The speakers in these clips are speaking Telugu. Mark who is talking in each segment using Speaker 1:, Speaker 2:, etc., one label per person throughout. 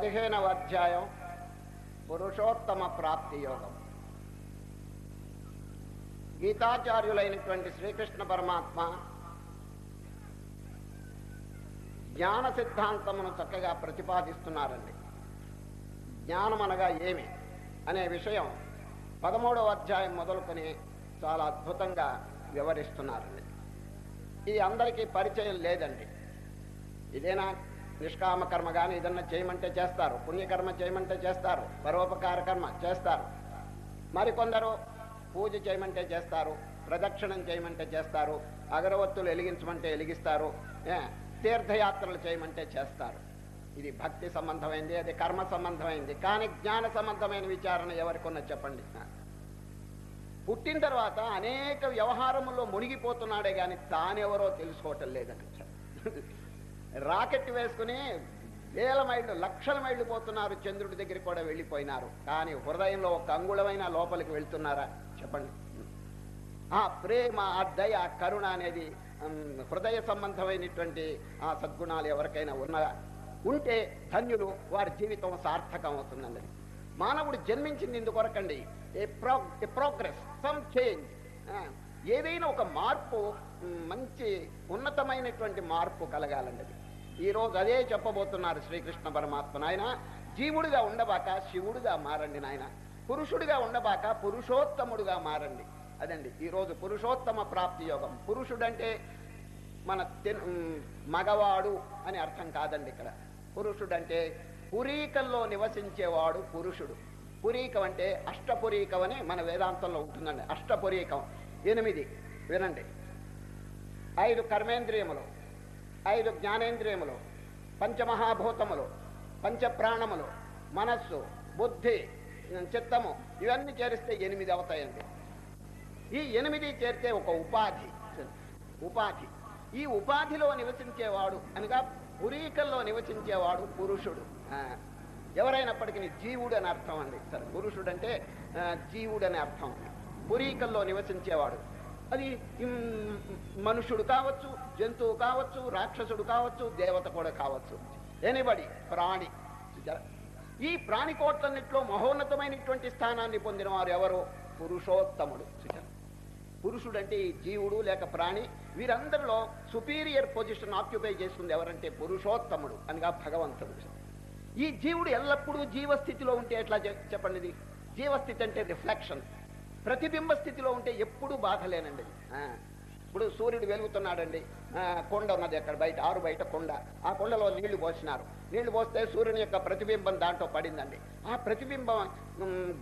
Speaker 1: పదిహేనవ అధ్యాయం పురుషోత్తమ ప్రాప్తి యోగం. గీతాచార్యులైనటువంటి శ్రీకృష్ణ పరమాత్మ జ్ఞాన సిద్ధాంతమును చక్కగా ప్రతిపాదిస్తున్నారండి. జ్ఞానం అనగా ఏమి అనే విషయం పదమూడవ అధ్యాయం మొదలుకొని చాలా అద్భుతంగా వివరిస్తున్నారండి. ఇది అందరికీ పరిచయం లేదండి. ఇదేనా నిష్కామ కర్మ కానీ ఏదన్నా చేయమంటే చేస్తారు. పుణ్యకర్మ చేయమంటే చేస్తారు. పరోపకార కర్మ చేస్తారు. మరికొందరు పూజ చేయమంటే చేస్తారు. ప్రదక్షిణం చేయమంటే చేస్తారు. అగరవత్తులు వెలిగించమంటే వెలిగిస్తారు. తీర్థయాత్రలు చేయమంటే చేస్తారు. ఇది భక్తి సంబంధమైంది అది కర్మ సంబంధమైంది. కానీ జ్ఞాన సంబంధమైన విచారణ ఎవరికొన్నా చెప్పండి. పుట్టిన తర్వాత అనేక వ్యవహారముల్లో మునిగిపోతున్నాడే కానీ తానెవరో తెలుసుకోవటం లేదని రాకెట్ వేసుకుని వేల మైళ్ళు లక్షల మైళ్ళు పోతున్నారు. చంద్రుడి దగ్గరికి కూడా వెళ్ళిపోయినారు. కానీ హృదయంలో ఒక అంగుళమైన లోపలికి వెళ్తున్నారా? చెప్పండి. ఆ ప్రేమ ఆ దయ కరుణ అనేది హృదయ సంబంధమైనటువంటి ఆ సద్గుణాలు ఎవరికైనా ఉన్నారా ఉంటే ధన్యులు వారి జీవితం సార్థకం అవుతుందండి. మానవుడు జన్మించింది ఇందుకొరకండి. A pro a progress some change. ఏదైనా ఒక మార్పు మంచి ఉన్నతమైనటువంటి మార్పు కలగాలండి ఈరోజు ఈ రోజు అదే చెప్పబోతున్నారు శ్రీకృష్ణ పరమాత్మ నాయన. జీవుడిగా ఉండబాక శివుడిగా మారండి నాయన. పురుషుడిగా ఉండబాక పురుషోత్తముడుగా మారండి. అదండి ఈరోజు పురుషోత్తమ ప్రాప్తి యోగం. పురుషుడంటే మన మగవాడు అని అర్థం కాదండి ఇక్కడ. పురుషుడంటే పురీకల్లో నివసించేవాడు పురుషుడు. పురీకం అంటే అష్టపురీకం అని మన వేదాంతంలో ఉంటుందండి. అష్టపురీకం. ఎనిమిది. వినండి. ఐదు కర్మేంద్రియములు. ఐదు జ్ఞానేంద్రియములు పంచమహాభూతములు పంచప్రాణములు మనస్సు బుద్ధి చిత్తము ఇవన్నీ చేరిస్తే ఎనిమిది అవుతాయండి. ఈ ఎనిమిది చేరితే ఒక ఉపాధి. ఉపాధి. ఈ ఉపాధిలో నివసించేవాడు అనగా పురీకల్లో నివసించేవాడు పురుషుడు. ఆ, ఎవరైనప్పటికీ జీవుడు అని అర్థం అండి. సరే పురుషుడు అంటే జీవుడు అనే అర్థం. పురీకల్లో నివసించేవాడు. అది మనుషుడు కావచ్చు జంతువు కావచ్చు రాక్షసుడు కావచ్చు దేవత కూడా కావచ్చు. ఎనిబడి ప్రాణి. ఈ ఈ ప్రాణికోట్లన్నింటిలో మహోన్నతమైనటువంటి స్థానాన్ని పొందిన వారు ఎవరు? పురుషోత్తముడు. పురుషుడు అంటే జీవుడు లేక ప్రాణి. వీరందరిలో సుపీరియర్ పొజిషన్ ఆక్యుపై చేస్తుంది ఎవరంటే పురుషోత్తముడు అనగా భగవంతుడు. ఈ జీవుడు ఎల్లప్పుడూ జీవస్థితిలో ఉంటే ఎట్లా చెప్పండి జీవస్థితి అంటే రిఫ్లెక్షన్ ప్రతిబింబ స్థితిలో ఉంటే ఎప్పుడూ బాధలేనండి. ఇప్పుడు సూర్యుడు వెలుగుతున్నాడండి. ఆ, కొండ ఉన్నది అక్కడ బయట ఆరు బయట కొండ. ఆ కొండలో నీళ్ళు పోసినారు. నీళ్ళు పోస్తే సూర్యుని యొక్క ప్రతిబింబం దాంట్లో పడిందండి. ఆ ప్రతిబింబం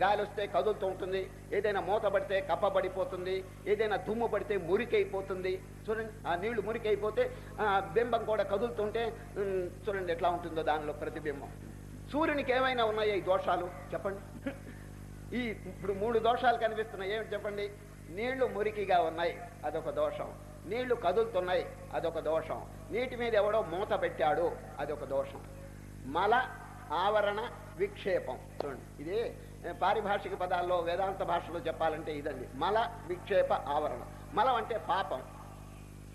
Speaker 1: గాలి వస్తే కదులుతూ ఉంటుంది. ఏదైనా మూత పడితే కప్పబడిపోతుంది ఏదైనా దుమ్ము పడితే మురికైపోతుంది. చూడండి ఆ నీళ్ళు మురికైపోతే బింబం కూడా కదులుతుంటే చూడండి ఎట్లా ఉంటుందో దానిలో ప్రతిబింబం. సూర్యునికి ఏమైనా ఉన్నాయా ఈ దోషాలు? చెప్పండి. ఈ ఇప్పుడు మూడు దోషాలు కనిపిస్తున్నాయి. ఏమిటి చెప్పండి? నీళ్ళు మురికిగా ఉన్నాయి అదొక దోషం. నీళ్ళు కదులుతున్నాయి అదొక దోషం. నీటి మీద ఎవడో మూత పెట్టాడు అదొక దోషం. మల ఆవరణ విక్షేపం. చూడండి ఇది పారిభాషిక పదాల్లో వేదాంత భాషలో చెప్పాలంటే ఇదండి. మల విక్షేప ఆవరణ. మలం అంటే పాపం.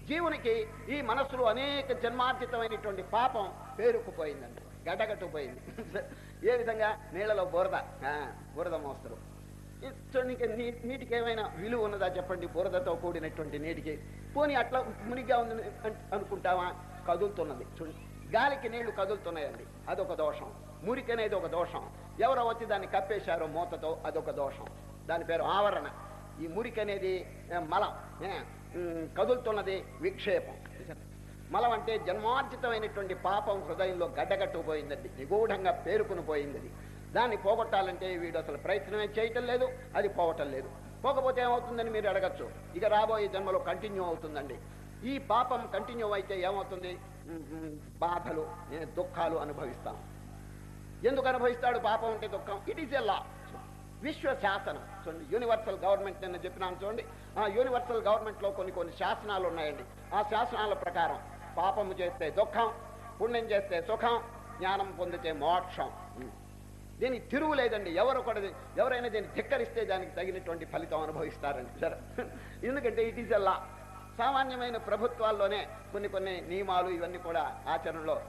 Speaker 1: జీవునికి ఈ మనస్సులో అనేక జన్మార్జితమైనటువంటి పాపం పేరుకుపోయిందండి. గడ్డగట్టుకుపోయింది ఏ విధంగా నీళ్ళలో బురద? ఆ, బురద మోస్తరు. ఇంకా నీటికి ఏమైనా విలువ ఉన్నదా చెప్పండి? బురదతో కూడినటువంటి నీటికి. పోనీ అట్లా మునిగా ఉంది అనుకుంటావా? కదులుతున్నది. చూడండి గాలికి నీళ్ళు కదులుతున్నాయండి. అదొక దోషం. మురికి అనేది ఒక దోషం. ఎవరో వచ్చి దాన్ని కప్పేశారో మూతతో అదొక దోషం. దాని పేరు ఆవరణ. ఈ మురికి అనేది మలం. కదులుతున్నది విక్షేపం. మలం అంటే జన్మార్జితమైనటువంటి పాపం హృదయంలో గడ్డగట్టుకుపోయిందండి. నిగూఢంగా పేరుకుని పోయింది అది దాన్ని పోగొట్టాలంటే వీడు అసలు ప్రయత్నమే చేయటం లేదు అది పోవటం లేదు. పోకపోతే ఏమవుతుందని మీరు అడగచ్చు. ఇక రాబోయే జన్మలో కంటిన్యూ అవుతుందండి. ఈ పాపం కంటిన్యూ అయితే ఏమవుతుంది? బాధలు దుఃఖాలు అనుభవిస్తాం. ఎందుకు అనుభవిస్తాడు పాపం అంటే దుఃఖం? ఇట్ ఈస్ ఎ లా విశ్వ శాసనం చూడండి యూనివర్సల్ గవర్నమెంట్ నిన్న చెప్పినాను చూడండి. ఆ యూనివర్సల్ గవర్నమెంట్లో కొన్ని కొన్ని శాసనాలు ఉన్నాయండి. ఆ శాసనాల ప్రకారం పాపము చేస్తే దుఃఖం పుణ్యం చేస్తే సుఖం జ్ఞానం పొందితే మోక్షం. దీనికి తిరుగు లేదండి ఎవరు కూడా ఎవరైనా దీన్ని ధిక్కరిస్తే దానికి తగినటువంటి ఫలితం అనుభవిస్తారండి సరే ఎందుకంటే ఇట్ ఈస్ అల్లా సామాన్యమైన ప్రభుత్వాల్లోనే కొన్ని కొన్ని నియమాలు ఇవన్నీ కూడా ఆచరణలో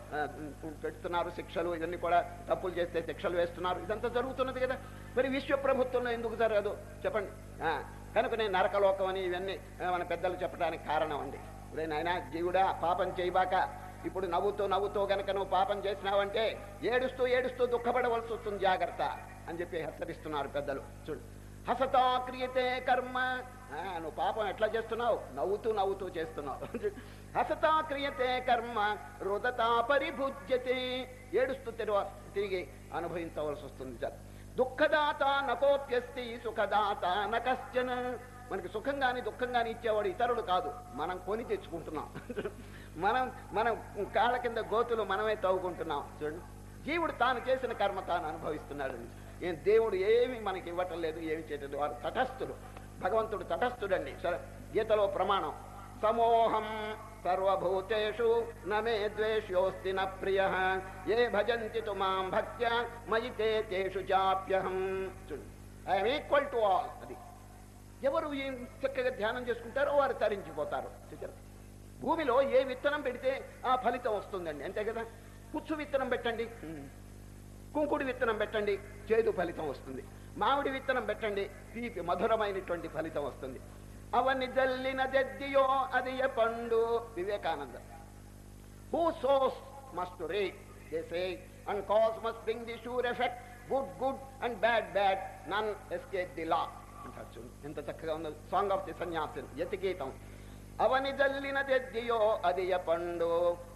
Speaker 1: పెడుతున్నారు. శిక్షలు ఇవన్నీ కూడా తప్పులు చేస్తే శిక్షలు వేస్తున్నారు. ఇదంతా జరుగుతున్నది కదా. మరి విశ్వ ప్రభుత్వంలో ఎందుకు జరగదు? చెప్పండి. ఆ, కనుక నేను నరకలోకం అని ఇవన్నీ మన పెద్దలు చెప్పడానికి కారణం అండి. ఇప్పుడే నాయన జీవుడా పాపం చేయబాక. ఇప్పుడు నవ్వుతూ నవ్వుతూ గనక నువ్వు పాపం చేసినావంటే ఏడుస్తూ ఏడుస్తూ దుఃఖపడవలసి వస్తుంది జాగ్రత్త అని చెప్పి హెచ్చరిస్తున్నారు పెద్దలు. చూడు. హసతా క్రియతే కర్మ. ఆ, నువ్వు పాపం ఎట్లా చేస్తున్నావు? నవ్వుతూ నవ్వుతూ చేస్తున్నావు. హసతా క్రియతే కర్మ. రుదతా పరిభుజ్యతే. ఏడుస్తూ తిరువ తిరిగి అనుభవించవలసి వస్తుంది దుఃఖదాత నకోప్యస్తి సుఖదాత న మనకి సుఖం కానీ దుఃఖం కానీ ఇచ్చేవాడు ఇతరుడు కాదు. మనం కొని తెచ్చుకుంటున్నాం. మనం మనం కాళ్ళ కింద గోతులు మనమే తవ్వుకుంటున్నాం. చూడండి. జీవుడు తాను చేసిన కర్మ తాను అనుభవిస్తున్నాడు. ఏం దేవుడు ఏమి మనకి ఇవ్వటం లేదు ఏమి చేయటం వారు తటస్థుడు భగవంతుడు తటస్థుడండి. సరే గీతలో ప్రమాణం. సమోహం సర్వభూతేషు నమే ద్వేష్యోస్తి న ప్రియ. ఏ భజంతి తు మాం భక్త్యా మయి తేషు చాప్యహం చూడు ఐఎమ్ ఈక్వల్ టు ఆల్. అది. ఎవరు ఏం చక్కగా ధ్యానం చేసుకుంటారో వారు తరించిపోతారు. భూమిలో ఏ విత్తనం పెడితే ఆ ఫలితం వస్తుందండి? అంతే కదా? పుచ్చు విత్తనం పెట్టండి. కుంకుడి విత్తనం పెట్టండి. చేదు ఫలితం వస్తుంది. మామిడి విత్తనం పెట్టండి. తీపి మధురమైనటువంటి ఫలితం వస్తుంది. అవన్నీ జల్లిన దెద్దియో అది ఏ పండు? Vivekananda. Who sows must reap they and cause must bring the sure effect good good and bad bad none escape the law అంటారు చూడు. ఎంత చక్కగా ఉందో సాంగ్ ఆఫ్ ది సన్యాసిన్ యతిగీతం అవని జల్లిన దెద్దియో అది పండు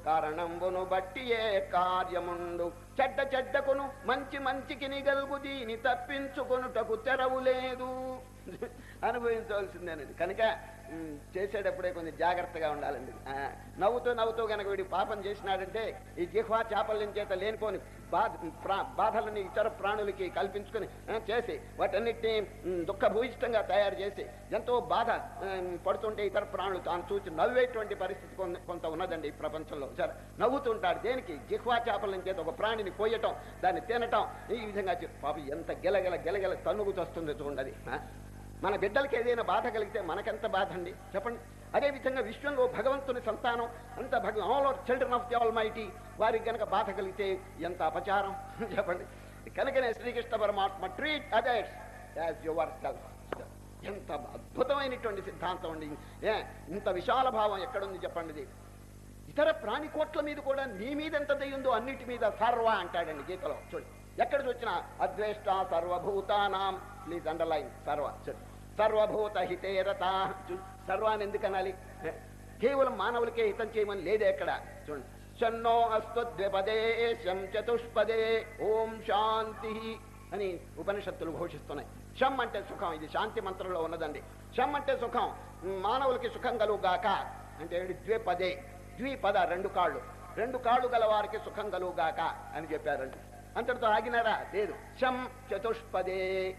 Speaker 1: కారణంబును బట్టి ఏ కార్యముండు చెడ్డ చెడ్డకును మంచి మంచికి నిగలుగు దీని తప్పించుకొనుటకు తెరవు లేదు అనుభవించవలసిందేనండి కనుక చేసేటప్పుడే కొంచెం జాగ్రత్తగా ఉండాలండి. నవ్వుతూ నవ్వుతూ కనుక వీడి పాపం చేసినాడంటే ఈ జిహ్వా చేపల చేత లేనిపోని బాధ ప్రా- బాధలని ఇతర ప్రాణులకి కల్పించుకొని చేసి వాటన్నిటిని దుఃఖభూయిష్టంగా తయారు చేసి ఎంతో బాధ పడుతుంటే ఇతర ప్రాణులు తాను చూసి నవ్వేటువంటి పరిస్థితి కొంత ఉన్నదండి ఈ ప్రపంచంలో. సరే నవ్వుతుంటాడు దేనికి? జిహ్వా చేపల చేత ఒక ప్రాణిని కోయటం దాన్ని తినటం ఈ విధంగా చే- పాపం ఎంత గెలగెల గెలగెల తన్నుగు చూడండి మన బిడ్డలకి ఏదైనా బాధ కలిగితే మనకెంత బాధ అండి? చెప్పండి. అదే విధంగా విశ్వంలో భగవంతుని సంతానం అంత భగ all are children of the all mighty వారికి గనక బాధ కలిగితే ఎంత అపచారం? చెప్పండి. కనుకనే శ్రీకృష్ణ పరమాత్మ treat others as yourself ఎంత అద్భుతమైనటువంటి సిద్ధాంతం అండి. ఏ ఇంత విశాల భావం ఎక్కడుంది చెప్పండి ఇతర ప్రాణికోట్ల మీద కూడా నీ మీద ఎంత దయ్యుందో అన్నిటి మీద సర్వ అంటాడండి గీతలో. చూడు. ఎక్కడ చూసినా అద్వేష్ట సర్వభూతానాం. ప్లీజ్ అండర్లైన్ సర్వ. చూడు. సర్వభూత హితేరత. చూడు సర్వాన్ని ఎందుకు అనాలి కేవలం మానవులకే హితం చేయమని లేదే ఎక్కడ? చూడండి. షన్నో అస్తు ద్విపదే శం చతుష్పదే ఓం శాంతి అని ఉపనిషత్తులు ఘోషిస్తున్నాయి. శం అంటే సుఖం ఇది శాంతి మంత్రంలో ఉన్నదండి. శం అంటే సుఖం మానవులకి సుఖం కలుగుగాక అంటే ద్విపదే. ద్విపద రెండు కాళ్ళు. రెండు కాళ్ళు గల వారికి సుఖం కలుగుగాక అని చెప్పారండి. అంతటితో ఆగినారా? లేదు. శం చతుష్పదే.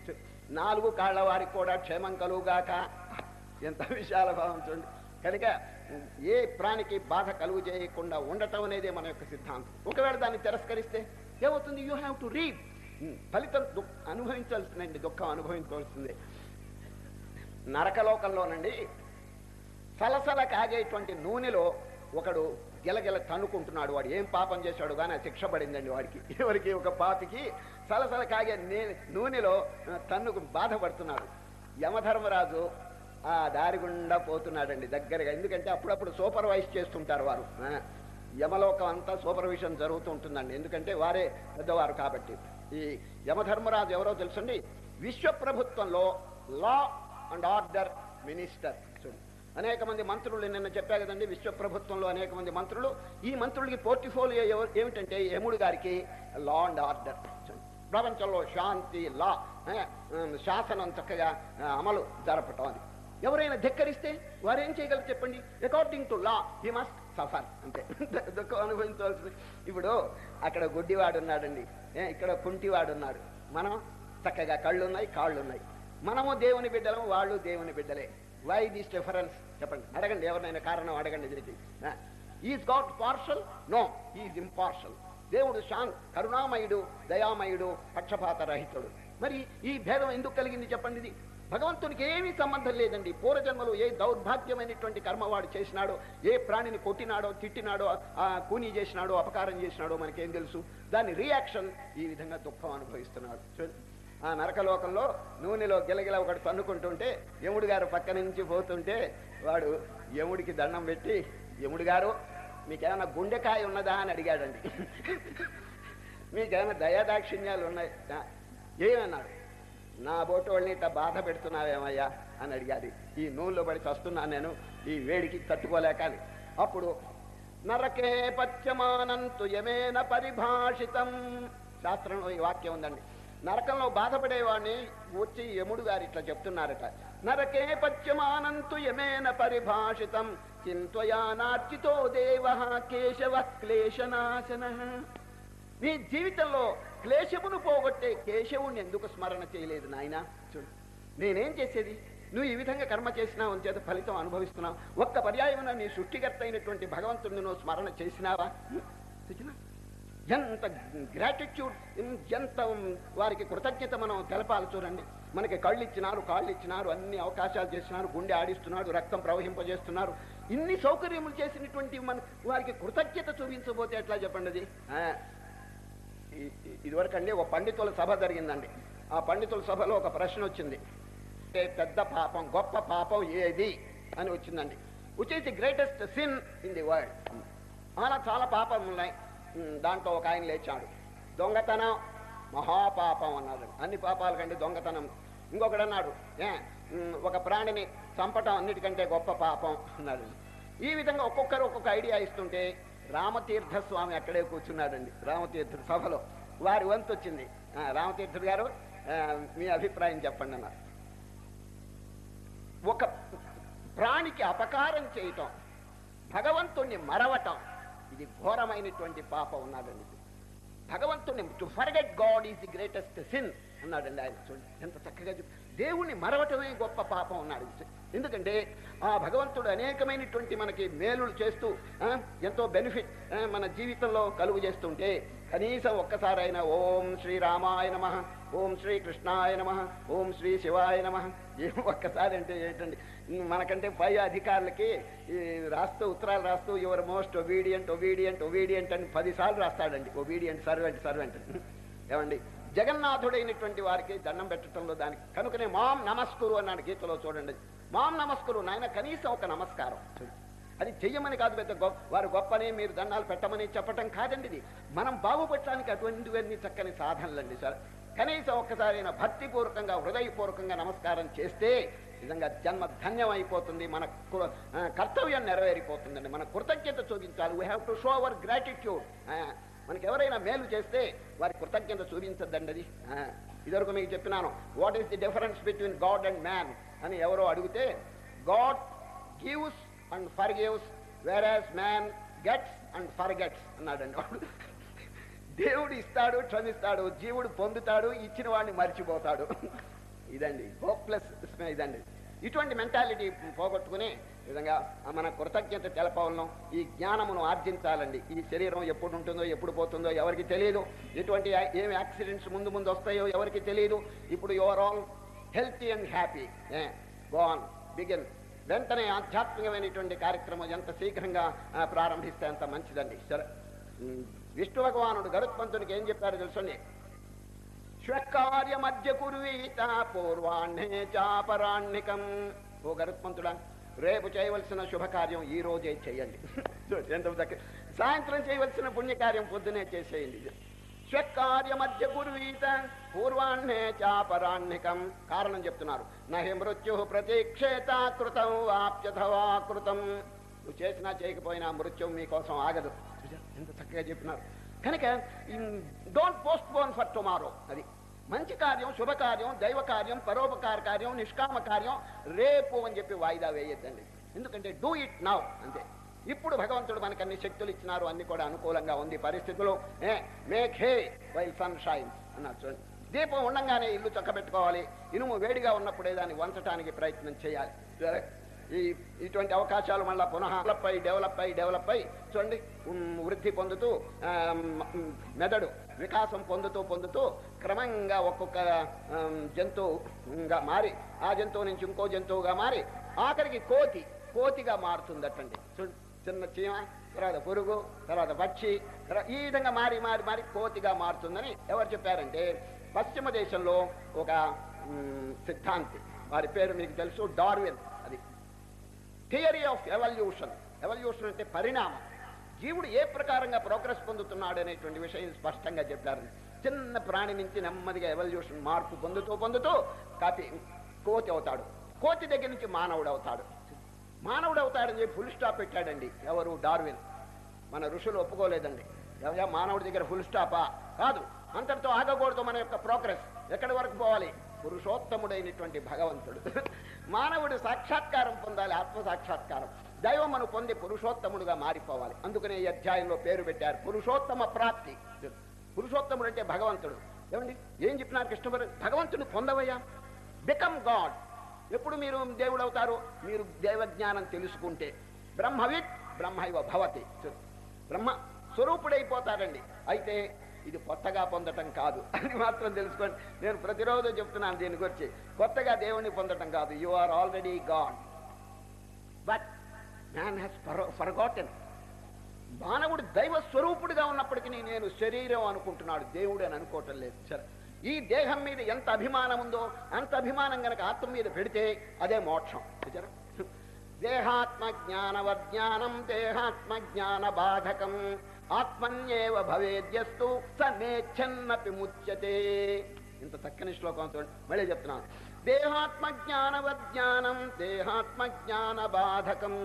Speaker 1: నాలుగు కాళ్ళ వారికి కూడా క్షేమం కలుగుగాక. ఎంత విశాల భావం చూడండి. కనుక ఏ ప్రాణికి బాధ కలుగు చేయకుండా ఉండటం అనేది మన యొక్క సిద్ధాంతం. ఒకవేళ దాన్ని తిరస్కరిస్తే ఏమవుతుంది? యూ హ్యావ్ టు రీడ్ ఫలితం అనుభవించాల్సిందండి దుఃఖం అనుభవించవలసిందే. నరకలోకంలోనండి సలసల కాగేటువంటి నూనెలో ఒకడు గెలగెల తన్నుకుంటున్నాడు వాడు. ఏం పాపం చేశాడు కానీ శిక్ష పడిందండి వాడికి. ఎవరికి ఒక పాపికి సలసల కాగే నూనెలో తన్నుకు బాధపడుతున్నాడు. యమధర్మరాజు ఆ దారి గుండా పోతున్నాడండి దగ్గరగా. ఎందుకంటే అప్పుడప్పుడు సూపర్వైజ్ చేస్తుంటారు వారు. యమలోకం అంతా సూపర్విజన్ జరుగుతూ ఉంటుందండి. ఎందుకంటే వారే పెద్దవారు కాబట్టి. ఈ యమధర్మరాజు ఎవరో తెలుసండి? విశ్వ ప్రభుత్వంలో లా అండ్ ఆర్డర్ మినిస్టర్. అనేక మంది మంత్రులు నిన్న చెప్పా కదండి విశ్వ ప్రభుత్వంలో అనేక మంది మంత్రులు. ఈ మంత్రులకి పోర్టిఫోలియో ఏమిటంటే యముడు గారికి లా అండ్ ఆర్డర్ ప్రపంచంలో శాంతి లా శాసనం చక్కగా అమలు జరపటం అది. ఎవరైనా ధిక్కరిస్తే వారు ఏం చేయగలరు చెప్పండి? According to law he must suffer అంతే. దుఃఖం అనుభవించవలసింది ఇప్పుడు అక్కడ గుడ్డివాడు ఉన్నాడండి ఇక్కడ కుంటివాడు ఉన్నాడు మనం చక్కగా కళ్ళు ఉన్నాయి కాళ్ళు ఉన్నాయి మనము దేవుని బిడ్డలం వాళ్ళు దేవుని బిడ్డలే. వై దిస్ డిఫరెన్స్ చెప్పండి. అడగండి ఎవరినైనా కారణం అడగండి దీనికి. Is God partial no is impartial దేవుడు శాంత్ కరుణామయుడు దయామయుడు పక్షపాత రహితుడు మరి ఈ భేదం ఎందుకు కలిగింది చెప్పండి ఇది? భగవంతునికి ఏమీ సంబంధం లేదండి. పూర్వజన్మలో ఏ దౌర్భాగ్యమైనటువంటి కర్మ వాడు చేసినాడో ఏ ప్రాణిని కొట్టినాడో తిట్టినాడో ఆ కూనీ చేసినాడో అపకారం చేసినాడో మనకేం తెలుసు? దాని రియాక్షన్ ఈ విధంగా దుఃఖం అనుభవిస్తున్నాడు. ఆ నరకలోకంలో నూనెలో గిలగిల ఒకటి తన్నుకుంటుంటే యముడు గారు పక్క నుంచి పోతుంటే వాడు యముడికి దండం పెట్టి యముడు గారు మీకేమైనా గుండెకాయ ఉన్నదా? అని అడిగాడండి. మీకేమైనా దయాదాక్షిణ్యాలు ఉన్నాయి? ఏమన్నాడు? నా బోటు వాళ్ళని ఇట్లా బాధ పెడుతున్నావేమయ్యా? అని అడిగాడు ఈ నూనెలో పడి చస్తున్నాను నేను ఈ వేడికి తట్టుకోలేక అని. అప్పుడు నరకే పచ్చమానంతు యమేన పరిభాషితం. శాస్త్రంలో ఈ వాక్యం ఉందండి. నరకంలో బాధపడేవాడిని వచ్చి యముడు గారు ఇట్లా చెప్తున్నారట. నరకే పశ్చమానంతు యమేన పరిభాషితం. చింత్వయానార్చితో దేవ కేశవ క్లేశనాశన. నీ జీవితంలో క్లేశమును పోగొట్టే కేశవుని ఎందుకు స్మరణ చేయలేదు నాయన? చూడు నేనేం చేసేది? నువ్వు ఈ విధంగా కర్మ చేసినావు అని చేత ఫలితం అనుభవిస్తున్నావు. ఒక్క పర్యాయమున నీ సృష్టికర్త అయినటువంటి భగవంతుడిని నువ్వు స్మరణ చేసినావా? ఎంత గ్రాటిట్యూడ్ ఎంత వారికి కృతజ్ఞత మనం తెలపాలి చూడండి. మనకి కళ్ళు ఇచ్చినారు కాళ్ళు ఇచ్చినారు అన్ని అవకాశాలు చేసినారు గుండె ఆడిస్తున్నారు రక్తం ప్రవహింపజేస్తున్నారు. ఇన్ని సౌకర్యములు చేసినటువంటి మన వారికి కృతజ్ఞత చూపించబోతే ఎట్లా చెప్పండి అది? ఇదివరకు అండి ఒక పండితుల సభ జరిగిందండి. ఆ పండితుల సభలో ఒక ప్రశ్న వచ్చింది. ఏ పెద్ద పాపం గొప్ప పాపం ఏది? అని వచ్చిందండి. Which is the greatest sin in the world అలా చాలా పాపం ఉన్నాయి. దాంట్లో ఒక ఆయన లేచాడు. దొంగతనం మహాపాపం అన్నాడు. అన్ని పాపాల కంటే దొంగతనం. ఇంకొకడు అన్నాడు ఏ ఒక ప్రాణిని చంపటం అన్నిటికంటే గొప్ప పాపం అన్నాడు. ఈ విధంగా ఒక్కొక్కరు ఒక్కొక్క ఐడియా ఇస్తుంటే రామతీర్థ స్వామి అక్కడే కూర్చున్నాడండి రామతీర్థుడు సభలో. వారి వంతు వచ్చింది. ఆ, రామతీర్థుడు గారు మీ అభిప్రాయం చెప్పండి అన్నారు. ఒక ప్రాణికి అపకారం చేయటం భగవంతుణ్ణి మరవటం ఇది ఘోరమైనటువంటి పాపం ఉన్నాడండి భగవంతుని to forget God is the greatest sin అన్నాడండి ఆయన. చూడండి ఎంత చక్కగా చెప్పి దేవుణ్ణి మరవటమే గొప్ప పాపం ఉన్నాడు ఎందుకంటే ఆ భగవంతుడు అనేకమైనటువంటి మనకి మేలులు చేస్తూ ఎంతో బెనిఫిట్ మన జీవితంలో కలుగు చేస్తుంటే కనీసం ఒక్కసారైనా ఓం శ్రీ రామాయ నమ ఓం శ్రీ కృష్ణాయ నమ ఓం శ్రీ శివాయ నమ ఏం ఒక్కసారి అంటే ఏంటండి? మనకంటే పై అధికారులకి రాస్తూ ఉత్తరాలు రాస్తూ your most obedient obedient obedient అని పదిసార్లు రాస్తాడండి. ఒబీడియంట్ సర్వెంట్ సర్వెంట్ ఏమండి? జగన్నాథుడైనటువంటి వారికి దండం పెట్టడంలో దానికి కనుకనే మాం నమస్కురు అన్నాడు గీతలో చూడండి. మాం నమస్కురు నాయన కనీసం ఒక నమస్కారం. అది చెయ్యమని కాదు పెద్ద గొప్ప వారు గొప్పని మీరు దండాలు పెట్టమని చెప్పటం కాదండి ఇది. మనం బాగుపడటానికి అటువంటివన్నీ చక్కని సాధనలండి సార్. కనీసం ఒక్కసారైనా భక్తిపూర్వకంగా హృదయపూర్వకంగా నమస్కారం చేస్తే నిజంగా జన్మ ధన్యం అయిపోతుంది మన కర్తవ్యం నెరవేరిపోతుందండి. మన కృతజ్ఞత చూపించాలి. We have to show our gratitude మనకి ఎవరైనా మేలు చేస్తే వారి కృతజ్ఞత చూపించద్దండి అది. ఇదివరకు మీకు చెప్పినాను. What is the difference between God and man అని ఎవరో అడిగితే God gives and forgives whereas man gets and forgets అన్నాడండి వాడు. దేవుడు ఇస్తాడు క్షమిస్తాడు జీవుడు పొందుతాడు ఇచ్చిన వాడిని మర్చిపోతాడు. ఇదండి. హోప్లెస్ ఇదండి. ఇటువంటి మెంటాలిటీ పోగొట్టుకుని విధంగా మన కృతజ్ఞత తెలపవలను ఈ జ్ఞానమును ఆర్జించాలండి. ఈ శరీరం ఎప్పుడు ఉంటుందో ఎప్పుడు పోతుందో ఎవరికి తెలియదు ఎటువంటి ఏమి యాక్సిడెంట్స్ ముందు ముందు వస్తాయో ఎవరికి తెలియదు ఇప్పుడు you're all healthy and happy gone begin వెంటనే ఆధ్యాత్మికమైనటువంటి కార్యక్రమం ఎంత శీఘ్రంగా ప్రారంభిస్తే అంత మంచిదండి. సరే. విష్ణు భగవానుడు గరుత్పంతునికి ఏం చెప్పారో తెలుసండి? శ్వకార్య మధ్య కుర్వీత పూర్వాహ్నే చాపరాణ్నికం. ఓ గరుత్మంతుడా రేపు చేయవలసిన శుభకార్యం ఈ రోజే చేయండి. ఎంత సాయంత్రం చేయవలసిన పుణ్యకార్యం పొద్దునే చేసేయండి. స్వకార్య మధ్య కుర్వీత పూర్వాహ్నే చాపరాణ్నికం. కారణం చెప్తున్నారు. నహి మృత్యు ప్రతీక్షేత కృతం వాప్యథవా కృతం నువ్వు చేసినా చేయకపోయినా మృత్యువు మీకోసం ఆగదు. ఎంత చక్కగా చెప్పినారు కనుక don't postpone for tomorrow అది మంచి కార్యం శుభకార్యం దైవ కార్యం పరోపకార కార్యం నిష్కామ కార్యం రేపు అని చెప్పి వాయిదా వేయొద్దండి. ఎందుకంటే డూ ఇట్ నవ్ అంతే. ఇప్పుడు భగవంతుడు మనకు అన్ని శక్తులు ఇచ్చినారు అన్ని కూడా అనుకూలంగా ఉంది పరిస్థితులు. Make hay while sun shines అన్నారు చూడండి. దీపం ఉండంగానే ఇల్లు చక్కబెట్టుకోవాలి. ఇనుము వేడిగా ఉన్నప్పుడే దాన్ని వంచటానికి ప్రయత్నం చేయాలి. సరే ఈ ఇటువంటి అవకాశాలు మళ్ళీ పునః డెవలప్ అయ్యి డెవలప్ అయ్యి డెవలప్ అయ్యి చూడండి వృద్ధి పొందుతూ మెదడు వికాసం పొందుతూ పొందుతూ క్రమంగా ఒక్కొక్క జంతువుగా మారి ఆ జంతువు నుంచి ఇంకో జంతువుగా మారి ఆఖరికి కోతి కోతిగా మారుతుందటండి. చిన్న చీమ తర్వాత పురుగు తర్వాత పక్షి ఈ విధంగా మారి మారి మారి కోతిగా మారుతుందని ఎవరు చెప్పారంటే పశ్చిమ దేశంలో ఒక సిద్ధాంతి. వారి పేరు మీకు తెలుసు Darwin. Theory of evolution. Evolution అంటే పరిణామం. జీవుడు ఏ ప్రకారంగా ప్రోగ్రెస్ పొందుతున్నాడు అనేటువంటి విషయం స్పష్టంగా చెప్పారు. చిన్న ప్రాణి నుంచి నెమ్మదిగా ఎవల్యూషన్ మార్పు పొందుతూ పొందుతూ కాపీ కోతి అవుతాడు. కోతి దగ్గర నుంచి మానవుడు అవుతాడు. మానవుడు అవుతాడని చెప్పి ఫుల్ స్టాప్ పెట్టాడండి. ఎవరు? డార్విన్. మన ఋషులు ఒప్పుకోలేదండి. మానవుడి దగ్గర ఫుల్ స్టాపా కాదు. అంతటితో ఆగకూడదు మన యొక్క ప్రోగ్రెస్. ఎక్కడి వరకు పోవాలి? పురుషోత్తముడైనటువంటి భగవంతుడు. మానవుడు సాక్షాత్కారం పొందాలి ఆత్మ సాక్షాత్కారం దైవమును పొంది పురుషోత్తముడుగా మారిపోవాలి. అందుకనే ఈ అధ్యాయంలో పేరు పెట్టారు పురుషోత్తమ ప్రాప్తి. పురుషోత్తముడు అంటే భగవంతుడు. ఏమండి? ఏం చెప్పినారు కృష్ణ భగవంతుని పొందవయ్యా? Become God. ఎప్పుడు మీరు దేవుడు అవుతారు? మీరు దేవజ్ఞానం తెలుసుకుంటే. బ్రహ్మవిత్ బ్రహ్మైవ భవతి. బ్రహ్మ స్వరూపుడైపోతారండి అయితే ఇది కొత్తగా పొందటం కాదు అని మాత్రం తెలుసుకోండి నేను ప్రతిరోజు చెప్తున్నాను దీని గురించి. కొత్తగా దేవుణ్ణి పొందటం కాదు. You are already God but man has forgotten మానవుడు దైవ స్వరూపుడుగా ఉన్నప్పటికీ నేను శరీరం అనుకుంటున్నాడు. దేవుడు అని అనుకోవటం లేదు. సరే. ఈ దేహం మీద ఎంత అభిమానం ఉందో అంత అభిమానం గనక ఆత్మ మీద పెడితే అదే మోక్షం. చూచారా దేహాత్మ జ్ఞానవజ్ఞానం దేహాత్మ జ్ఞాన బాధకం ఆత్మన్యేవ భవేద్యస్తు సమేచ్ఛన్నపి ముచ్యతే. ఇంత చక్కని శ్లోకం చూడండి. మళ్ళీ చెప్తున్నాను. దేహాత్మ జ్ఞానవజ్ఞానం దేహాత్మ జ్ఞాన బాధకం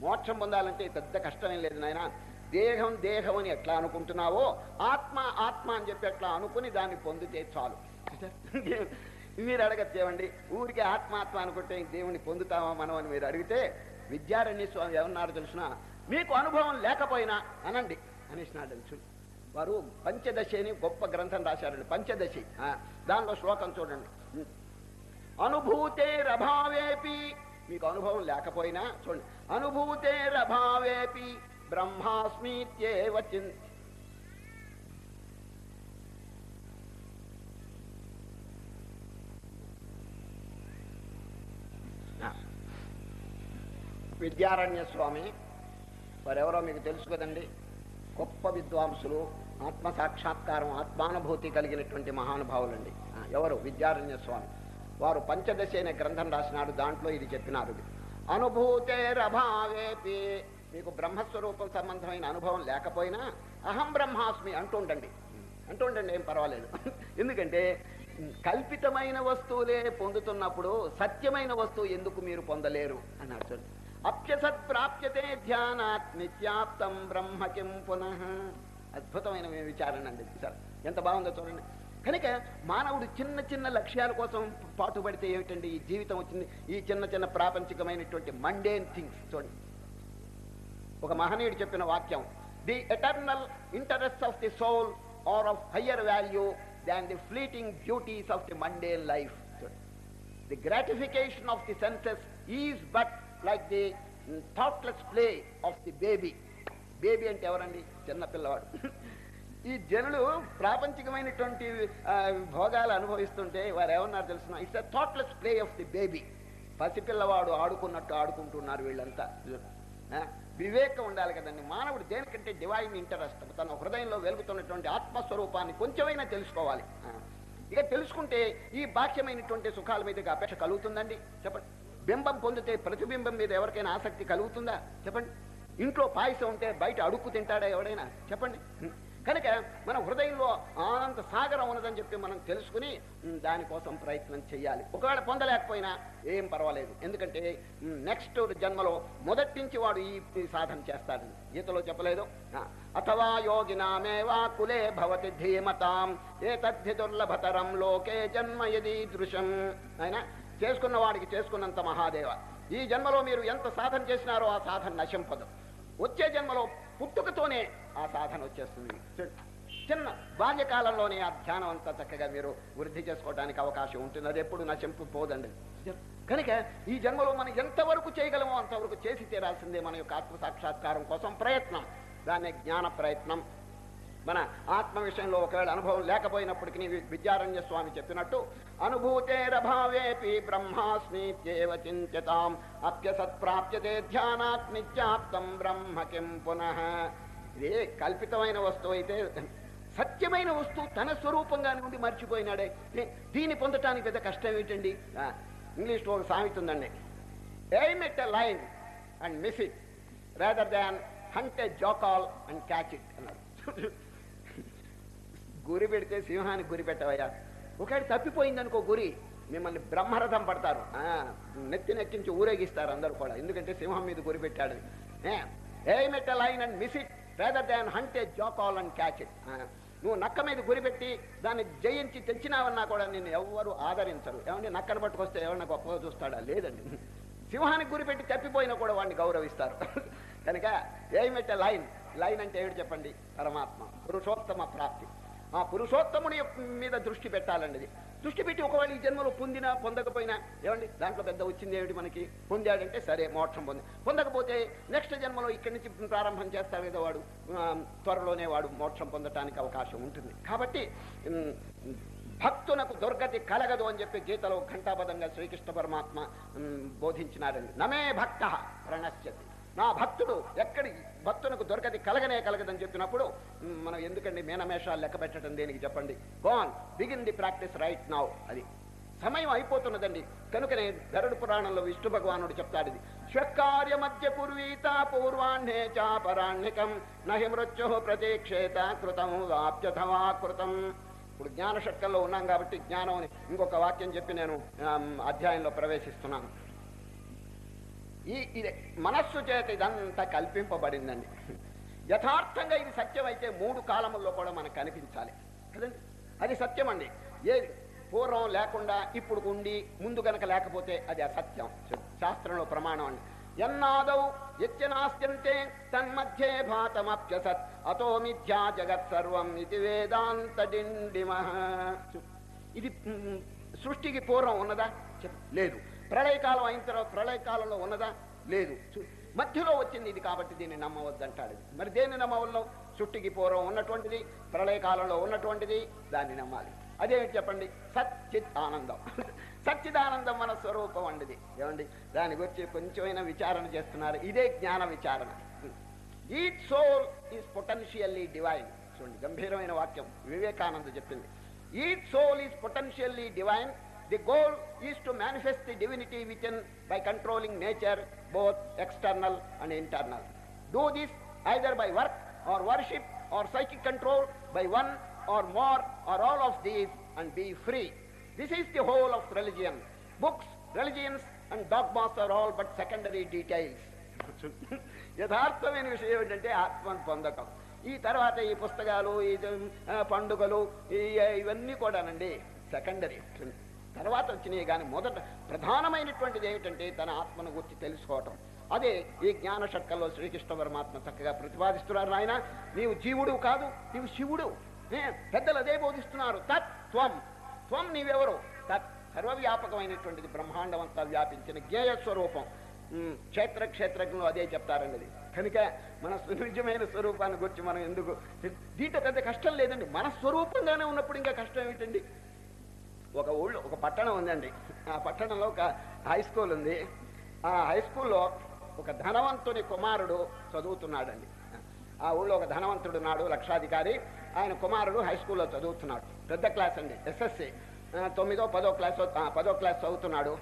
Speaker 1: మోక్షం పొందాలంటే పెద్ద కష్టమేం లేదు నాయన. దేహం దేహం అని ఎట్లా అనుకుంటున్నావో ఆత్మ ఆత్మ అని చెప్పి ఎట్లా అనుకుని దాన్ని పొందితే చాలు. మీరు అడగచ్చేవండి ఊరికి ఆత్మ ఆత్మ అనుకుంటే దేవుని పొందుతామా మనం అని మీరు అడిగితే విద్యారణ్య స్వామి ఏమన్నారు తెలిసిన? మీకు అనుభవం లేకపోయినా అనండి. అనేసినాడు తెలుసు వారు పంచదశి అని గొప్ప గ్రంథం రాశారండి. పంచదశి. దానిలో శ్లోకం చూడండి. అనుభూతే రభావేపి మీకు అనుభవం లేకపోయినా చూడండి. అనుభూతేరభావేపి బ్రహ్మాస్మిత్యేవ చిన్ ఆ. విద్యారణ్య స్వామి వారెవరో మీకు తెలుసు కదండి. గొప్ప విద్వాంసులు ఆత్మ సాక్షాత్కారం ఆత్మానుభూతి కలిగినటువంటి మహానుభావులండి. ఎవరు? విద్యారణ్య స్వామి. వారు పంచదశ అనే గ్రంథం రాసినాడు దాంట్లో ఇది చెప్పినారు. అనుభూతే రభావేపి మీకు బ్రహ్మస్వరూపం సంబంధమైన అనుభవం లేకపోయినా అహం బ్రహ్మాస్మి అంటుండండి అంటుండండి ఏం పర్వాలేదు. ఎందుకంటే కల్పితమైన వస్తువులే పొందుతున్నప్పుడు సత్యమైన వస్తువు ఎందుకు మీరు పొందలేరు? అన్నాడు చూడండి అప్యసత్ ప్రాప్యతే ధ్యానాత్ నిత్యాప్తం బ్రహ్మ కిం పునః. అద్భుతమైన విచారణ అండి సార్. ఎంత బాగుందో చూడండి. కనుక మానవుడు చిన్న చిన్న లక్ష్యాల కోసం పాటుపడితే ఏమిటండి? ఈ జీవితం వచ్చింది. ఈ చిన్న చిన్న ప్రాపంచికమైనటువంటి మండేన్ థింగ్స్ చూడండి. ఒక మహనీయుడు చెప్పిన వాక్యం the eternal interest of the soul are of higher value than the fleeting beauties of the mundane life the gratification of the senses is but like the thoughtless play of the baby baby అంటే ఎవరండి? చిన్న పిల్లవాడు. ఈ జనులు ప్రాపంచికమైనటువంటి భోగాలు అనుభవిస్తుంటే వారు ఏమన్నారు తెలుసిన? It's a thoughtless play of the baby పసిపిల్లవాడు ఆడుకున్నట్టు ఆడుకుంటున్నారు వీళ్ళంతా. వివేకం ఉండాలి కదండి. మానవుడు దేనికంటే డివైన్ ఇంటరెస్ట్ తన హృదయంలో వెలుగుతున్నటువంటి ఆత్మస్వరూపాన్ని కొంచెమైనా తెలుసుకోవాలి. ఇక తెలుసుకుంటే ఈ బాహ్యమైనటువంటి సుఖాల మీదకి అపేక్ష కలుగుతుందండి. చెప్పండి. బింబం పొందితే ప్రతిబింబం మీద ఎవరికైనా ఆసక్తి కలుగుతుందా? చెప్పండి. ఇంట్లో పాయసం ఉంటే బయట అడుక్కు తింటాడా ఎవడైనా? చెప్పండి. కనుక మన హృదయంలో ఆనంద సాగరం ఉన్నదని చెప్పి మనం తెలుసుకుని దానికోసం ప్రయత్నం చేయాలి ఒకవేళ పొందలేకపోయినా ఏం పర్వాలేదు. ఎందుకంటే నెక్స్ట్ జన్మలో మొదటి నుంచి వాడు ఈ సాధన చేస్తాడు. గీతలో చెప్పలేదు. అథవా యోగినామేవా కులే భవతి ధీమతాం. ఏ తద్ధి దుర్లభతరం లోకే జన్మ యదీ దృశం ఆయన చేసుకున్న వాడికి చేసుకున్నంత మహాదేవ. ఈ జన్మలో మీరు ఎంత సాధన చేసినారో ఆ సాధన నశింపదు. వచ్చే జన్మలో పుట్టుకతోనే ఆ సాధన వచ్చేస్తుంది. చిన్న బాల్యకాలంలోనే ఆ ధ్యానం అంతా చక్కగా మీరు వృద్ధి చేసుకోవడానికి అవకాశం ఉంటుంది. అది ఎప్పుడు నశింపు పోదండి. కనుక ఈ జన్మలో మనం ఎంతవరకు చేయగలమో అంతవరకు చేసి తీరాల్సిందే మన యొక్క ఆత్మ సాక్షాత్కారం కోసం ప్రయత్నం. దాన్ని జ్ఞాన ప్రయత్నం మన ఆత్మ విషయంలో ఒకవేళ అనుభవం లేకపోయినప్పటికీ విద్యారణ్య స్వామి చెప్పినట్టు అనుభూతేరభావేపి బ్రహ్మాస్మీత్యేవ చింత్యతాం అప్యసత్ప్రాప్యతే ధ్యానాత్ నిత్యాప్తం బ్రహ్మ కిం పునః. ఇదే కల్పితమైన వస్తువు అయితే సత్యమైన వస్తువు తన స్వరూపంగానే ఉండి మర్చిపోయినాడే. దీన్ని పొందటానికి పెద్ద కష్టం ఏంటండి? ఆ, ఇంగ్లీష్లో ఒక సామెత ఉందండి. Aim at a lion and miss it rather than hunt a jackal and catch it అన్నాడు గురి పెడితే సింహానికి గురి పెట్టవయ్యా. ఒకటి తప్పిపోయింది అనుకో గురి మిమ్మల్ని బ్రహ్మరథం పడతారు. ఆ, నెత్తి నెక్కించి ఊరేగిస్తారు అందరూ కూడా. ఎందుకంటే సింహం మీద గురి పెట్టాడు. Aim at lion and miss it rather than hunt a jackal and catch it నువ్వు నక్క మీద గురిపెట్టి దాన్ని జయించి తెచ్చినావన్నా కూడా నిన్ను ఎవ్వరు ఆదరించరు. ఏమంటే నక్కను పట్టుకొస్తే ఎవరన్నా గొప్పగా చూస్తాడా? లేదండి. సింహానికి గురిపెట్టి తప్పిపోయినా కూడా వాడిని గౌరవిస్తారు. కనుక ఏమిట లైన్ లైన్ అంటే ఏమిటి చెప్పండి? పరమాత్మ పురుషోత్తమ ప్రాప్తి. ఆ పురుషోత్తముని మీద దృష్టి పెట్టాలండి దృష్టి పెట్టి ఒకవేళ ఈ జన్మలో పొందినా పొందకపోయినా ఏమండి దాంట్లో పెద్ద వచ్చింది ఏమిటి మనకి? పొందాడంటే సరే మోక్షం పొంది. పొందకపోతే నెక్స్ట్ జన్మలో ఇక్కడి నుంచి ప్రారంభం చేస్తాడు కదా వాడు త్వరలోనే వాడు మోక్షం పొందటానికి అవకాశం ఉంటుంది. కాబట్టి భక్తునకు దుర్గతి కలగదు అని చెప్పి గీతలో ఘంటాపదంగా శ్రీకృష్ణ పరమాత్మ బోధించినారండి నమే భక్త ప్రణశ్యతి. నా భక్తుడు ఎక్కడి భక్తునకు దొరకది కలగనే కలగదని చెప్పినప్పుడు మనం ఎందుకండి మేనమేషాలు లెక్క పెట్టడం దేనికి చెప్పండి? Gone begin the practice right now అది సమయం అయిపోతున్నదండి. కనుకనే గరుడు పురాణంలో విష్ణు భగవానుడు చెప్తాడు ఇది. స్వకార్య మధ్య పూర్వీత పూర్వాహ్నే చాపరాణ్యకం నహి మృత్యు ప్రతీక్షేత కృతం వాప్యథవా కృతం. ఇప్పుడు జ్ఞాన షట్కంలో ఉన్నాం కాబట్టి జ్ఞానం అని ఇంకొక వాక్యం చెప్పి నేను అధ్యాయంలో ప్రవేశిస్తున్నాను. ఈ ఇది మనస్సు చేత ఇదంతా కల్పింపబడిందండి. యథార్థంగా ఇది సత్యమైతే మూడు కాలముల్లో కూడా మనకు కనిపించాలి. కదండి? అది సత్యం అండి ఏది? పూర్వం లేకుండా ఇప్పుడు ఉండి ముందు గనక లేకపోతే అది అసత్యం. శాస్త్రంలో ప్రమాణం అండి. ఎన్నాదౌ యత్యనాస్యంతే తన్మధ్యే భాతమప్యసత్. అతో మిథ్యా జగత్ సర్వం ఇది వేదాంత డిండిమః. ఇది సృష్టికి పూర్వం ఉన్నదా? లేదు. ప్రళయకాలం అయిన తర్వాత ప్రళయకాలంలో ఉన్నదా? లేదు. మధ్యలో వచ్చింది ఇది కాబట్టి దీన్ని నమ్మవద్దంటాడు. మరి దేన్ని నమ్మవల్లో చుట్టికి పూర్వం ఉన్నటువంటిది ప్రళయకాలంలో ఉన్నటువంటిది దాన్ని నమ్మాలి. అదేమిటి చెప్పండి? సచ్చిత్ ఆనందం సచ్చిదానందం మన స్వరూపం అండిది. ఏమండి? దాని గురించి కొంచెమైనా విచారణ చేస్తున్నారు. ఇదే జ్ఞాన విచారణ. Each soul is potentially divine. చూడండి గంభీరమైన వాక్యం. వివేకానంద చెప్పింది. Each soul is potentially divine. The goal is to manifest the divinity which by controlling nature both external and internal do this either by work or worship or psychic control by one or more or all of these and be free this is the whole of religion books religions and dogmas are all but secondary details యథార్థమైన విషయం ఏమిటంటే ఆత్మను పొందకం ఈ తర్వాత ఈ పుస్తకాలు ఈ పండుగలు ఇవన్నీ కూడానండి సెకండరీ తర్వాత వచ్చినాయి. కానీ మొదట ప్రధానమైనటువంటిది ఏమిటంటే తన ఆత్మను గురించి తెలుసుకోవటం. అదే ఈ జ్ఞాన షట్కల్లో శ్రీకృష్ణ పరమాత్మ చక్కగా ప్రతిపాదిస్తున్నారు ఆయన నీవు జీవుడు కాదు నీవు శివుడు. పెద్దలు అదే బోధిస్తున్నారు. తత్ త్వం. త్వం నీవెవరు? తత్. సర్వవ్యాపకమైనటువంటిది బ్రహ్మాండం అంతా వ్యాపించిన జ్ఞేయ స్వరూపం. క్షేత్ర క్షేత్రజ్ఞులు అదే చెప్తారండి అది కనుక మన నిజమైన స్వరూపాన్ని గురించి మనం ఎందుకు? దీంట్లో పెద్ద కష్టం లేదండి. మన స్వరూపంగానే ఉన్నప్పుడు ఇంకా కష్టం ఏమిటండి? ఒక ఊళ్ళో ఒక పట్టణం ఉందండి. ఆ పట్టణంలో ఒక హై స్కూల్ ఉంది. ఆ హై స్కూల్లో ఒక ధనవంతుని కుమారుడు చదువుతున్నాడండి. ఆ ఊళ్ళో ఒక ధనవంతుడు నాడు లక్షాధికారి. ఆయన కుమారుడు హై స్కూల్లో చదువుతున్నాడు. పెద్ద క్లాస్ అండి ఎస్ఎస్సి తొమ్మిదో పదో క్లాస్ పదో క్లాస్ చదువుతున్నాడు.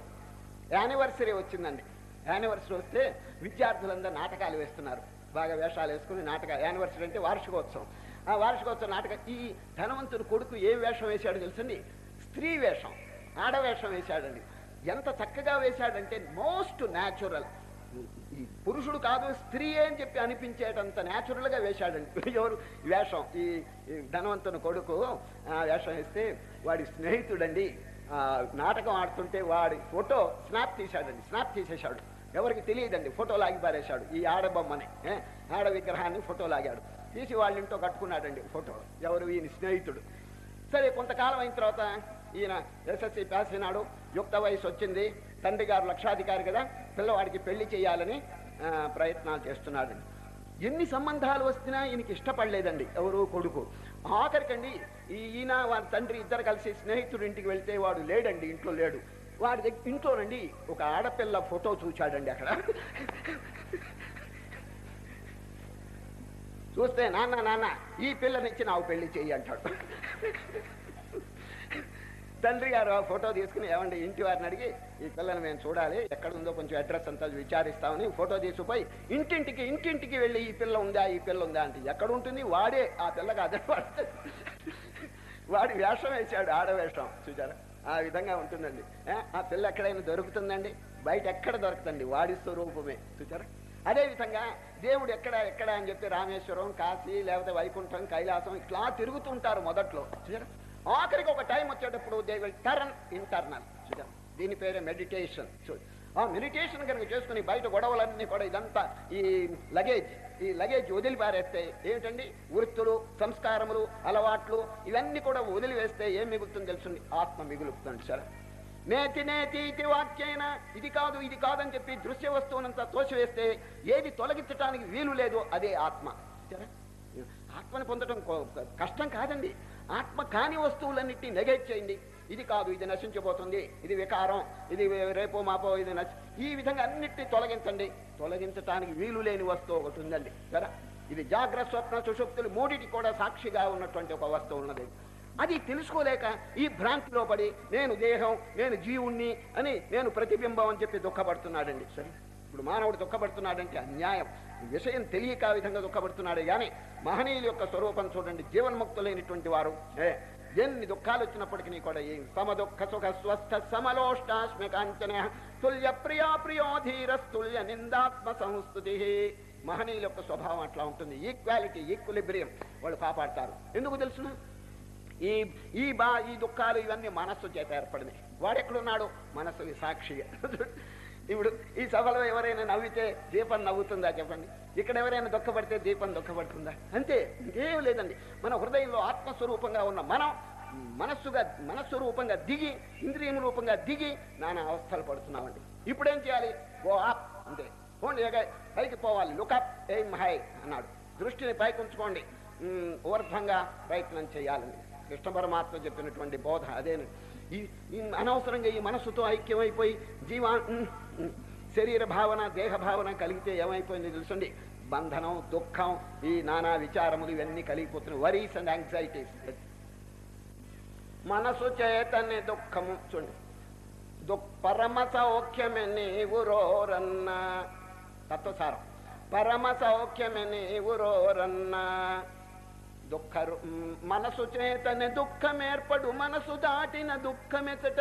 Speaker 1: యానివర్సరీ వచ్చిందండి. యానివర్సరీ వస్తే విద్యార్థులందరూ నాటకాలు వేస్తున్నారు. బాగా వేషాలు వేసుకుని నాటక యానివర్సరీ అంటే వార్షికోత్సవం. ఆ వార్షికోత్సవం నాటక ఈ ధనవంతుడు కొడుకు ఏ వేషం వేశాడో తెలుసండి? స్త్రీ వేషం ఆడవేషం వేశాడండి. ఎంత చక్కగా వేశాడంటే మోస్ట్ న్యాచురల్. ఈ పురుషుడు కాదు స్త్రీ అని చెప్పి అనిపించేటంత న్యాచురల్గా వేశాడండి. ఎవరు? వేషం ఈ ధనవంతుని కొడుకు వేషం వేస్తే వాడి స్నేహితుడండి నాటకం ఆడుతుంటే వాడి ఫోటో స్నాప్ తీశాడండి స్నాప్ తీసేశాడు. ఎవరికి తెలియదండి ఫోటో లాగి పారేశాడు. ఈ ఆడబొమ్మని ఆడ విగ్రహాన్ని ఫోటో లాగాడు. తీసి వాళ్ళ ఇంట్లో కట్టుకున్నాడండి ఫోటో. ఎవరు? ఈయన స్నేహితుడు. సరే కొంతకాలం అయిన తర్వాత ఈయన ఎస్ఎస్సి పాస్ అయినాడు. యుక్త వయసు వచ్చింది. తండ్రి గారు లక్షాధికారి కదా. పిల్లవాడికి పెళ్ళి చేయాలని ప్రయత్నాలు చేస్తున్నాడు ఎన్ని సంబంధాలు వస్తున్నా ఈయనకి ఇష్టపడలేదండి ఎవరు కొడుకు. ఆఖరికండి ఈయన వారి తండ్రి ఇద్దరు కలిసి స్నేహితుడి ఇంటికి వెళ్తే వాడు లేడండి ఇంట్లో లేడు. వాడి దగ్గర ఇంట్లోనండి ఒక ఆడపిల్ల ఫోటో చూచాడండి అక్కడ. చూస్తే నాన్న నాన్న ఈ పిల్లనిచ్చి నాకు పెళ్ళి చెయ్యి అంటాడు. తండ్రి గారు ఆ ఫోటో తీసుకుని ఏమండి ఇంటి వారిని అడిగి ఈ పిల్లని మేము చూడాలి ఎక్కడ ఉందో కొంచెం అడ్రస్ అంతా విచారిస్తామని ఫోటో తీసుకుపోయి ఇంటింటికి ఇంటింటికి వెళ్ళి ఈ పిల్ల ఉందా ఈ పిల్ల ఉందా అంటే ఎక్కడ ఉంటుంది వాడే. ఆ పిల్లగా అదే వాడి వేషం వేశాడు ఆడవేషం చూచారా ఆ విధంగా ఉంటుందండి. ఆ పిల్ల ఎక్కడైనా దొరుకుతుందండి? బయట ఎక్కడ దొరుకుతుంది వాడి స్వరూపమే చూచారా అదే విధంగా దేవుడు ఎక్కడ ఎక్కడ అని చెప్పి రామేశ్వరం కాశీ లేకపోతే వైకుంఠం కైలాసం ఇట్లా తిరుగుతుంటారు మొదట్లో చూచారా ఆఖరికి ఒక టైం వచ్చేటప్పుడు దే విల్ టర్న్ ఇంటర్నల్ దీని పేరే మెడిటేషన్ ఆ మెడిటేషన్ కనుక చేసుకుని బయట గొడవలన్నీ కూడా ఇదంతా ఈ లగేజ్ ఈ లగేజ్ వదిలిపారేస్తే ఏమిటండి? వృత్తులు సంస్కారములు అలవాట్లు ఇవన్నీ కూడా వదిలివేస్తే ఏం మిగులుతుంది తెలుసుంది ఆత్మ మిగులుతుంది సరే. నేతి నేతి ఇది వాక్యైన ఇది కాదు ఇది కాదని చెప్పి దృశ్య వస్తువునంతా తోసివేస్తే ఏది తొలగించడానికి వీలు లేదు అదే ఆత్మ. సరే? ఆత్మని పొందడం కష్టం కాదండి. ఆత్మ కాని వస్తువులన్నిటిని నెగెట్ చేయండి. ఇది కాదు ఇది నశించిపోతుంది ఇది వికారం ఇది రేపో మాపో ఇది నశ ఈ విధంగా అన్నిటినీ తొలగించండి. తొలగించడానికి వీలు లేని వస్తువు ఒకటి ఉందండి. సరే ఇది జాగ్రత్త స్వప్న సుషుప్తులు మూడిటి కూడా సాక్షిగా ఉన్నటువంటి ఒక వస్తువు ఉన్నది. అది తెలుసుకోలేక ఈ భ్రాంతిలో పడి నేను దేహం నేను జీవుణ్ణి అని నేను ప్రతిబింబం అని చెప్పి దుఃఖపడుతున్నాడండి. సరే? ఇప్పుడు మానవుడు దుఃఖపడుతున్నాడంటే అన్యాయం. విషయం తెలియక ఆ విధంగా దుఃఖపడుతున్నాడే. కానీ మహనీయుల యొక్క స్వరూపం చూడండి. జీవన్ముక్తులైనటువంటి వారు ఎన్ని దుఃఖాలు వచ్చినప్పటికీ కూడా ఏం సమ దుఃఖ సుఖ స్వస్థ సమలోష్టాస్మి కాంచన తుల్య ప్రియా ప్రియోధీరస్తుల్య నిందాత్మ సంస్థుతి. మహనీయుల యొక్క స్వభావం అట్లా ఉంటుంది. Equality equilibrium. వాళ్ళు కాపాడతారు. ఎందుకు తెలుసును? ఈ ఈ బా ఈ దుఃఖాలు ఇవన్నీ మనస్సు చేత ఏర్పడినాయి. వాడెక్కడున్నాడు? మనస్సు సాక్షిగా ఇప్పుడు ఈ సభలో ఎవరైనా నవ్వితే దీపం నవ్వుతుందా చెప్పండి? ఇక్కడ ఎవరైనా దుఃఖపడితే దీపం దుఃఖపడుతుందా? అంతే ఇంకేం లేదండి. మన హృదయంలో ఆత్మస్వరూపంగా ఉన్న మనం మనస్సుగా మనస్సు రూపంగా దిగి ఇంద్రియం రూపంగా దిగి నానా అవస్థలు పడుతున్నామండి. ఇప్పుడేం చేయాలి? గో అప్ అంతే. పోండి పైకి పోవాలి. లుకప్ ఎయిమ్ హై అన్నాడు. దృష్టిని పైకి ఉంచుకోండి ఊర్ధ్వంగా ప్రయత్నం చేయాలండి. కృష్ణ పరమాత్మ చెప్పినటువంటి బోధ అదేనండి. ఈ అనవసరంగా ఈ మనస్సుతో ఐక్యమైపోయి జీవా శరీర భావన దేహ భావన కలిగితే ఏమైపోయింది తెలుసండి? బంధనం దుఃఖం ఈ నానా విచారములు ఇవన్నీ కలిగిపోతున్నాయి. వరీస్ అండ్ యాంగ్జైటీస్ మనసు చేతనే దుఃఖము చూడండి. దుఃఖ పరమ సౌఖ్యమే నీవు రోరన్నా. తత్వసారం. పరమ సౌఖ్యమే నీవు రోరన్నా. దుఃఖ రు- మ్, మనసు చేతనే దుఃఖమేర్పడు మనసు దాటిన దుఃఖమెచట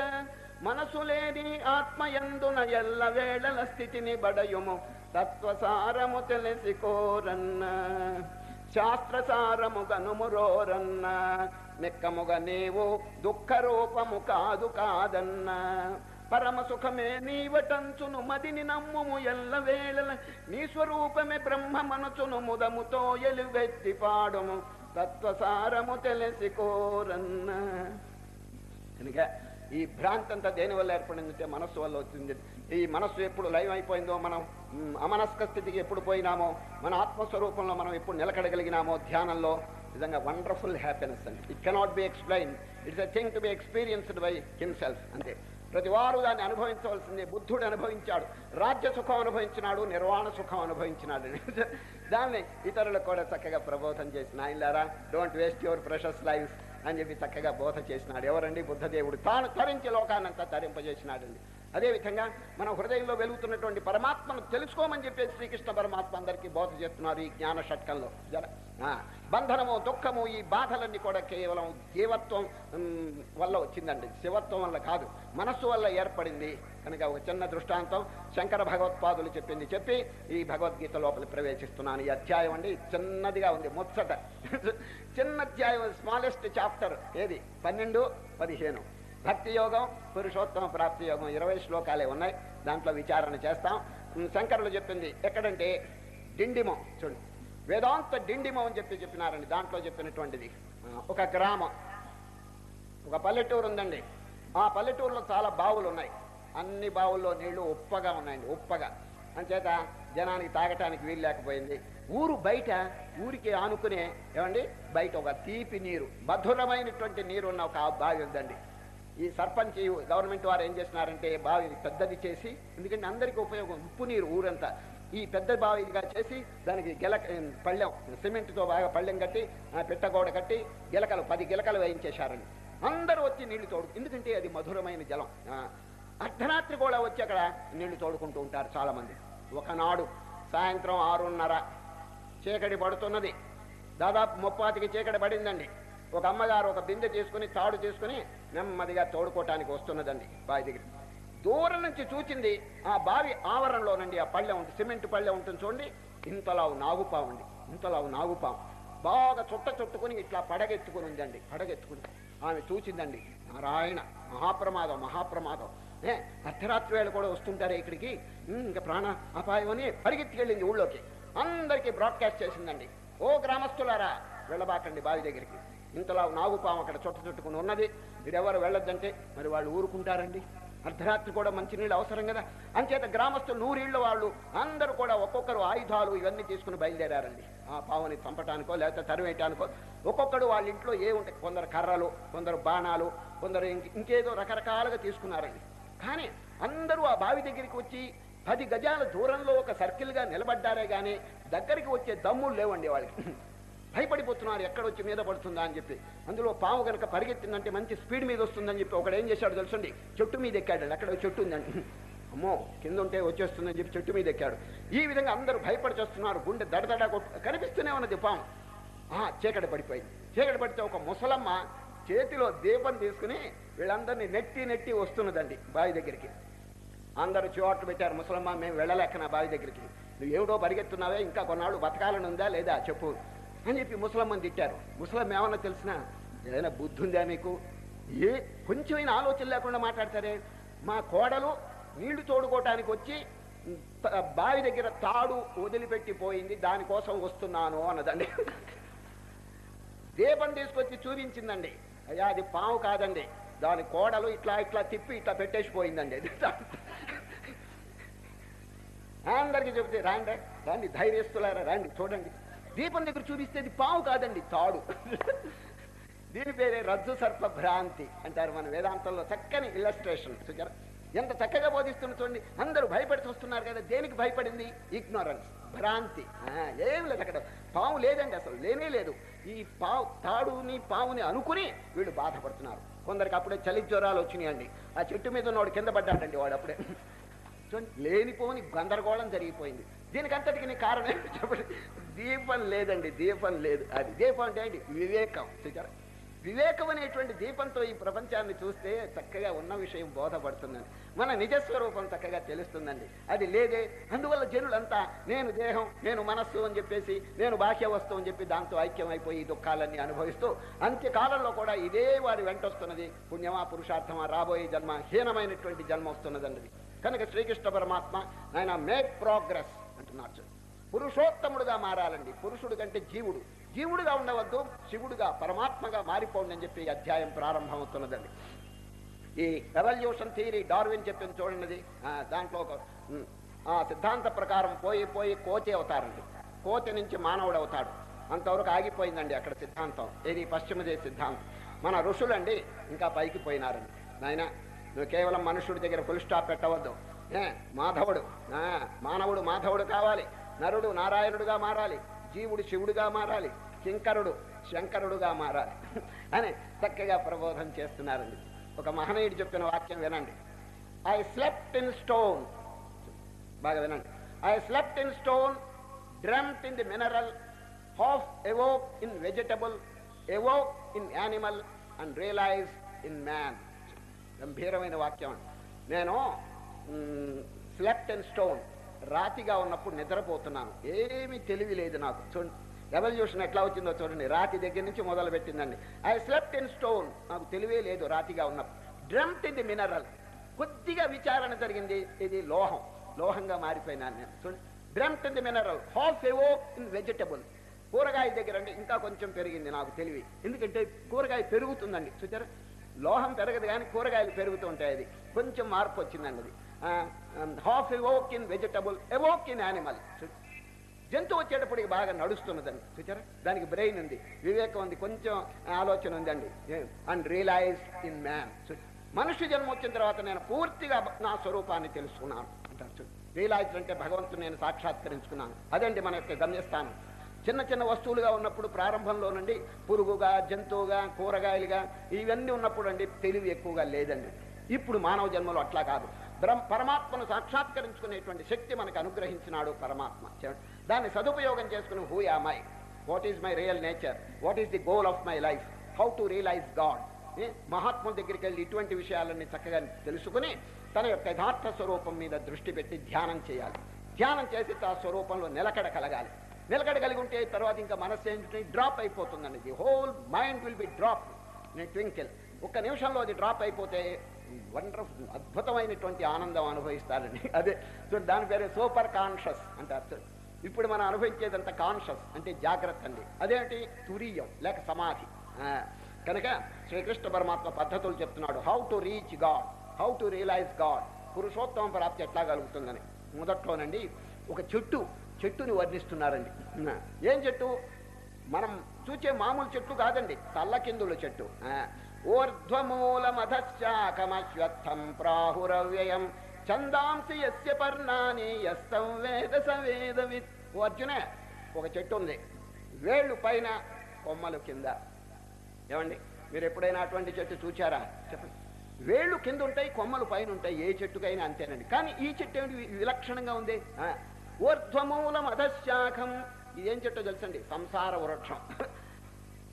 Speaker 1: మనసు లేని ఆత్మయందున ఎల్ల వేళల స్థితిని బడయుము. తత్వసారము తెలిసి కోరన్న శాస్త్రసారము గనుమురోరన్న నిక్కముగా నీవు దుఃఖ రూపము కాదు కాదన్న. పరమ సుఖమే నీవటంచును మదిని నమ్ముము ఎల్ల వేళల నీ స్వరూపమే బ్రహ్మ మనసును ముదముతో ఎలుగెత్తి పాడుము. తత్వసారము తెలిసికోరన్న. కనుక ఈ భ్రాంతి అంతా దేని వల్ల ఏర్పడిందంటే మనస్సు వల్ల వచ్చింది. ఈ మనస్సు ఎప్పుడు లైవ్ అయిపోయిందో మనం అమనస్క స్థితికి ఎప్పుడు పోయినామో మన ఆత్మస్వరూపంలో మనం ఎప్పుడు నిలకడగలిగినామో ధ్యానంలో నిజంగా వండర్ఫుల్ హ్యాపీనెస్ అండి. It cannot be explain it's a thing to be experienced by himself అంతే. ప్రతి వారు దాన్ని అనుభవించవలసిందే. బుద్ధుడు అనుభవించాడు. రాజ్య సుఖం అనుభవించినాడు నిర్వాణ సుఖం అనుభవించినాడు. దాన్ని ఇతరులకు కూడా చక్కగా ప్రబోధం చేసిన ఆయనలారా don't waste your precious life అని చెప్పి చక్కగా బోధ చేసినాడు. ఎవరండి? బుద్ధదేవుడు. తాను తరించి లోకాన్నంతా తరింపజేసినాడండి. అదేవిధంగా మన హృదయంలో వెలుగుతున్నటువంటి పరమాత్మను తెలుసుకోమని చెప్పేసి శ్రీకృష్ణ పరమాత్మ అందరికీ బోధ చేస్తున్నారు ఈ జ్ఞాన షట్కంలో. జర ఆ, బంధనము దుఃఖము ఈ బాధలన్నీ కూడా కేవలం జీవత్వం వల్ల వచ్చిందండి. శివత్వం వల్ల కాదు. మనస్సు వల్ల ఏర్పడింది. కనుక ఒక చిన్న దృష్టాంతం శంకర భగవత్పాదులు చెప్పింది చెప్పి ఈ భగవద్గీత లోపల ప్రవేశిస్తున్నాను. ఈ అధ్యాయం అండి చిన్నదిగా ఉంది ముచ్చట. చిన్న అధ్యాయం స్మాలెస్ట్ చాప్టర్. ఏది? పన్నెండు పదిహేను. భక్తి యోగం పురుషోత్తమ ప్రాప్తి యోగం ఇరవై శ్లోకాలే ఉన్నాయి. దాంట్లో విచారణ చేస్తాం. శంకరులు చెప్పింది ఎక్కడంటే డిండిమం చూడండి వేదాంత డిండిమం అని చెప్పి చెప్పినారండి. దాంట్లో చెప్పినటువంటిది. ఒక గ్రామం. ఒక పల్లెటూరు ఉందండి. ఆ పల్లెటూరులో చాలా బావులు ఉన్నాయి. అన్ని బావుల్లో నీళ్ళు ఉప్పగా ఉన్నాయండి ఉప్పగా. అంచేత జనానికి తాగటానికి వీలు లేకపోయింది. ఊరు బయట ఊరికి ఆనుకునే ఏమండి? బయట ఒక తీపి నీరు మధురమైనటువంటి నీరు ఉన్న ఒక బావి ఉందండి. ఈ సర్పంచ్ గవర్నమెంట్ వారు ఏం చేస్తున్నారంటే బావి పెద్దది చేసి ఎందుకంటే అందరికీ ఉపయోగం ఉప్పు నీరు ఊరంతా. ఈ పెద్ద బావిగా చేసి దానికి గెల పళ్ళెం సిమెంట్తో బాగా పళ్ళెం కట్టి ఆ పెట్టగోడ కట్టి గిలకలు పది గిలకలు వేయించేశారండి. అందరూ వచ్చి నీళ్ళు తోడు ఎందుకంటే అది మధురమైన జలం. అర్ధరాత్రి కూడా వచ్చి అక్కడ నీళ్ళు తోడుకుంటూ ఉంటారు చాలా మంది ఒకనాడు సాయంత్రం ఆరున్నర చీకటి పడుతున్నది. దాదాపు ముప్పాతికి చీకటి పడిందండి. ఒక అమ్మగారు ఒక బిందె చేసుకుని తాడు చేసుకుని నెమ్మదిగా తోడుకోవటానికి వస్తున్నదండి బావి దగ్గర. దూరం నుంచి చూచింది ఆ బావి ఆవరణలోనండి ఆ పళ్ళె ఉంటుంది సిమెంట్ పళ్ళె ఉంటుంది చూడండి. ఇంతలావు నాగుపాము అండి ఇంతలావు నాగుపాము బాగా చుట్ట చుట్టుకుని ఇట్లా పడగెత్తుకుని ఉందండి పడగెత్తుకుని. ఆమె చూచిందండి నారాయణ మహాప్రమాదం మహాప్రమాదం. ఏ అర్ధరాత్రి వేళ కూడా వస్తుంటారే ఇక్కడికి? ఇంకా ప్రాణ అపాయం అని పరిగెత్తికెళ్ళింది ఊళ్ళోకి. అందరికీ బ్రాడ్కాస్ట్ చేసిందండి. ఓ గ్రామస్తులారా వెళ్ళబాకండి బావి దగ్గరికి. ఇంతలా నాగుపాము అక్కడ చుట్ట చుట్టుకుని ఉన్నది. మీరెవరు వెళ్ళొద్దంటే మరి వాళ్ళు ఊరుకుంటారండి. అర్ధరాత్రి కూడా మంచినీళ్ళు అవసరం కదా. అంచేత గ్రామస్తులు నూరిళ్ళ వాళ్ళు అందరూ కూడా ఒక్కొక్కరు ఆయుధాలు ఇవన్నీ తీసుకుని బయలుదేరారండి. ఆ పావుని చంపటానికో లేకపోతే తరివేయటానికో ఒక్కొక్కడు వాళ్ళ ఇంట్లో ఏ ఉంటాయి కొందరు కర్రలు కొందరు బాణాలు కొందరు ఇంకేదో రకరకాలుగా తీసుకున్నారండి. కానీ అందరూ ఆ బావి దగ్గరికి వచ్చి పది గజాల దూరంలో ఒక సర్కిల్గా నిలబడ్డారే కానీ దగ్గరికి వచ్చే దమ్ములు లేవండి వాళ్ళకి. భయపడిపోతున్నారు ఎక్కడొచ్చి మీద పడుతుందా అని చెప్పి. అందులో పాము కనుక పరిగెత్తిందంటే మంచి స్పీడ్ మీద వస్తుందని చెప్పి ఒకడు ఏం చేశాడు తెలుసండి? చెట్టు మీద ఎక్కాడు. అక్కడ చెట్టు ఉందండి. అమ్మో కింద ఉంటే వచ్చేస్తుందని చెప్పి చెట్టు మీద ఎక్కాడు. ఈ విధంగా అందరూ భయపడి చేస్తున్నారు గుండె దడదడ కొట్టు కనిపిస్తూనే ఉన్నది పాము. ఆ చీకటి పడిపోయింది. చీకటి పడితే ఒక ముసలమ్మ చేతిలో దీపం తీసుకుని వీళ్ళందరినీ నెట్టి నెట్టి వస్తున్నదండి బావి దగ్గరికి. అందరూ చోట్లు పెట్టారు ముసలమ్మ మేము వెళ్ళలేక నా బావి దగ్గరికి. నువ్వు ఏమిటో పరిగెత్తున్నావే? ఇంకా కొన్నాళ్ళు బతకాలని ఉందా లేదా? చెప్పు. అని చెప్పి ముసలమ్మని తిట్టారు. ముసలమ్మ ఏమన్నా తెలిసినా ఏదైనా బుద్ధి ఉందా మీకు? ఏ కొంచెమైనా ఆలోచన లేకుండా మాట్లాడతారే? మా కోడలు నీళ్ళు తోడుకోవటానికి వచ్చి బావి దగ్గర తాడు వదిలిపెట్టి పోయింది దానికోసం వస్తున్నాను అన్నదండి. దీపం తీసుకొచ్చి చూపించిందండి. అయ్యా అది పాము కాదండి. దాని కోడలు ఇట్లా ఇట్లా తిప్పి ఇట్లా పెట్టేసిపోయిందండి అది అందరికి చెప్తే రాండి రండి ధైర్యస్తులారా రండి చూడండి. దీపం దగ్గర చూపిస్తే పావు కాదండి తాడు. దీని పేరే రజ్జు సర్ప భ్రాంతి అంటారు మన వేదాంతంలో చక్కని ఇల్లస్ట్రేషన్ చూచారా ఎంత చక్కగా బోధిస్తున్న చూడండి. అందరూ భయపడి చూస్తున్నారు కదా దేనికి భయపడింది? ఇగ్నోరెన్స్ భ్రాంతి. ఆ, ఏం లేదు అక్కడ. పావు లేదండి అసలు లేనే లేదు. ఈ పావు తాడుని పావుని అనుకుని వీళ్ళు బాధపడుతున్నారు. కొందరికి అప్పుడే చలి జ్వరాలు వచ్చినాయండి. ఆ చెట్టు మీద ఉన్నవాడు కింద పడ్డాడండి వాడు అప్పుడే. లేనిపోని గందరగోళం జరిగిపోయింది. దీనికంతటికి నీ కారణం ఏంటి చెప్పండి. దీపం లేదండి దీపం లేదు. అది దీపం అంటే ఏంటి? వివేకం చూచారా వివేకం అనేటువంటి దీపంతో ఈ ప్రపంచాన్ని చూస్తే చక్కగా ఉన్న విషయం బోధపడుతుందండి. మన నిజస్వరూపం చక్కగా తెలుస్తుందండి. అది లేదే. అందువల్ల జనులంతా నేను దేహం నేను మనస్సు అని చెప్పేసి నేను బాహ్య వస్తువు అని చెప్పి దాంతో ఐక్యం అయిపోయి దుఃఖాలన్నీ అనుభవిస్తూ అంత్యకాలంలో కూడా ఇదే వారి వెంటొస్తున్నది పుణ్యమా పురుషార్థమా రాబోయే జన్మ హీనమైనటువంటి జన్మ వస్తున్నదండి. కనుక శ్రీకృష్ణ పరమాత్మ ఆయన మేక్ ప్రోగ్రెస్ అంటున్నారు. పురుషోత్తముడుగా మారాలండి. పురుషుడు కంటే జీవుడు. జీవుడుగా ఉండవద్దు శివుడుగా పరమాత్మగా మారిపోండి అని చెప్పి అధ్యాయం ప్రారంభమవుతున్నదండి. ఈ రెవల్యూషన్ థియరీ డార్విన్ చెప్పింది చూడండి. దాంట్లో ఒక సిద్ధాంత ప్రకారం పోయి పోయి కోతి అవుతారండి. కోతి నుంచి మానవుడు అవుతాడు. అంతవరకు ఆగిపోయిందండి అక్కడ సిద్ధాంతం. ఇది పశ్చిమ దేశ సిద్ధాంతం. మన ఋషులండి ఇంకా పైకి పోయినారండి. నాయన నువ్వు కేవలం మనుషుడి దగ్గర ఫుల్ స్టాప్ పెట్టవద్దు. ఏ మాధవుడు ఆ, మానవుడు మాధవుడు కావాలి. నరుడు నారాయణుడుగా మారాలి. జీవుడు శివుడుగా మారాలి. కింకరుడు శంకరుడుగా మారాలి. అని చక్కగా ప్రబోధం చేస్తున్నారండి. ఒక మహనీయుడు చెప్పిన వాక్యం వినండి. ఐ స్లెప్ట్ ఇన్ స్టోన్ బాగా వినండి. I slept in stone dreamt in the mineral half awoke in vegetable awoke in animal and realise in man గంభీరమైన వాక్యం అండి నేను స్లెప్ట్ అండ్ స్టోన్ రాతిగా ఉన్నప్పుడు నిద్రపోతున్నాను. ఏమీ తెలివి లేదు నాకు. చూడండి రెవల్యూషన్ ఎట్లా వచ్చిందో చూడండి. రాతి దగ్గర నుంచి మొదలు పెట్టిందండి ఐ స్లెప్ట్ ఇన్ స్టోన్ నాకు తెలివే లేదు రాతిగా ఉన్నప్పుడు. డ్రమ్ట్ ఇన్ ది మినరల్ కొద్దిగా విచారణ జరిగింది. ఇది లోహం. లోహంగా మారిపోయినాను నేను. చూడండి dreamt in the mineral half awoke in vegetable కూరగాయ దగ్గర అంటే ఇంకా కొంచెం పెరిగింది నాకు తెలివి. ఎందుకంటే కూరగాయ పెరుగుతుందండి. చూచారా లోహం పెరగదు కానీ కూరగాయలు పెరుగుతూ ఉంటాయి అది. కొంచెం మార్పు వచ్చిందండి అది half awoke in vegetable awoke in animal జంతువు వచ్చేటప్పటికి బాగా నడుస్తున్నదండి చూచారా? దానికి బ్రెయిన్ ఉంది. వివేకం ఉంది. కొంచెం ఆలోచన ఉందండి. అండ్ రియలైజ్ ఇన్ మ్యాన్ మనుష్య జన్మ వచ్చిన తర్వాత నేను పూర్తిగా నా స్వరూపాన్ని తెలుసుకున్నాను. అంటారు. రియలైజ్ అంటే భగవంతుని నేను సాక్షాత్కరించుకున్నాను. అదండి మన యొక్క గమ్యస్థానం. చిన్న చిన్న వస్తువులుగా ఉన్నప్పుడు ప్రారంభంలో నుండి పురుగుగా జంతువుగా కూరగాయలుగా ఇవన్నీ ఉన్నప్పుడు అండి తెలివి ఎక్కువగా లేదండి. ఇప్పుడు మానవ జన్మలో అట్లా కాదు. బ్రహ్మ పరమాత్మను సాక్షాత్కరించుకునేటువంటి శక్తి మనకు అనుగ్రహించినాడు పరమాత్మ. దాన్ని సదుపయోగం చేసుకుని who my what is my real nature what is the goal of my life how to realise God మహాత్ముల దగ్గరికి వెళ్ళి ఇటువంటి విషయాలన్నీ చక్కగా తెలుసుకుని తన యొక్క యథార్థ స్వరూపం మీద దృష్టి పెట్టి ధ్యానం చేయాలి. ధ్యానం చేసి ఆ స్వరూపంలో నిలకడ కలగాలి. నిలకడ కలిగి ఉంటే తర్వాత ఇంకా మనస్సు ఏంటి? డ్రాప్ అయిపోతుందండి. The whole mind will be drop. నేను ట్వింకిల్. ఒక్క నిమిషంలో అది డ్రాప్ అయిపోతే వండర్ఫుల్ అద్భుతమైనటువంటి ఆనందం అనుభవిస్తారండి. అదే సో దాని పేరు సూపర్ కాన్షియస్ అంటారు ఇప్పుడు మనం అనుభవించేదంత కాన్షియస్ అంటే జాగ్రత్త అండి. అదేంటి? తురీయం లేక సమాధి. కనుక శ్రీకృష్ణ పరమాత్మ పద్ధతులు చెప్తున్నాడు. How to reach God how to realise God Purushottama ప్రాప్తి ఎట్లా కలుగుతుందని. మొదట్లోనండి ఒక చెట్టు చెట్టుని వర్ణిస్తున్నారండి. ఏం చెట్టు? మనం చూచే మామూలు చెట్టు కాదండి. తల్లకిందుల చెట్టు. ఆ, ఊర్ధ్వమూలమధశ్చాకమశ్వత్థం ప్రాహురవ్యయం. చందాంసి యస్య పర్ణాని యస్తం వేద సవేదవిత్ ఓ అర్జునే ఒక చెట్టు ఉంది. వేళ్ళు పైన కొమ్మలు కింద. ఏమండి? మీరు ఎప్పుడైనా అటువంటి చెట్టు చూచారా? చెప్పండి. వేళ్ళు కింద ఉంటాయి కొమ్మలు పైన ఉంటాయి ఏ చెట్టుకైనా అంతేనండి. కానీ ఈ చెట్టు ఏమిటి? విలక్షణంగా ఉంది. ఊర్ధ్వమూలం అధశాఖం ఇదేం చెట్టో తెలుసండి? సంసార వృక్షం.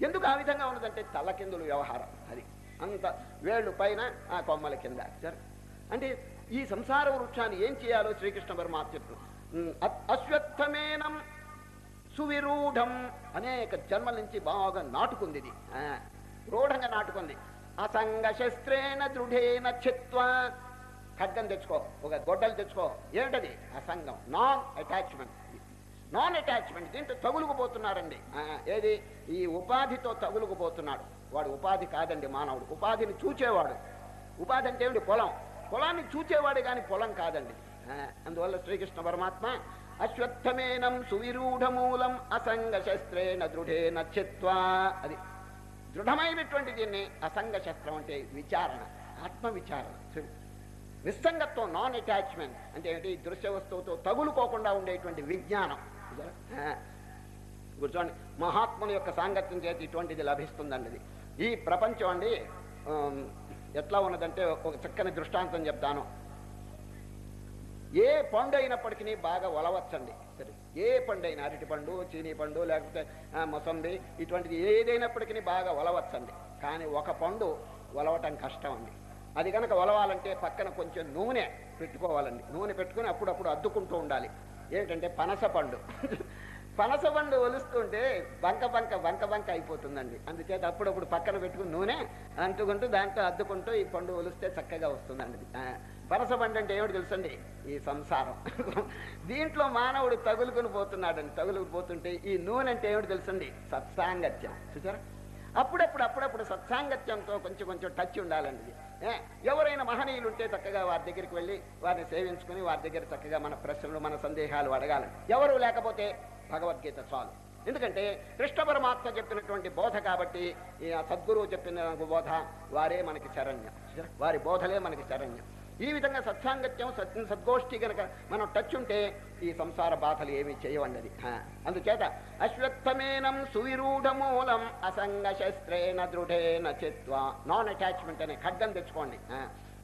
Speaker 1: ఎందుకు ఆ విధంగా ఉన్నదంటే తలకిందులు వ్యవహారం. అది అంత వేళ్ళు పైన ఆ కొమ్మల కింద. సరే. అంటే ఈ సంసార వృక్షాన్ని ఏం చేయాలో శ్రీకృష్ణ పరమాత్మ అశ్వత్థమేనం సువిరూఢం. అనేక జన్మల నుంచి బాగా నాటుకుంది ఇది. ఆ, రూఢంగా నాటుకుంది. అసంగ శస్త్రేణ దృఢేన చిత్వ ఖడ్గం తెచ్చుకో ఒక గొడ్డలు తెచ్చుకో. ఏమిటది అసంగం. నాన్ అటాచ్మెంట్ నాన్ అటాచ్మెంట్ దీంతో తగులుకుపోతున్నారండి. ఆ, ఏది? ఈ ఉపాధితో తగులుకుపోతున్నాడు. వాడు ఉపాధి కాదండి మానవుడు. ఉపాధిని చూచేవాడు. ఉపాధి అంటే ఏమిటి? పొలం. పొలాన్ని చూచేవాడు కానీ పొలం కాదండి. అందువల్ల శ్రీకృష్ణ పరమాత్మ అశ్వత్థమేనం సువిరూఢమూలం అసంగ శస్త్రేణ దృఢేన చిత్వా అది దృఢమైనటువంటి దీన్ని. అసంగ శస్త్రం అంటే విచారణ. ఆత్మ విచారణ నిస్సంగత్వం నాన్ అటాచ్మెంట్ అంటే ఏంటి? దృశ్య వస్తువుతో తగులుకోకుండా ఉండేటువంటి విజ్ఞానం. కూర్చోండి. మహాత్ముల యొక్క సాంగత్యం చేతి ఇటువంటిది లభిస్తుందండి ఈ ప్రపంచం అండి ఎట్లా ఉన్నదంటే ఒక చక్కని దృష్టాంతం చెప్తాను. ఏ పండు అయినప్పటికీ బాగా ఒలవచ్చండి సరే ఏ పండు అయినా అరటి పండు చీనీ పండు లేకపోతే మొసంబి ఇటువంటిది ఏదైనప్పటికీ బాగా ఒలవచ్చండి కానీ ఒక పండు ఒలవటం కష్టం అండి. అది కనుక ఒలవాలంటే పక్కన కొంచెం నూనె పెట్టుకోవాలండి. నూనె పెట్టుకుని అప్పుడప్పుడు అద్దుకుంటూ ఉండాలి. ఏంటంటే పనస పండు. పనస పండు ఒలుస్తుంటే బంక బంక బంక బంక అయిపోతుందండి. అందుచేత అప్పుడప్పుడు పక్కన పెట్టుకుని నూనె అంటుకుంటూ దాంట్లో అద్దుకుంటూ ఈ పండు ఒలిస్తే చక్కగా వస్తుందండి. పనస పండు అంటే ఏమిటి తెలుసండి? ఈ సంసారం. దీంట్లో మానవుడు తగులుకుని పోతున్నాడండి. తగులుకుని పోతుంటే ఈ నూనె అంటే ఏమిటి తెలుసండి? సత్సాంగత్యం. చూసారా? అప్పుడప్పుడు అప్పుడప్పుడు సత్సాంగత్యంతో కొంచెం కొంచెం టచ్ ఉండాలండి. ఎవరైనా మహనీయులు ఉంటే చక్కగా వారి దగ్గరికి వెళ్ళి వారిని సేవించుకుని వారి దగ్గర చక్కగా మన ప్రశ్నలు మన సందేహాలు అడగాలి. ఎవరు లేకపోతే భగవద్గీత చాలు. ఎందుకంటే కృష్ణ పరమాత్మ చెప్పినటువంటి బోధ కాబట్టి సద్గురువు చెప్పిన బోధ వారే మనకి శరణ్యం. వారి బోధలే మనకి శరణ్యం. ఈ విధంగా సత్సాంగత్యం సత్ సద్గోష్ఠి గనక మనం టచ్ ఉంటే ఈ సంసార బాధలు ఏమి చేయవన్నది. అందుచేత అశ్వత్థమేనం సువిరూఢమూలం అసంగ శస్త్రేణ దృఢేన చిత్వ. నాన్ అటాచ్మెంట్ అనే ఖడ్గం తెచ్చుకోండి.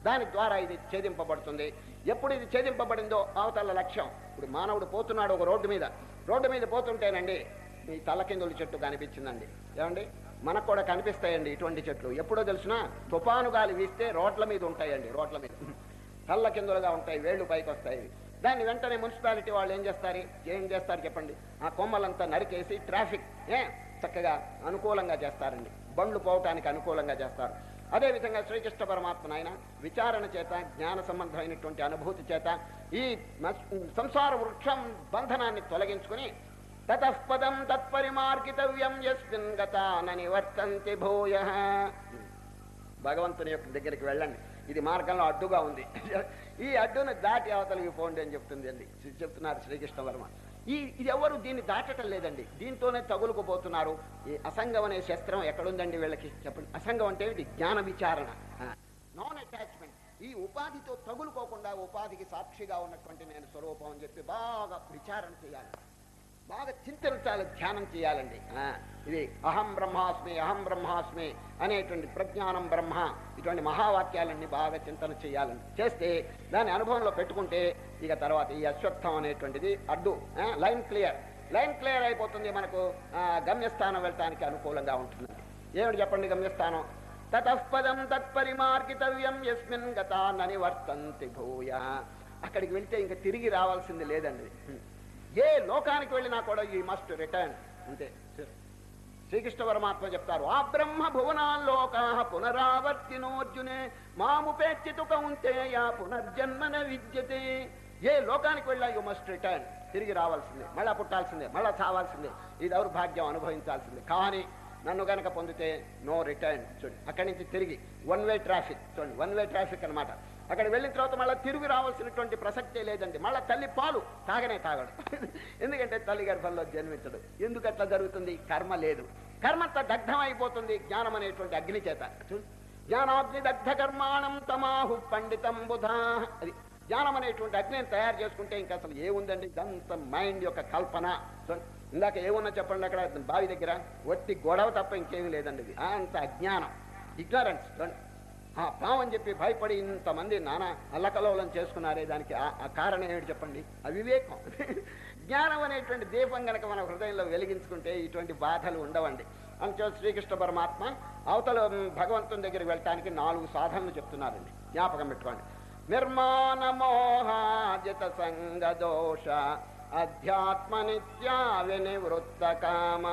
Speaker 1: దాని ద్వారా ఇది ఛేదింపబడుతుంది. ఎప్పుడు ఇది ఛేదింపబడిందో అవతల లక్ష్యం. ఇప్పుడు మానవుడు పోతున్నాడు ఒక రోడ్డు మీద. రోడ్డు మీద పోతుంటేనండి ఈ తలకిందుల చెట్టు కనిపించిందండి. ఏమండి? మనకు కూడా కనిపిస్తాయండి ఇటువంటి చెట్లు. ఎప్పుడో తెలిసిన తుఫాను గాలి వీస్తే రోడ్ల మీద ఉంటాయండి రోడ్ల మీద. తల్ల కిందులుగా ఉంటాయి వేళ్ళు పైకి వస్తాయి. దాన్ని వెంటనే మున్సిపాలిటీ వాళ్ళు ఏం చేస్తారు? ఏం చేస్తారు చెప్పండి? ఆ కొమ్మలంతా నరికేసి ట్రాఫిక్ ఏ? చక్కగా అనుకూలంగా చేస్తారండి. బండ్లు పోవటానికి అనుకూలంగా చేస్తారు. అదేవిధంగా శ్రీకృష్ణ పరమాత్మ ఆయన విచారణ చేత జ్ఞాన సంబంధమైనటువంటి అనుభూతి చేత ఈ సంసార వృక్షం బంధనాన్ని తొలగించుకుని తతఃపదం తత్పరిమార్గితవ్యం ఎస్మిన్ గతానని వర్తంతి భూయ. భగవంతుని యొక్క దగ్గరికి వెళ్ళండి. ఇది మార్గంలో అడ్డుగా ఉంది. ఈ అడ్డును దాటి అవతలకి పోండి అని చెప్తుంది అండి. చెప్తున్నారు శ్రీకృష్ణ వర్మ. ఈ ఇది ఎవరు దీన్ని దాటటం లేదండి. దీంతోనే తగులుకుపోతున్నారు. ఈ అసంగం అనే శస్త్రం ఎక్కడుందండి వీళ్ళకి? చెప్పండి. అసంగం అంటే ఇది జ్ఞాన విచారణ. నాన్ అటాచ్మెంట్ ఈ ఉపాధితో తగులుకోకుండా ఉపాధికి సాక్షిగా ఉన్నటువంటి నేను స్వరూపం అని చెప్పి బాగా విచారణ చేయాలి. బాగా చింతించాలి ధ్యానం చేయాలండి. ఇది అహం బ్రహ్మాస్మి అహం బ్రహ్మాస్మి అనేటువంటి ప్రజ్ఞానం బ్రహ్మ ఇటువంటి మహావాక్యాలన్నీ బాగా చింతన చేయాలని చేస్తే దాని అనుభవంలో పెట్టుకుంటే ఇక తర్వాత ఈ అశ్వత్థం అనేటువంటిది అడ్డు ఆ, లైన్ క్లియర్. లైన్ క్లియర్ అయిపోతుంది మనకు ఆ, గమ్యస్థానం వెళ్ళటానికి అనుకూలంగా ఉంటుంది. ఏమిటి చెప్పండి గమ్యస్థానం? తతఃపదం తత్పరిమార్గితవ్యం యస్మిన్ గతాన్ని ననివర్తంతి భూయ. అక్కడికి వెళ్తే ఇంకా తిరిగి రావాల్సింది లేదండి. ఏ లోకానికి వెళ్ళినా కూడా ఈ మస్ట్ రిటర్న్ అంతే. శ్రీకృష్ణ పరమాత్మ చెప్తారు ఆ బ్రహ్మ భువనాల్లోకా పునరావర్తినోర్జునే మాముపేక్షితు కౌంతేయ పునర్జన్మన విద్యతే. ఏ లోకానికి వెళ్ళా యు మస్ట్ రిటర్న్ తిరిగి రావాల్సిందే మళ్ళా పుట్టాల్సిందే మళ్ళా చావాల్సిందే ఈ దౌర్భాగ్యం అనుభవించాల్సిందే. కానీ నన్ను కనుక పొందితే నో రిటర్న్ చూడండి అక్కడి నుంచి తిరిగి వన్ వే ట్రాఫిక్ చూడండి వన్ వే ట్రాఫిక్ అన్నమాట. అక్కడ వెళ్ళిన తర్వాత మళ్ళీ తిరిగి రావాల్సినటువంటి ప్రసక్తే లేదండి. మళ్ళీ తల్లి పాలు తాగనే తాగడు. ఎందుకంటే తల్లి గర్భంలో జన్మించడు ఎందుకు అట్లా జరుగుతుంది? కర్మ లేదు. కర్మంతా దగ్ధం అయిపోతుంది జ్ఞానం అనేటువంటి అగ్ని చేత. జ్ఞానాగ్ని దగ్ధ కర్మాణం తమాహు పండితం బుధా. అది జ్ఞానం అనేటువంటి అగ్నిని తయారు చేసుకుంటే ఇంకా అసలు ఏముందండి? ఇదంతా మైండ్ యొక్క కల్పన. ఇందాక ఏమున్నా చెప్పండి అక్కడ? బావి దగ్గర. ఒట్టి గొడవ తప్ప ఇంకేమీ లేదండి ఇది. అంత అజ్ఞానం. ఇగ్నరెన్స్. చూడండి ఆ పాము అని చెప్పి భయపడి ఇంతమంది నానా అల్లకలోలం చేసుకున్నారే దానికి ఆ- కారణం ఏమిటి చెప్పండి? అవివేకం. జ్ఞానం అనేటువంటి దీపం గనక మన హృదయంలో వెలిగించుకుంటే ఇటువంటి బాధలు ఉండవండి. అందుచే శ్రీకృష్ణ పరమాత్మ అవతల భగవంతుని దగ్గరికి వెళ్ళటానికి నాలుగు సాధనలు చెప్తున్నారండి. జ్ఞాపకం పెట్టుకోండి. నిర్మాణ మోహాజిత సంగ దోష అధ్యాత్మ నిత్యా వినివృత్త కామ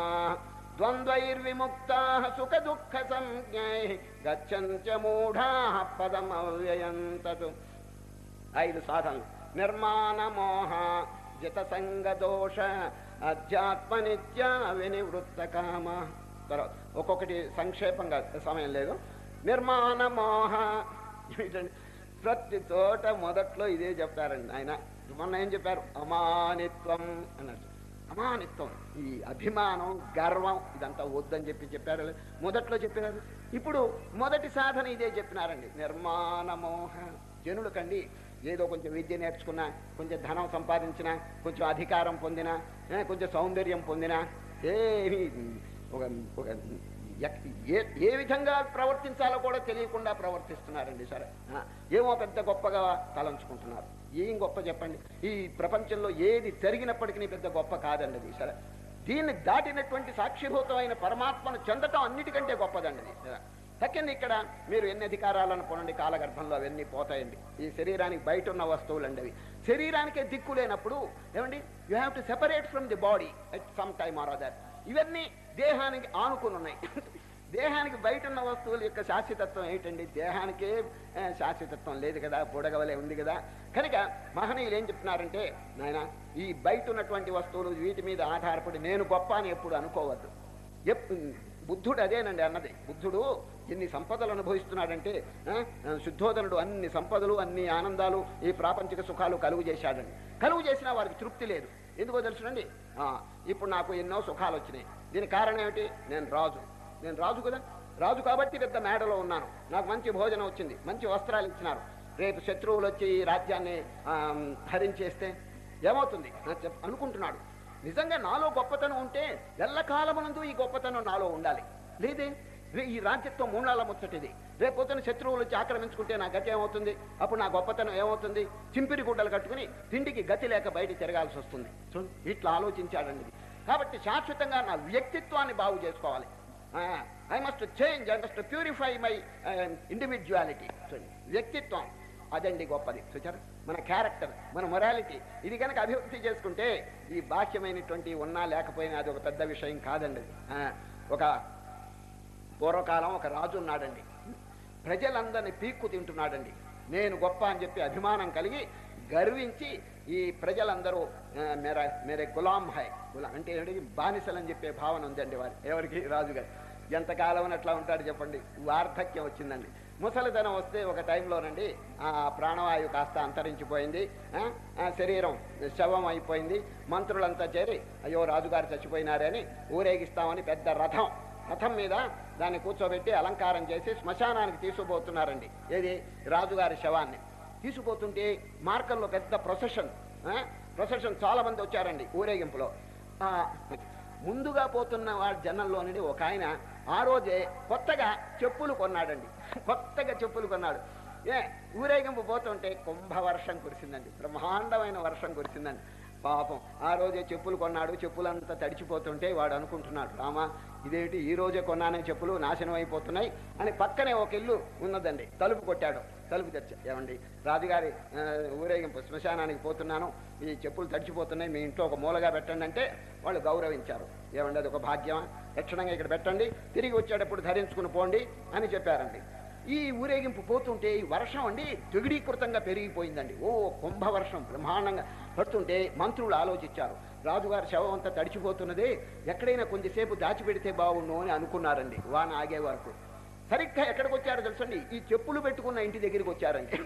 Speaker 1: ద్వంద్వైర్విముక్త సుఖ దుఃఖ సంజ్ఞై గచ్చంత్య మూఢా పదమవ్యయం తతు ఐదు సాధనలు. నిర్మాణమోహ మోహ జిత అధ్యాత్మ నిత్య వినివృత్త కామ. తర్వాత ఒక్కొక్కటి సంక్షేపంగా సమయం లేదు. నిర్మాణ మోహ ప్రతి చోట మొదట్లో ఇదే చెప్తారండి ఆయన. మొన్న ఏం చెప్పారు? అమానిత్వం అన్నట్టు. అమానిత్వం ఈ అభిమానం గర్వం ఇదంతా వద్దని చెప్పి చెప్పారు మొదట్లో చెప్పినారు ఇప్పుడు మొదటి సాధన ఇదే చెప్పినారండి. నిర్మాణమోహ జనులు కండి ఏదో కొంచెం విద్య నేర్చుకున్నా కొంచెం ధనం సంపాదించినా కొంచెం అధికారం పొందినా కొంచెం సౌందర్యం పొందినా ఏమి ఒక ఒక ఏ ఏ విధంగా ప్రవర్తించాలో కూడా తెలియకుండా ప్రవర్తిస్తున్నారండి సరే. ఏమో పెద్ద గొప్పగా తలంచుకుంటున్నారు. ఏం గొప్ప చెప్పండి? ఈ ప్రపంచంలో ఏది జరిగినప్పటికీ పెద్ద గొప్ప కాదండి అది. సరే. దీన్ని దాటినటువంటి సాక్షిభూతమైన పరమాత్మను చెందటం అన్నిటికంటే గొప్పదండి ఇది. తక్కింది ఇక్కడ మీరు ఎన్ని అధికారాలను పొనండి కాలగర్భంలో అవన్నీ పోతాయండి. ఈ శరీరానికి బయట ఉన్న వస్తువులండి అవి. శరీరానికే దిక్కు లేనప్పుడు ఏమండి? You have to separate from the body at some time or other ఇవన్నీ దేహానికి ఆనుకుని ఉన్నాయి. దేహానికి బయట ఉన్న వస్తువుల యొక్క శాశ్వతత్వం ఏంటండి? దేహానికే శాశ్వతత్వం లేదు కదా బుడగవలే ఉంది కదా. కనుక మహనీయులు ఏం చెప్తున్నారంటే నాయన ఈ బయట ఉన్నటువంటి వస్తువులు వీటి మీద ఆధారపడి నేను గొప్ప అని ఎప్పుడు అనుకోవద్దు. బుద్ధుడు అదేనండి అన్నది. బుద్ధుడు ఎన్ని సంపదలు అనుభవిస్తున్నాడంటే ఆ, శుద్ధోదనుడు అన్ని సంపదలు అన్ని ఆనందాలు ఈ ప్రాపంచిక సుఖాలు కలుగు చేశాడండి. కలుగు చేసినా వారికి తృప్తి లేదు. ఎందుకో తెలుసునండి? ఇప్పుడు నాకు ఎన్నో సుఖాలు వచ్చినాయి. దీని కారణం ఏమిటి? నేను రాజు. నేను రాజు కదా? రాజు కాబట్టి పెద్ద మేడలో ఉన్నాను. నాకు మంచి భోజనం వచ్చింది. మంచి వస్త్రాలు ఇచ్చినారు. రేపు శత్రువులు వచ్చి ఈ రాజ్యాన్ని హరించేస్తే ఏమవుతుంది? చెప్- అనుకుంటున్నాడు. నిజంగా నాలో గొప్పతనం ఉంటే ఎల్లకాలమునందు ఈ గొప్పతనం నాలో ఉండాలి. లేదే? రే- ఈ రాజ్యత్వం మూడాల ముచ్చటిది. రేపు పొద్దున శత్రువులు వచ్చి ఆక్రమించుకుంటే నా గతి ఏమవుతుంది? అప్పుడు నా గొప్పతనం ఏమవుతుంది? చింపిరి గుడ్డలు కట్టుకుని తిండికి గతి లేక బయట తిరగాల్సి వస్తుంది. ఇట్లా ఆలోచించాడండి. కాబట్టి శాశ్వతంగా నా వ్యక్తిత్వాన్ని బాగు చేసుకోవాలి. I must change I must purify my individuality వ్యక్తిత్వం. అదండి గొప్పది. చూచారు మన క్యారెక్టర్ మన మొరాలిటీ ఇది కనుక అభివృద్ధి చేసుకుంటే ఈ బాహ్యమైనటువంటి ఉన్నా లేకపోయినా అది ఒక పెద్ద విషయం కాదండి. ఒక పూర్వకాలం ఒక రాజు ఉన్నాడండి. ప్రజలందరినీ పీక్కు తింటున్నాడండి. నేను గొప్ప అని చెప్పి అభిమానం కలిగి గర్వించి ఈ ప్రజలందరూ మేరే మేరే గులాం హై. గులాం అంటే ఏంటి బానిసలని చెప్పే భావన ఉందండి వారి ఎవరికి? రాజుగారు. ఎంతకాలం అట్లా ఉంటాడు చెప్పండి? వార్ధక్యం వచ్చిందండి. ముసలితనం వస్తే ఒక టైంలోనండి ఆ ప్రాణవాయువు కాస్త అంతరించిపోయింది ఆ, శరీరం శవం అయిపోయింది మంత్రులంతా చేరి అయ్యో రాజుగారు చచ్చిపోయినారని ఊరేగిస్తామని పెద్ద రథం రథం మీద దాన్ని కూర్చోబెట్టి అలంకారం చేసి శ్మశానానికి తీసుకుపోతున్నారండి. ఏది? రాజుగారి శవాన్ని. తీసుకుపోతుంటే మార్గంలో పెద్ద ప్రొసెషన్ ప్రొసెషన్ చాలా మంది వచ్చారండి ఊరేగింపులో. ముందుగా పోతున్న వాడు జనంలో నుండి ఒక ఆయన ఆ రోజే కొత్తగా చెప్పులు కొన్నాడండి. కొత్తగా చెప్పులు కొన్నాడు. ఏ ఊరేగింపు పోతుంటే కుంభవర్షం కురిసిందండి. బ్రహ్మాండమైన వర్షం కురిసిందండి. పాపం ఆ రోజే చెప్పులు కొన్నాడు చెప్పులంతా తడిచిపోతుంటే వాడు అనుకుంటున్నాడు రామా ఇదేంటి ఈ రోజే కొన్నానని చెప్పులు నాశనం అయిపోతున్నాయి అని పక్కనే ఒక ఇల్లు ఉన్నదండి. తలుపు కొట్టాడు. తలుపు తెచ్చా ఏమండి? రాజుగారి ఊరేగింపు శ్మశానానికి పోతున్నాను. ఈ చెప్పులు తడిచిపోతున్నాయి. మీ ఇంట్లో ఒక మూలగా పెట్టండి అంటే వాళ్ళు గౌరవించారు. ఏమండి? అది ఒక భాగ్యమా? లక్షణంగా ఇక్కడ పెట్టండి. తిరిగి వచ్చేటప్పుడు ధరించుకుని పోండి అని చెప్పారండి. ఈ ఊరేగింపు పోతుంటే ఈ వర్షం అండి దిగుడీకృతంగా పెరిగిపోయిందండి. ఓ కుంభ వర్షం బ్రహ్మాండంగా పడుతుంటే మంత్రులు ఆలోచించారు. రాజుగారి శవం అంతా తడిచిపోతున్నది. ఎక్కడైనా కొంచెంసేపు దాచిపెడితే బాగుండు అని అనుకున్నారండి. వాన ఆగే వరకు. సరిగ్గా ఎక్కడికి వచ్చారో తెలుసండి? ఈ చెప్పులు పెట్టుకున్న ఇంటి దగ్గరికి వచ్చారండి.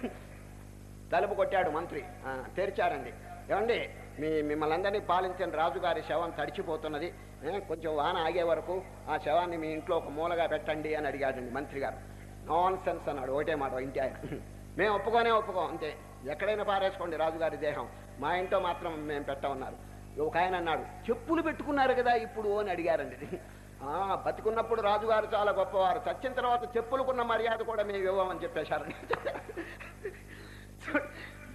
Speaker 1: తలుపు కొట్టాడు మంత్రి. ఆ, తెరిచారండి. ఏమండి మీ మిమ్మల్ని అందరినీ పాలించిన రాజుగారి శవం తడిచిపోతున్నది. కొంచెం వాన ఆగే వరకు ఆ శవాన్ని మీ ఇంట్లో ఒక మూలగా పెట్టండి అని అడిగాడండి మంత్రి గారు నాన్ సెన్స్ అన్నాడు. ఒకటే మాట ఇంటి ఆయన. మేము ఒప్పుకోనే ఒప్పుకోం. అంతే. ఎక్కడైనా పారేసుకోండి రాజుగారి దేహం. మా ఇంట్లో మాత్రం మేము పెట్టమన్నారు. ఒక ఆయన అన్నాడు చెప్పులు పెట్టుకున్నారు కదా ఇప్పుడు అని అడిగారండి. ఆ బతికున్నప్పుడు రాజుగారు చాలా గొప్పవారు. చచ్చిన తర్వాత చెప్పులుకున్న మర్యాద కూడా మేము ఇవ్వమని చెప్పేశారండి చూ-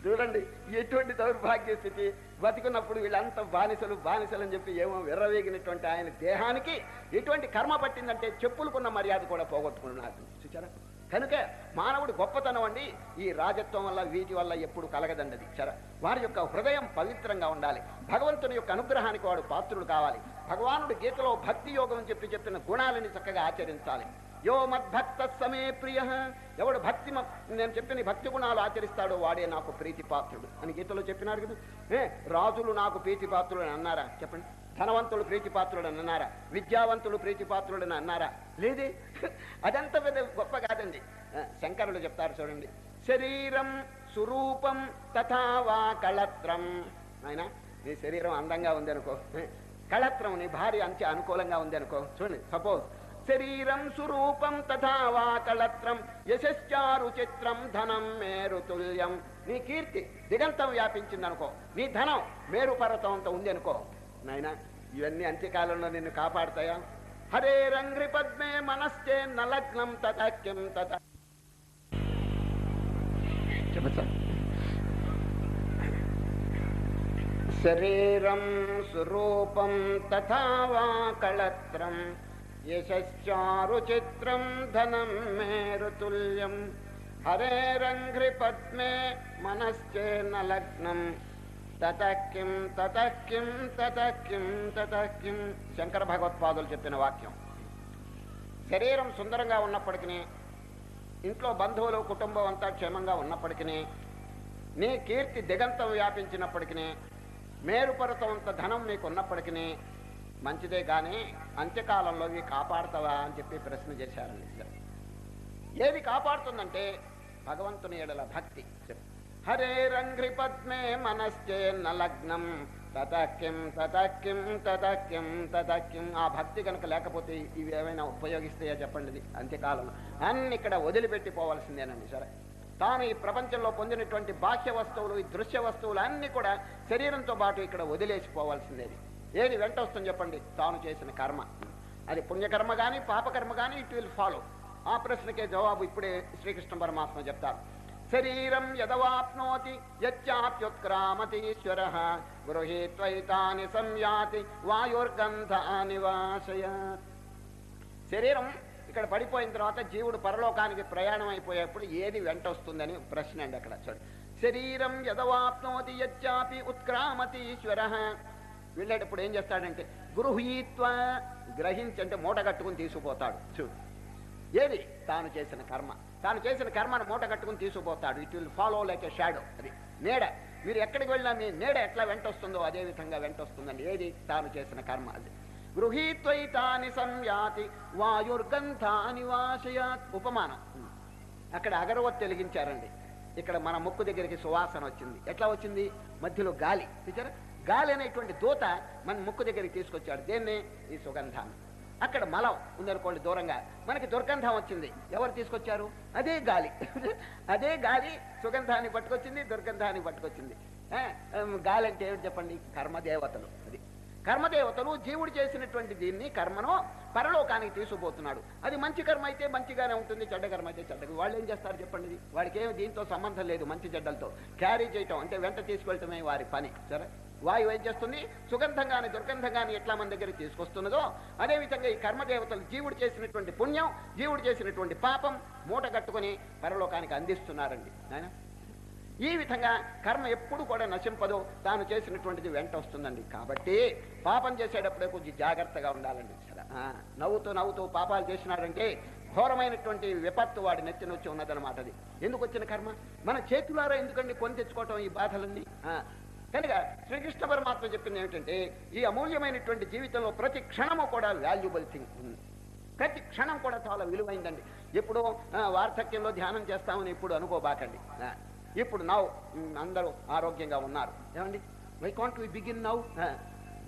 Speaker 1: చూడండి ఎటువంటి దౌర్భాగ్య స్థితి. బతికున్నప్పుడు వీళ్ళంతా బానిసలు బానిసలు అని చెప్పి ఏమో విర్రవేగినటువంటి ఆయన దేహానికి ఎటువంటి కర్మ పట్టిందంటే చెప్పులుకున్న మర్యాద కూడా పోగొట్టుకున్నారు. చూచారా కనుక మానవుడు గొప్పతనం అండి ఈ రాజత్వం వల్ల వీటి వల్ల ఎప్పుడు కలగదండి చర వారి యొక్క హృదయం పవిత్రంగా ఉండాలి. భగవంతుని యొక్క అనుగ్రహానికి వాడు పాత్రుడు కావాలి. భగవానుడు గీతలో భక్తి యోగం చెప్పి చెప్పిన గుణాలని చక్కగా ఆచరించాలి. యో మద్భక్త సమే ప్రియ. ఎవడు భక్తి నేను చెప్పిన ఈ భక్తి గుణాలు ఆచరిస్తాడో వాడే నాకు ప్రీతి పాత్రుడు అని గీతలో చెప్పినారు కదా. ఏ రాజులు నాకు ప్రీతి పాత్రుడు అని అన్నారా? చెప్పండి. ధనవంతులు ప్రీతిపాత్రుడు అని అన్నారా? విద్యావంతులు ప్రీతిపాత్రుడు అని అన్నారా? లేదే అదంతా పెద్ద గొప్ప కాదండి. ఆ, శంకరులు చెప్తారు చూడండి. శరీరం సురూపం తథా వా కళత్రం. ఆయన నీ శరీరం అందంగా ఉంది అనుకో కళత్రం నీ భార్య అంచె అనుకూలంగా ఉంది అనుకో చూడండి సపోజ్ శరీరం సురూపం తథా వా కళత్రం. యశశ్చారు చిత్రం ధనం మేరుతుల్యం నీ కీర్తి దిగంతం వ్యాపించింది అనుకో నీ ధనం మేరు పర్వతం అంత ఉంది అనుకో నాయన ఇవన్నీ అంత్యకాలంలో నిన్ను కాపాడతాయా? హరే రంగ్రి పద్మే మనస్తే నలగ్నం తత తథ తత శరీరం స్వరూపం తథా వా కళత్రం యశ్చారుచిత్రం ధనం మేరుతుల్యం హరేరంఘ్రి పద్మే మనశ్చేన లగ్నం తతకిం తతకిం తతకిం తతకిం శంకర భగవత్పాదులు చెప్పిన వాక్యం. శరీరం సుందరంగా ఉన్నప్పటికీ ఇంట్లో బంధువులు కుటుంబం అంతా క్షేమంగా ఉన్నప్పటికీ నీ కీర్తి దిగంతం వ్యాపించినప్పటికీ మేరుపర్వతం అంత ధనం మీకు ఉన్నప్పటికీ మంచిదే కానీ అంత్యకాలంలో ఇవి కాపాడుతావా అని చెప్పి ప్రశ్న చేశారండి ఏది కాపాడుతుందంటే భగవంతుని ఎడల భక్తి చెప్పు. హరే రంగ్రి పద్మే మనశ్చే నలగ్నం. తతకిం తదక్యం తతకిం తతకిం ఆ భక్తి కనుక లేకపోతే ఇవి ఏమైనా ఉపయోగిస్తాయా చెప్పండి ఇది? అన్ని ఇక్కడ వదిలిపెట్టి పోవాల్సిందేనండి సరే. తాను ఈ ప్రపంచంలో పొందినటువంటి బాహ్య వస్తువులు ఈ దృశ్య వస్తువులు అన్ని కూడా శరీరంతో పాటు ఇక్కడ వదిలేసిపోవాల్సిందేది. ఏది వెంట వస్తుంది చెప్పండి? తాను చేసిన కర్మ. అది పుణ్యకర్మ కానీ పాపకర్మ కానీ ఇట్ విల్ ఫాలో. ఆ ప్రశ్నకే జవాబు ఇప్పుడే శ్రీకృష్ణ పరమాత్మ చెప్తారు. శరీరం యదవాప్నోతి యచ్చాప్యుత్క్రామతీశ్వర. గృహీత్వైతాని సంయాతి వాయుర్గంధ నివాసయ శరీరం ఇక్కడ పడిపోయిన తర్వాత జీవుడు పరలోకానికి ప్రయాణం అయిపోయేప్పుడు ఏది వెంట వస్తుందని ప్రశ్న అండి అక్కడ. చూడండి. శరీరం యదవాప్నోతి యచ్చాపి ఉత్క్రామతీశ్వర. వెళ్ళేటప్పుడు ఏం చేస్తాడంటే గృహీత్వ గ్రహించి అంటే మూట కట్టుకుని తీసుకుపోతాడు. చూడు. ఏది? తాను చేసిన కర్మ. తాను చేసిన కర్మను మూట కట్టుకుని తీసుకుపోతాడు. It will follow like a shadow అది నీడ మీరు ఎక్కడికి వెళ్ళినా మీ నీడ ఎట్లా వెంట వస్తుందో అదే విధంగా వెంట వస్తుందండి ఏది తాను చేసిన కర్మ అది. గృహీత్వైతాని సంయాతి వాయుర్గంధాని వాసయాత్ ఉపమానం. అక్కడ అగరవత్ వెలిగించారండి. ఇక్కడ మన ముక్కు దగ్గరికి సువాసన వచ్చింది. ఎట్లా వచ్చింది? మధ్యలో గాలి. చూచారా గాలి అనేటువంటి దూత మన ముక్కు దగ్గరికి తీసుకొచ్చాడు. దేన్నే? ఈ సుగంధాన్ని. అక్కడ మలం ఉందనుకోండి దూరంగా. మనకి దుర్గంధం వచ్చింది. ఎవరు తీసుకొచ్చారు? అదే గాలి. అదే గాలి సుగంధాన్ని పట్టుకొచ్చింది దుర్గంధాన్ని పట్టుకొచ్చింది. గాలి అంటే ఏమిటి చెప్పండి? కర్మదేవతలు అది. కర్మదేవతలు జీవుడు చేసినటువంటి దీన్ని కర్మను పరలోకానికి తీసుకుపోతున్నాడు. అది మంచి కర్మ అయితే మంచిగానే ఉంటుంది చెడ్డ కర్మ అయితే చెడ్డగా వాళ్ళు ఏం చేస్తారు చెప్పండి వాడికి ఏమి దీంతో సంబంధం లేదు మంచి చెడ్డలతో. క్యారీ చేయటం అంటే వెంట తీసుకెళ్ళటమే వారి పని. సరే? వాయువు ఏం చేస్తుంది? సుగంధంగాని దుర్గంధంగాని ఎట్లా మన దగ్గరికి తీసుకొస్తున్నదో అదేవిధంగా ఈ కర్మదేవతలు జీవుడు చేసినటువంటి పుణ్యం జీవుడు చేసినటువంటి పాపం మూట కట్టుకొని పరలోకానికి అందిస్తున్నారండి. నాయన? ఈ విధంగా కర్మ ఎప్పుడు కూడా నశింపదు. తాను చేసినటువంటిది వెంట వస్తుందండి. కాబట్టి పాపం చేసేటప్పుడే కొంచెం జాగ్రత్తగా ఉండాలండి. సరే. నవ్వుతూ నవ్వుతూ పాపాలు చేసినాడంటే ఘోరమైనటువంటి విపత్తు వాడి నెత్తిన వచ్చి ఉన్నదన్నమాట అది. ఎందుకు వచ్చిన కర్మ? మన చేతులారా ఎందుకండి కొని తెచ్చుకోవటం ఈ బాధలన్నీ? కనుక శ్రీకృష్ణ పరమాత్మ చెప్పింది ఏమిటంటే ఈ అమూల్యమైనటువంటి జీవితంలో ప్రతి క్షణము కూడా వాల్యుబుల్ థింగ్ ఉంది ప్రతి క్షణం కూడా చాలా విలువైందండి. ఎప్పుడో ఆ, వార్ధక్యంలో ధ్యానం చేస్తామని ఇప్పుడు అనుకోబాకండి. ఇప్పుడు నవ్వు అందరూ ఆరోగ్యంగా ఉన్నారు. ఏమండి? వై కాంట్ వి బిగిన్ నవ్వు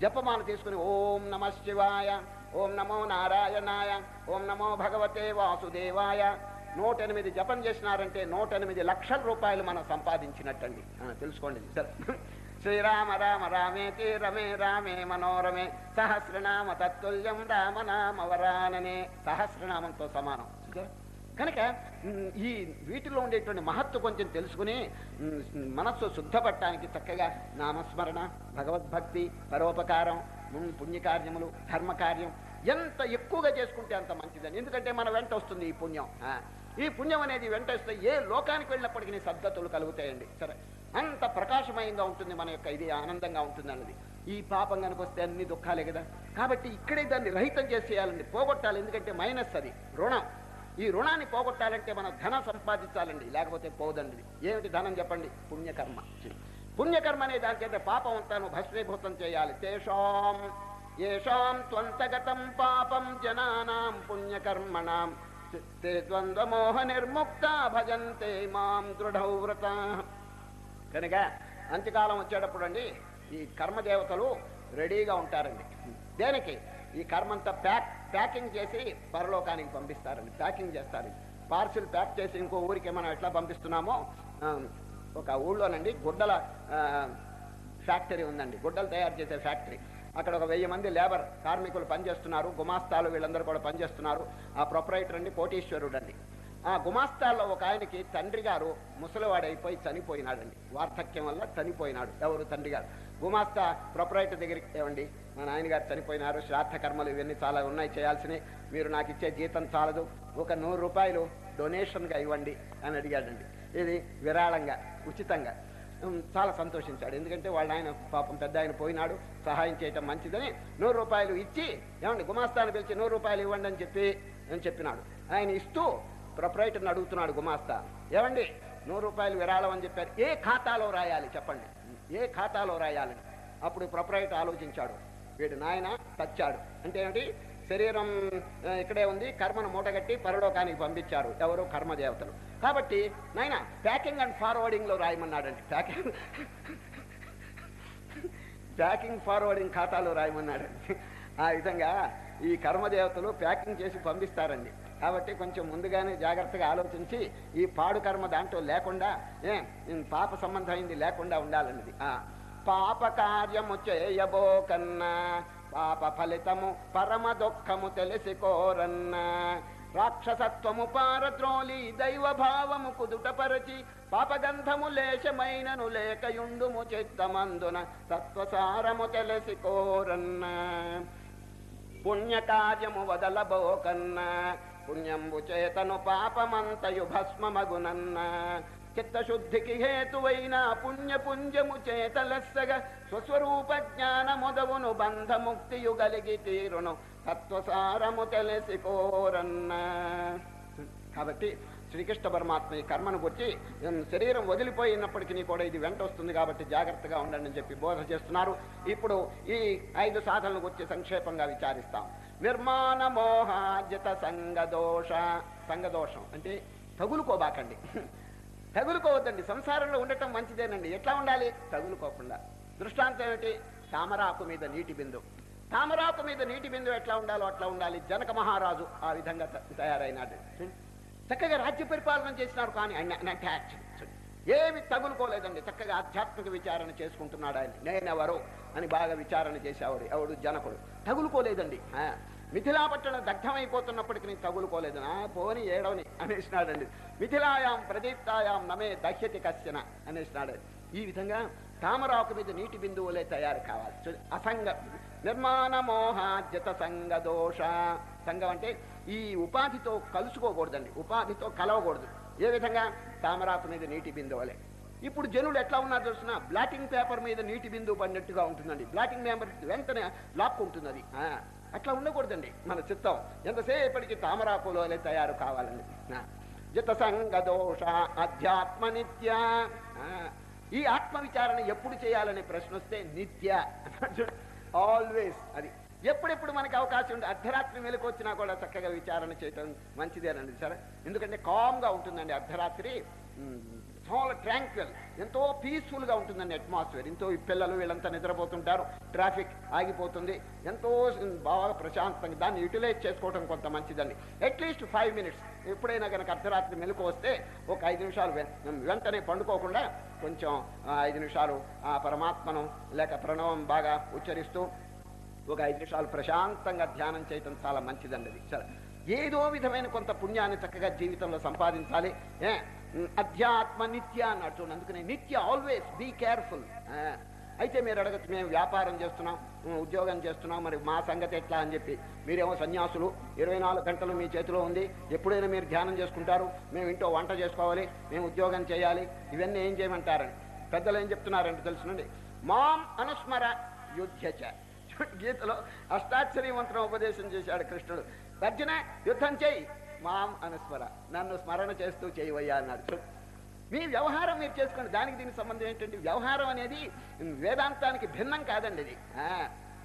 Speaker 1: జపమాన తీసుకుని ఓం నమ శివాయ ఓం నమో నారాయణాయ ఓం నమో భగవతే వాసుదేవాయ. నూట ఎనిమిది జపం చేసినారంటే నూట ఎనిమిది లక్షల రూపాయలు మనం సంపాదించినట్టండి. ఆ, తెలుసుకోండి. సరే. శ్రీరామ రామ రామేతి రమే రామే మనోరమే సహస్రనామ తత్తుల్యం రామనామ వరాననే సహస్రనామంతో సమానం. కనుక ఈ వీటిలో ఉండేటువంటి మహత్వ కొంచెం తెలుసుకుని మనస్సు శుద్ధపడటానికి చక్కగా నామస్మరణ భగవద్భక్తి పరోపకారం పుణ్యకార్యములు ధర్మకార్యం ఎంత ఎక్కువగా చేసుకుంటే అంత మంచిదని. ఎందుకంటే మన వెంట వస్తుంది ఈ పుణ్యం. ఈ పుణ్యం అనేది వెంటేస్తే ఏ లోకానికి వెళ్ళినప్పటికీ సద్దతులు కలుగుతాయండి. సరే అంత ప్రకాశమయంగా ఉంటుంది మన యొక్క ఇది ఆనందంగా ఉంటుంది అన్నది. ఈ పాపం కనుకొస్తే అన్ని దుఃఖాలే కదా. కాబట్టి ఇక్కడే దాన్ని రహితం చేసేయాలండి పోగొట్టాలి. ఎందుకంటే మైనస్ అది రుణం. ఈ రుణాన్ని పోగొట్టాలంటే మనం ధనం సంపాదించాలండి లేకపోతే పోదండి. ఏమిటి ధనం చెప్పండి? పుణ్యకర్మ. పుణ్యకర్మ అనే దానికైతే పాపం అంతాను భస్మీభూతం చేయాలి. తేషాం ఏషాం త్వంతగతం పాపం జనానాం పుణ్యకర్మణం. తే ద్వంద్వమోహ నిర్ముక్త భజంతే మాం దృఢవ్రత. కనుక అంత్యకాలం వచ్చేటప్పుడు అండి ఈ కర్మదేవతలు రెడీగా ఉంటారండి. దేనికి? ఈ కర్మంతా ప్యాక్ ప్యాకింగ్ చేసి పరలోకానికి పంపిస్తారండి. ప్యాకింగ్ చేస్తారు. పార్సిల్ ప్యాక్ చేసి ఇంకో ఊరికి మనం ఎట్లా పంపిస్తున్నామో ఒక ఊళ్ళోనండి గుడ్డల ఫ్యాక్టరీ ఉందండి. గుడ్డలు తయారు చేసే ఫ్యాక్టరీ. అక్కడ ఒక వెయ్యి మంది లేబర్ కార్మికులు పనిచేస్తున్నారు గుమాస్తాలు వీళ్ళందరూ కూడా పనిచేస్తున్నారు. ఆ ప్రొపరైటర్ అండి కోటీశ్వరుడు అండి ఆ గుమాస్తాల్లో ఒక ఆయనకి తండ్రి గారు ముసలివాడైపోయి చనిపోయినాడండి. వార్ధక్యం వల్ల చనిపోయినాడు. ఎవరు తండ్రి గారు? గుమాస్తా ప్రొపరైటర్ దగ్గరికి ఏమండి? మా నాయనగారు చనిపోయినారు. శ్రాద్ధ కర్మలు ఇవన్నీ చాలా ఉన్నాయి చేయాల్సినవి. మీరు నాకు ఇచ్చే జీతం చాలదు. ఒక నూరు రూపాయలు డొనేషన్గా ఇవ్వండి అని అడిగాడండి. ఇది విరాళంగా ఉచితంగా. చాలా సంతోషించాడు. ఎందుకంటే వాళ్ళ ఆయన పాపం పెద్ద ఆయన పోయినాడు. సహాయం చేయటం మంచిదని నూరు రూపాయలు ఇచ్చి ఏమండి గుమాస్తాను పిలిచి నూరు రూపాయలు ఇవ్వండి అని చెప్పి అని చెప్పినాడు. ఆయన ఇస్తూ ప్రొపరేటర్ని అడుగుతున్నాడు గుమాస్తా ఏమండి నూరు రూపాయలు విరాళం అని చెప్పారు. ఏ ఖాతాలో రాయాలి చెప్పండి? ఏ ఖాతాలో రాయాలని అప్పుడు ప్రొపరేటర్ ఆలోచించాడు. వీడు నాయన తచ్చాడు. అంటే ఏమిటి? శరీరం ఇక్కడే ఉంది కర్మను మూటగట్టి పరలోకానికి పంపించారు. ఎవరు? కర్మదేవతలు. కాబట్టి నాయన ప్యాకింగ్ అండ్ ఫార్వర్డింగ్లో రాయమన్నాడండి. ప్యాకింగ్ ప్యాకింగ్ ఫార్వర్డింగ్ ఖాతాలో రాయమన్నాడండి. ఆ విధంగా ఈ కర్మదేవతలు ప్యాకింగ్ చేసి పంపిస్తారండి. కాబట్టి కొంచెం ముందుగానే జాగ్రత్తగా ఆలోచించి ఈ పాడు కర్మ దాంట్లో లేకుండా ఏ పాప సంబంధమైంది లేకుండా ఉండాలన్నది. పాప కార్యము చేయబోకన్నా పాప ఫలితము పరమ దుఃఖము తెలిసికోరన్నా రాక్షసత్వము పారద్రోలి దైవ భావము కుదుటపరచి పాపగంధము లేశమైనను లేకయుండుము చిత్తమందున సత్వసారము తెలిసికోరన్న పుణ్యకార్యము వదలబోకన్న. పుణ్యంబు చేతను పాపమంతయు భస్మమగునన్న. చిత్తశుద్ధికి హేతువైన పుణ్యపుంజము చేతలెస్సగా స్వస్వరూప జ్ఞాన మొదవును బంధముక్తియు కలిగి తీరును తత్వసారము తెలిసి కోరన్న కాబట్టి శ్రీకృష్ణ పరమాత్మ ఈ కర్మను గుర్చి శరీరం వదిలిపోయినప్పటికీ కూడా ఇది వెంట వస్తుంది కాబట్టి జాగ్రత్తగా ఉండండి అని చెప్పి బోధ చేస్తున్నారు. ఇప్పుడు ఈ ఐదు సాధనల గురించి సంక్షేపంగా విచారిస్తాం. నిర్మాణ మోహాజిత సంగదోష సంగదోషం అంటే తగులుకోబాకండి. తగులుకోవద్దండి. సంసారంలో ఉండటం మంచిదేనండి. ఎట్లా ఉండాలి? తగులుకోకుండా. దృష్టాంతం ఏమిటి? తామరాకు మీద నీటి బిందు. తామరాకు మీద నీటి బిందు ఎట్లా ఉండాలో అట్లా ఉండాలి. జనక మహారాజు ఆ విధంగా తయారైనాడు. చక్కగా రాజ్య పరిపాలన చేసినారు కానీ ఆయన అటాచ్ ఏమి తగులుకోలేదండి. చక్కగా ఆధ్యాత్మిక విచారణ చేసుకుంటున్నాడు ఆయన. నేనెవరు అని బాగా విచారణ చేసేవాడు. ఎవడు? జనకుడు. తగులుకోలేదండి. మిథిలాపట్టణం దగ్ధమైపోతున్నప్పటికీ నేను తగులుకోలేదు. నా పోని ఏడవని అనేసినాడండి. మిథిలాయాం ప్రదీప్తాయాం నమే దహ్యతి కశ్చన అనేసినాడు ఈ విధంగా తామరాకు మీద నీటి బిందువులే తయారు కావాలి. అసంగ నిర్మాణ మోహాజ్యత సంగ దోష. సంఘం అంటే ఈ ఉపాధితో కలుసుకోకూడదండి. ఉపాధితో కలవకూడదు. ఏ విధంగా? తామరాకు మీద నీటి బిందువులే. ఇప్పుడు జనులు ఎట్లా ఉన్నారు చూసిన బ్లాటింగ్ పేపర్ మీద నీటి బిందువు పడినట్టుగా ఉంటుందండి. బ్లాటింగ్ పేపర్ వెంటనే లాక్కుంటుంది అది అట్లా ఉండకూడదండి. మన చిత్తం. ఎంతసేపటికి తామరాపులోనే తయారు కావాలండి. జిత సంగ దోష అధ్యాత్మ నిత్య ఆ, ఈ ఆత్మ విచారణ ఎప్పుడు చేయాలనే ప్రశ్న వస్తే నిత్య. ఆల్వేస్ అది. ఎప్పుడెప్పుడు మనకి అవకాశం ఉంది అర్ధరాత్రి మెలకు వచ్చినా కూడా చక్కగా విచారణ చేయటం మంచిదేనండి సరే? ఎందుకంటే కామ్గా ఉంటుందండి అర్ధరాత్రి. మ్, చాలా ట్రాంక్వెల్ ఎంతో పీస్ఫుల్గా ఉంటుందండి అట్మాస్ఫియర్ ఎంతో ఈ పిల్లలు వీళ్ళంతా నిద్రపోతుంటారు. ట్రాఫిక్ ఆగిపోతుంది. ఎంతో బాగా ప్రశాంతంగా దాన్ని యూటిలైజ్ చేసుకోవడం కొంత మంచిదండి. అట్లీస్ట్ ఫైవ్ మినిట్స్ ఎప్పుడైనా కనుక అర్ధరాత్రి మెలకు వస్తే ఒక ఐదు నిమిషాలు వె- వెంటనే పండుకోకుండా కొంచెం ఐదు నిమిషాలు ఆ పరమాత్మను లేక ప్రణవం బాగా ఉచ్చరిస్తూ ఒక ఐదు నిమిషాలు ప్రశాంతంగా ధ్యానం చేయటం చాలా మంచిదండి అది. సరే. ఏదో విధమైన కొంత పుణ్యాన్ని చక్కగా జీవితంలో సంపాదించాలి. ఏ? అధ్యాత్మ నిత్య అని చూడండి అందుకనే నిత్య ఆల్వేస్ బీ కేర్ఫుల్ అయితే మీరు అడగచ్చు మేము వ్యాపారం చేస్తున్నాం ఉద్యోగం చేస్తున్నాం మరి మా సంగతి ఎట్లా అని చెప్పి. మీరేమో సన్యాసులు ఇరవై నాలుగు గంటలు మీ చేతిలో ఉంది ఎప్పుడైనా మీరు ధ్యానం చేసుకుంటారు మేము ఇంట్లో వంట చేసుకోవాలి మేము ఉద్యోగం చేయాలి ఇవన్నీ ఏం చేయమంటారని. పెద్దలు ఏం చెప్తున్నారంటే తెలుసునండి. మాం అనుస్మర యుద్ధచ గీతలో అష్టాక్షరి మంత్రం ఉపదేశం చేశాడు కృష్ణుడు. అర్జున యుద్ధం చేయి. మాం అనుస్మర నన్ను స్మరణ చేస్తూ చేయవయ్యా అన్నాడు. మీ వ్యవహారం మీరు చేసుకోండి. దానికి దీనికి సంబంధం ఏంటంటే వ్యవహారం అనేది వేదాంతానికి భిన్నం కాదండి ఇది.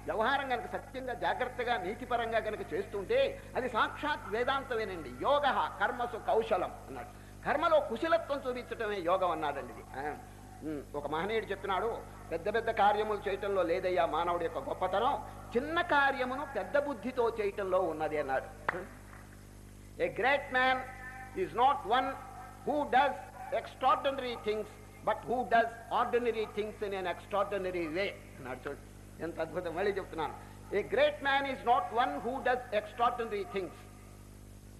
Speaker 1: వ్యవహారం కనుక సత్యంగా జాగ్రత్తగా నీతిపరంగా కనుక చేస్తుంటే అది సాక్షాత్ వేదాంతమేనండి. యోగ కర్మసు కౌశలం అన్నాడు. కర్మలో కుశలత్వం చూపించటమే యోగం అన్నాడండి ఇది. ఒక మహనీయుడు చెప్తున్నాడు పెద్ద పెద్ద కార్యములు చేయటంలో లేదయ్యా మానవుడి యొక్క గొప్పతనం చిన్న కార్యమును పెద్ద బుద్ధితో చేయటంలో ఉన్నది అన్నాడు. A great man is not one who does extraordinary things but who does ordinary things in an extraordinary way అన్నాడు చూడు ఎంత అద్భుతం. మళ్ళీ చెప్తున్నాను. A great man is not one who does extraordinary things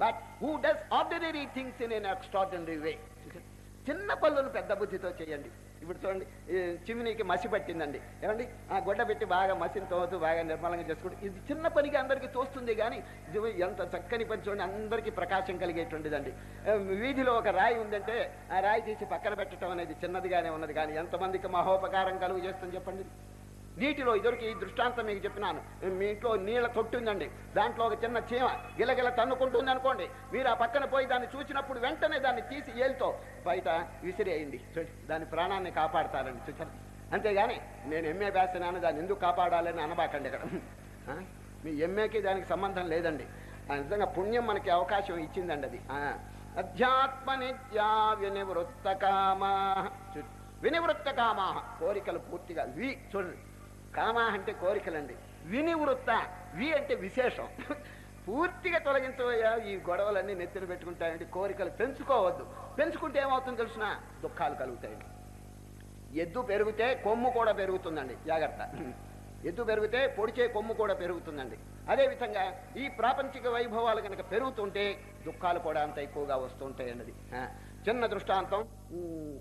Speaker 1: but who does ordinary things in an extraordinary way చిన్న పనులను పెద్ద బుద్ధితో చేయండి. ఇప్పుడు చూడండి చిమ్నీకి మసి పట్టిందండి. ఏమండి? ఆ గొడ్డ పెట్టి బాగా మసిని తోతూ బాగా నిర్మలంగా చేసుకుంటూ ఇది చిన్న పనికి అందరికీ తోస్తుంది కానీ ఇది ఎంత చక్కని పని చూడండి అందరికీ ప్రకాశం కలిగేటువంటిదండి. వీధిలో ఒక రాయి ఉందంటే ఆ రాయి తీసి పక్కన పెట్టడం అనేది చిన్నదిగానే ఉన్నది కానీ ఎంతమందికి మహోపకారం కలుగు చేస్తుంది చెప్పండి? నీటిలో ఇదివరకు ఈ దృష్టాంతం మీకు చెప్పినాను మీ ఇంట్లో నీళ్ళ తొట్టు ఉందండి. దాంట్లో ఒక చిన్న చీమ గిలగిల తన్నుకుంటుంది అనుకోండి. మీరు ఆ పక్కన పోయి దాన్ని చూసినప్పుడు వెంటనే దాన్ని తీసి ఏలుతో బయట విసిరేయండి దాని ప్రాణాన్ని కాపాడతారండి. చూచారు అంతేగాని నేను ఎంఏ వేస్తున్నాను దాన్ని ఎందుకు కాపాడాలని అనబాకండి ఇక్కడ. ఆ? మీ ఎంఏకి దానికి సంబంధం లేదండి. ఆ నిజంగా పుణ్యం మనకి అవకాశం ఇచ్చిందండి అది. ఆ. అధ్యాత్మ నిత్యా వినివృత్త కామా. వినివృత్త కామా. కోరికలు పూర్తిగా వి. చూడండి. కామా అంటే కోరికలండి. వినివృత్త వి అంటే విశేషం. పూర్తిగా తొలగించబోయా ఈ గొడవలన్నీ నెత్తిన పెట్టుకుంటాయండి. కోరికలు పెంచుకోవద్దు. పెంచుకుంటే ఏమవుతుందో తెలిసిన? దుఃఖాలు కలుగుతాయండి ఎద్దు పెరిగితే కొమ్ము కూడా పెరుగుతుందండి. జాగ్రత్త. ఎద్దు పెరిగితే పొడిచే కొమ్ము కూడా పెరుగుతుందండి. అదేవిధంగా ఈ ప్రాపంచిక వైభవాలు కనుక పెరుగుతుంటే దుఃఖాలు కూడా అంత ఎక్కువగా వస్తుంటాయన్నది చిన్న దృష్టాంతం. మాఘపురాణంలో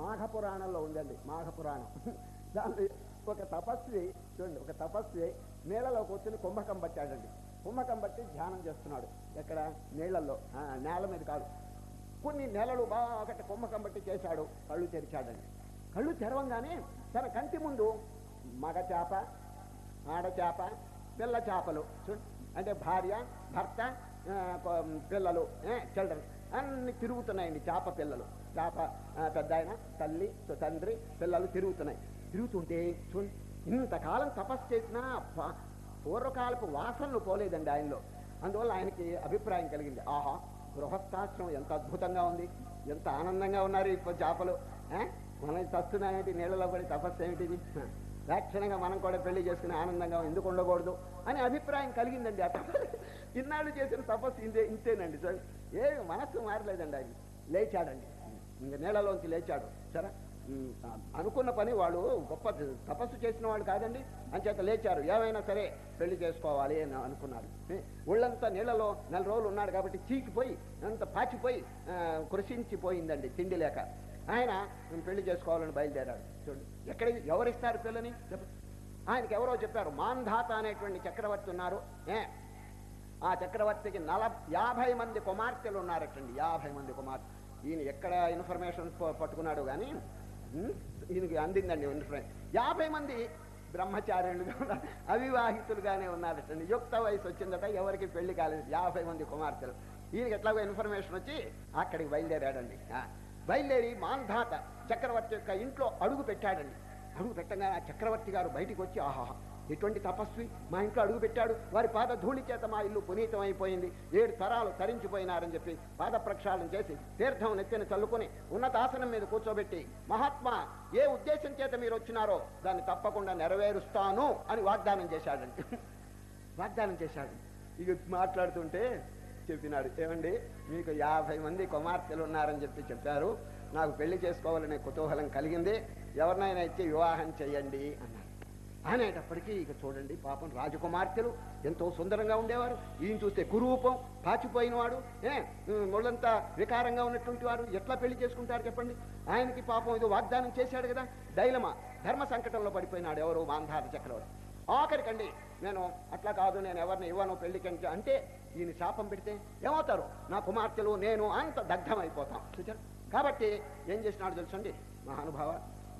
Speaker 1: మాఘ పురాణంలో ఉందండి మాఘ పురాణం ఒక తపస్వి చూడండి ఒక తపస్వి నీళ్ళలో కూర్చుని కుంభకం పట్టాడండి. కుంభకం బట్టి ధ్యానం చేస్తున్నాడు. ఎక్కడ? నీళ్ళల్లో. ఆ, నేల మీద కాదు. కొన్ని నెలలు బాగా కుంభకం బట్టి చేశాడు. కళ్ళు తెరిచాడండి. కళ్ళు తెరవంగానే తన కంటి ముందు మగ చేప ఆడచేప పిల్ల చేపలు. అంటే భార్య భర్త పిల్లలు చిల్డ్రన్ అన్ని తిరుగుతున్నాయండి చేప పిల్లలు. చేప పెద్ద తల్లి తండ్రి పిల్లలు తిరుగుతున్నాయి. తిరుగుతుంటే చూడండి ఇంతకాలం తపస్సు చేసినా పూర్వకాలపు వాసనలు పోలేదండి ఆయనలో. అందువల్ల ఆయనకి అభిప్రాయం కలిగింది. ఆహా గృహస్థాశ్రమం ఎంత అద్భుతంగా ఉంది. ఎంత ఆనందంగా ఉన్నారు ఇప్పుడు చేపలు మనం చస్తున్నామేంటి నీళ్ళలో పడి తపస్సు ఏమిటిది లక్షణంగా మనం కూడా పెళ్ళి చేసుకుని ఆనందంగా ఎందుకు ఉండకూడదు? అని అభిప్రాయం కలిగిందండి అట ఇన్నాళ్ళు చేసిన తపస్సు ఇంతే ఇంతేనండి సార్. ఏ మనస్సు మారలేదండి ఆయన లేచాడండి. ఇంక నీళ్ళలోంచి లేచాడు. సరే? అనుకున్న పని వాళ్ళు గొప్ప తపస్సు చేసిన వాళ్ళు కాదండి. అంచేత లేచారు. ఏమైనా సరే పెళ్ళి చేసుకోవాలి అని అనుకున్నారు. ఒళ్ళంతా నీళ్ళలో నెల రోజులు ఉన్నాడు కాబట్టి చీకిపోయి అంత పాచిపోయి కృషించిపోయిందండి తిండి లేక. ఆయన పెళ్ళి చేసుకోవాలని బయలుదేరాడు. చూడండి ఎక్కడ ఎవరిస్తారు పిల్లని? ఆయనకి ఎవరో చెప్పారు మాంధాత అనేటువంటి చక్రవర్తి ఉన్నారు. ఏ? ఆ చక్రవర్తికి నల యాభై మంది కుమార్తెలు ఉన్నారటండి. యాభై మంది కుమార్తె ఈయన ఎక్కడ ఇన్ఫర్మేషన్ పట్టుకున్నాడు కానీ ఈయనకి అందిందండి ఇన్ఫర్మేషన్ యాభై మంది బ్రహ్మచార్యులుగా ఉన్నారు అవివాహితులుగానే ఉన్నారటండి. యుక్త వయసు వచ్చిందట ఎవరికి పెళ్ళి కాలేదు. యాభై మంది కుమార్తెలు. ఈయనకి ఎట్లాగో ఇన్ఫర్మేషన్ వచ్చి అక్కడికి బయలుదేరాడండి. ఆ, బయలుదేరి మాంధాత చక్రవర్తి యొక్క ఇంట్లో అడుగు పెట్టాడండి. అడుగు పెట్టగా ఆ చక్రవర్తి గారు బయటికి వచ్చి ఆహా ఎటువంటి తపస్వి మా ఇంట్లో అడుగు పెట్టాడు. వారి పాద ధూళి చేత మా ఇల్లు పునీతమైపోయింది ఏడు తరాలు తరించిపోయినారని చెప్పి పాద ప్రక్షాళన చేసి తీర్థం నెత్తిన చల్లుకొని ఉన్నతాసనం మీద కూర్చోబెట్టి మహాత్మా ఏ ఉద్దేశం చేత మీరు వచ్చినారో దాన్ని తప్పకుండా నెరవేరుస్తాను అని వాగ్దానం చేశాడండి వాగ్దానం చేశాడు. ఇక మాట్లాడుతుంటే చెప్పినాడు ఏమండి మీకు యాభై మంది కుమార్తెలు ఉన్నారని చెప్పి చెప్పారు. నాకు పెళ్ళి చేసుకోవాలనే కుతూహలం కలిగింది. ఎవరినైనా ఇచ్చి వివాహం చేయండి అన్నారు అనేటప్పటికీ ఇక చూడండి పాపం రాజకుమార్తెలు ఎంతో సుందరంగా ఉండేవారు. ఈయన చూస్తే కురూపం పాచిపోయినవాడు ఏ ముళ్ళంతా వికారంగా ఉన్నటువంటి వారు ఎట్లా పెళ్ళి చేసుకుంటారు చెప్పండి? ఆయనకి పాపం ఇది వాగ్దానం చేశాడు కదా డైలమా ధర్మ సంకటంలో పడిపోయినాడు ఎవరు మాంధాత చక్రవర్తి. ఆఖరికండి నేను అట్లా కాదు నేను ఎవరిని ఇవ్వను పెళ్ళికి అంటే- ఈయన శాపం పెడితే ఏమవుతారు? నా కుమార్తెలు నేను అంత దగ్ధం అయిపోతాం చూచారు కాబట్టి ఏం చేసినాడు తెలుసండి? మహానుభావ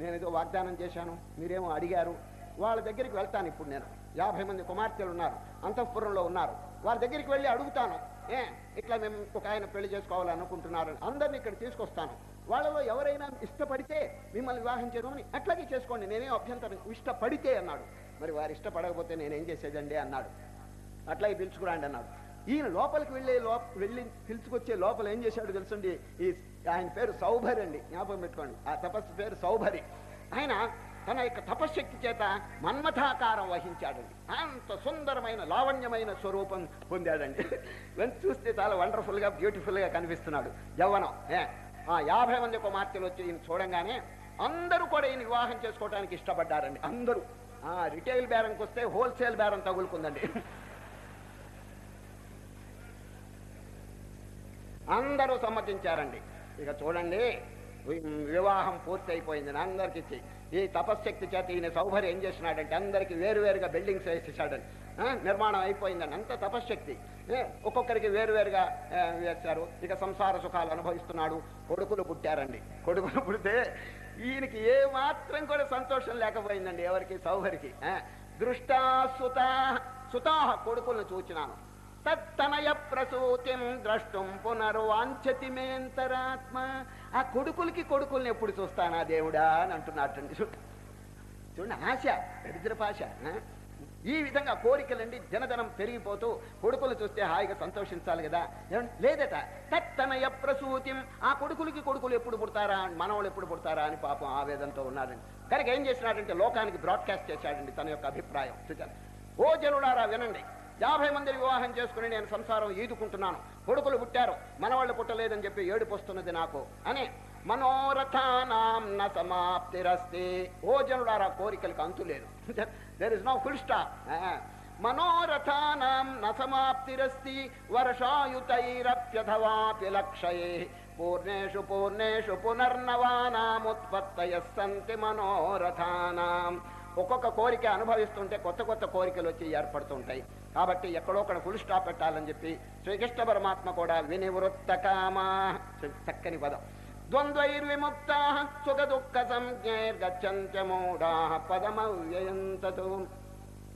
Speaker 1: నేను ఏదో వాగ్దానం చేశాను మీరేమో అడిగారు వాళ్ళ దగ్గరికి వెళ్తాను ఇప్పుడు నేను. యాభై మంది కుమార్తెలు ఉన్నారు అంతఃపురంలో ఉన్నారు. వారి దగ్గరికి వెళ్ళి అడుగుతాను ఏ ఇట్లా మేము ఒక ఆయన పెళ్ళి చేసుకోవాలనుకుంటున్నారు అందరిని ఇక్కడ తీసుకొస్తాను. వాళ్ళలో ఎవరైనా ఇష్టపడితే మిమ్మల్ని వివాహం చేయమని అట్లాగే చేసుకోండి నేనేం అభ్యంతరం ఇష్టపడితే అన్నాడు. మరి వారు ఇష్టపడకపోతే నేనేం చేసేదండి అన్నాడు. అట్లాగే పిలుచుకురాండి అన్నాడు. ఈయన లోపలికి వెళ్ళే లోప వెళ్ళి పిలుచుకొచ్చే లోపల ఏం చేశాడు తెలుసండి? ఈ ఆయన పేరు సౌభరి అండి జ్ఞాపకం పెట్టుకోండి. ఆ తపస్సు పేరు సౌభరి. ఆయన తన యొక్క తపశ్శక్తి చేత మన్మథాకారం వహించాడండి అంత సుందరమైన లావణ్యమైన స్వరూపం పొందాడండి. వెంట చూస్తే చాలా వండర్ఫుల్గా బ్యూటిఫుల్గా కనిపిస్తున్నాడు. యవ్వనం ఆ యాభై మంది కుమార్తెలు వచ్చి ఈయన చూడంగానే అందరూ కూడా ఈయన వివాహం చేసుకోవడానికి ఇష్టపడ్డారండి. అందరూ. ఆ రిటైల్ బేరంకి వస్తే హోల్సేల్ బేరం తగులుకుందండి. అందరూ సమ్మతించారండి. ఇక చూడండి వివాహం పూర్తి అయిపోయింది అందరికి ఈ తపశ్శక్తి చేత ఈయన సౌభర్యం ఏం చేసినాడంటే అందరికి వేరువేరుగా బిల్డింగ్స్ వేసేసాడండి నిర్మాణం అయిపోయిందని అంత తపశ్శక్తి. ఏ, ఒక్కొక్కరికి వేరువేరుగా వేశారు ఇక సంసార సుఖాలు అనుభవిస్తున్నాడు. కొడుకులు పుట్టారండి. కొడుకులు పుడితే ఈయనకి ఏ మాత్రం కూడా సంతోషం లేకపోయిందండి ఎవరికి? సౌభరికి. దృష్టా సుతా సుతాహ కొడుకులను చూచినాను. తత్తనయ ప్రసూతిం ద్రష్టం పునర్వాంఛతి మేంతరాత్మ. ఆ కొడుకులకి కొడుకుల్ని ఎప్పుడు చూస్తానా దేవుడా అని అంటున్నట్టండి చూడండి ఆశ దరిద్రపాశ ఈ విధంగా కోరికలండి జనధనం పెరిగిపోతూ కొడుకులు చూస్తే హాయిగా సంతోషించాలి కదా. లేదట తత్తనయ ప్రసూతిం ఆ కొడుకులకి కొడుకులు ఎప్పుడు పుడతారా మనవాళ్ళు ఎప్పుడు పుడతారా అని పాపం ఆవేదంతో ఉన్నాడండి. కనుక ఏం చేసినాడంటే లోకానికి బ్రాడ్కాస్ట్ చేశాడండి తన యొక్క అభిప్రాయం. చూచాను ఓ జనుడారా వినండి. యాభై మందిని వివాహం చేసుకుని నేను సంసారం ఈదుకుంటున్నాను. కొడుకులు పుట్టారు. మనవాళ్ళు పుట్టలేదని చెప్పి ఏడుపు వస్తున్నది నాకు. అని మనోరథానాం న సమాప్తిరస్తి. ఓ జనుడారా కోరికలకు అంతు లేదు. There is no full stop మనోరథానాం న సమాప్తిరస్తి. వర్షాయుతైరప్యథవాపి లక్షయే. పూర్ణేషు పూర్ణేషు పునర్నవానాముత్పత్తయ సంతి మనోరథానాం. ఒక్కొక్క కోరిక అనుభవిస్తుంటే కొత్త కొత్త కోరికలు వచ్చి ఏర్పడుతుంటాయి. కాబట్టి ఎక్కడో ఒకడ ఫుల్ స్టాప్ పెట్టాలని చెప్పి శ్రీకృష్ణ పరమాత్మ కూడా వినివృత్త కామా. చక్కని పదం. ద్వంద్వైర్విముక్త సుఖ దుఃఖ సంజ్ఞైర్గచ్చంత్యమూఢా పదమవ్యయంతతో.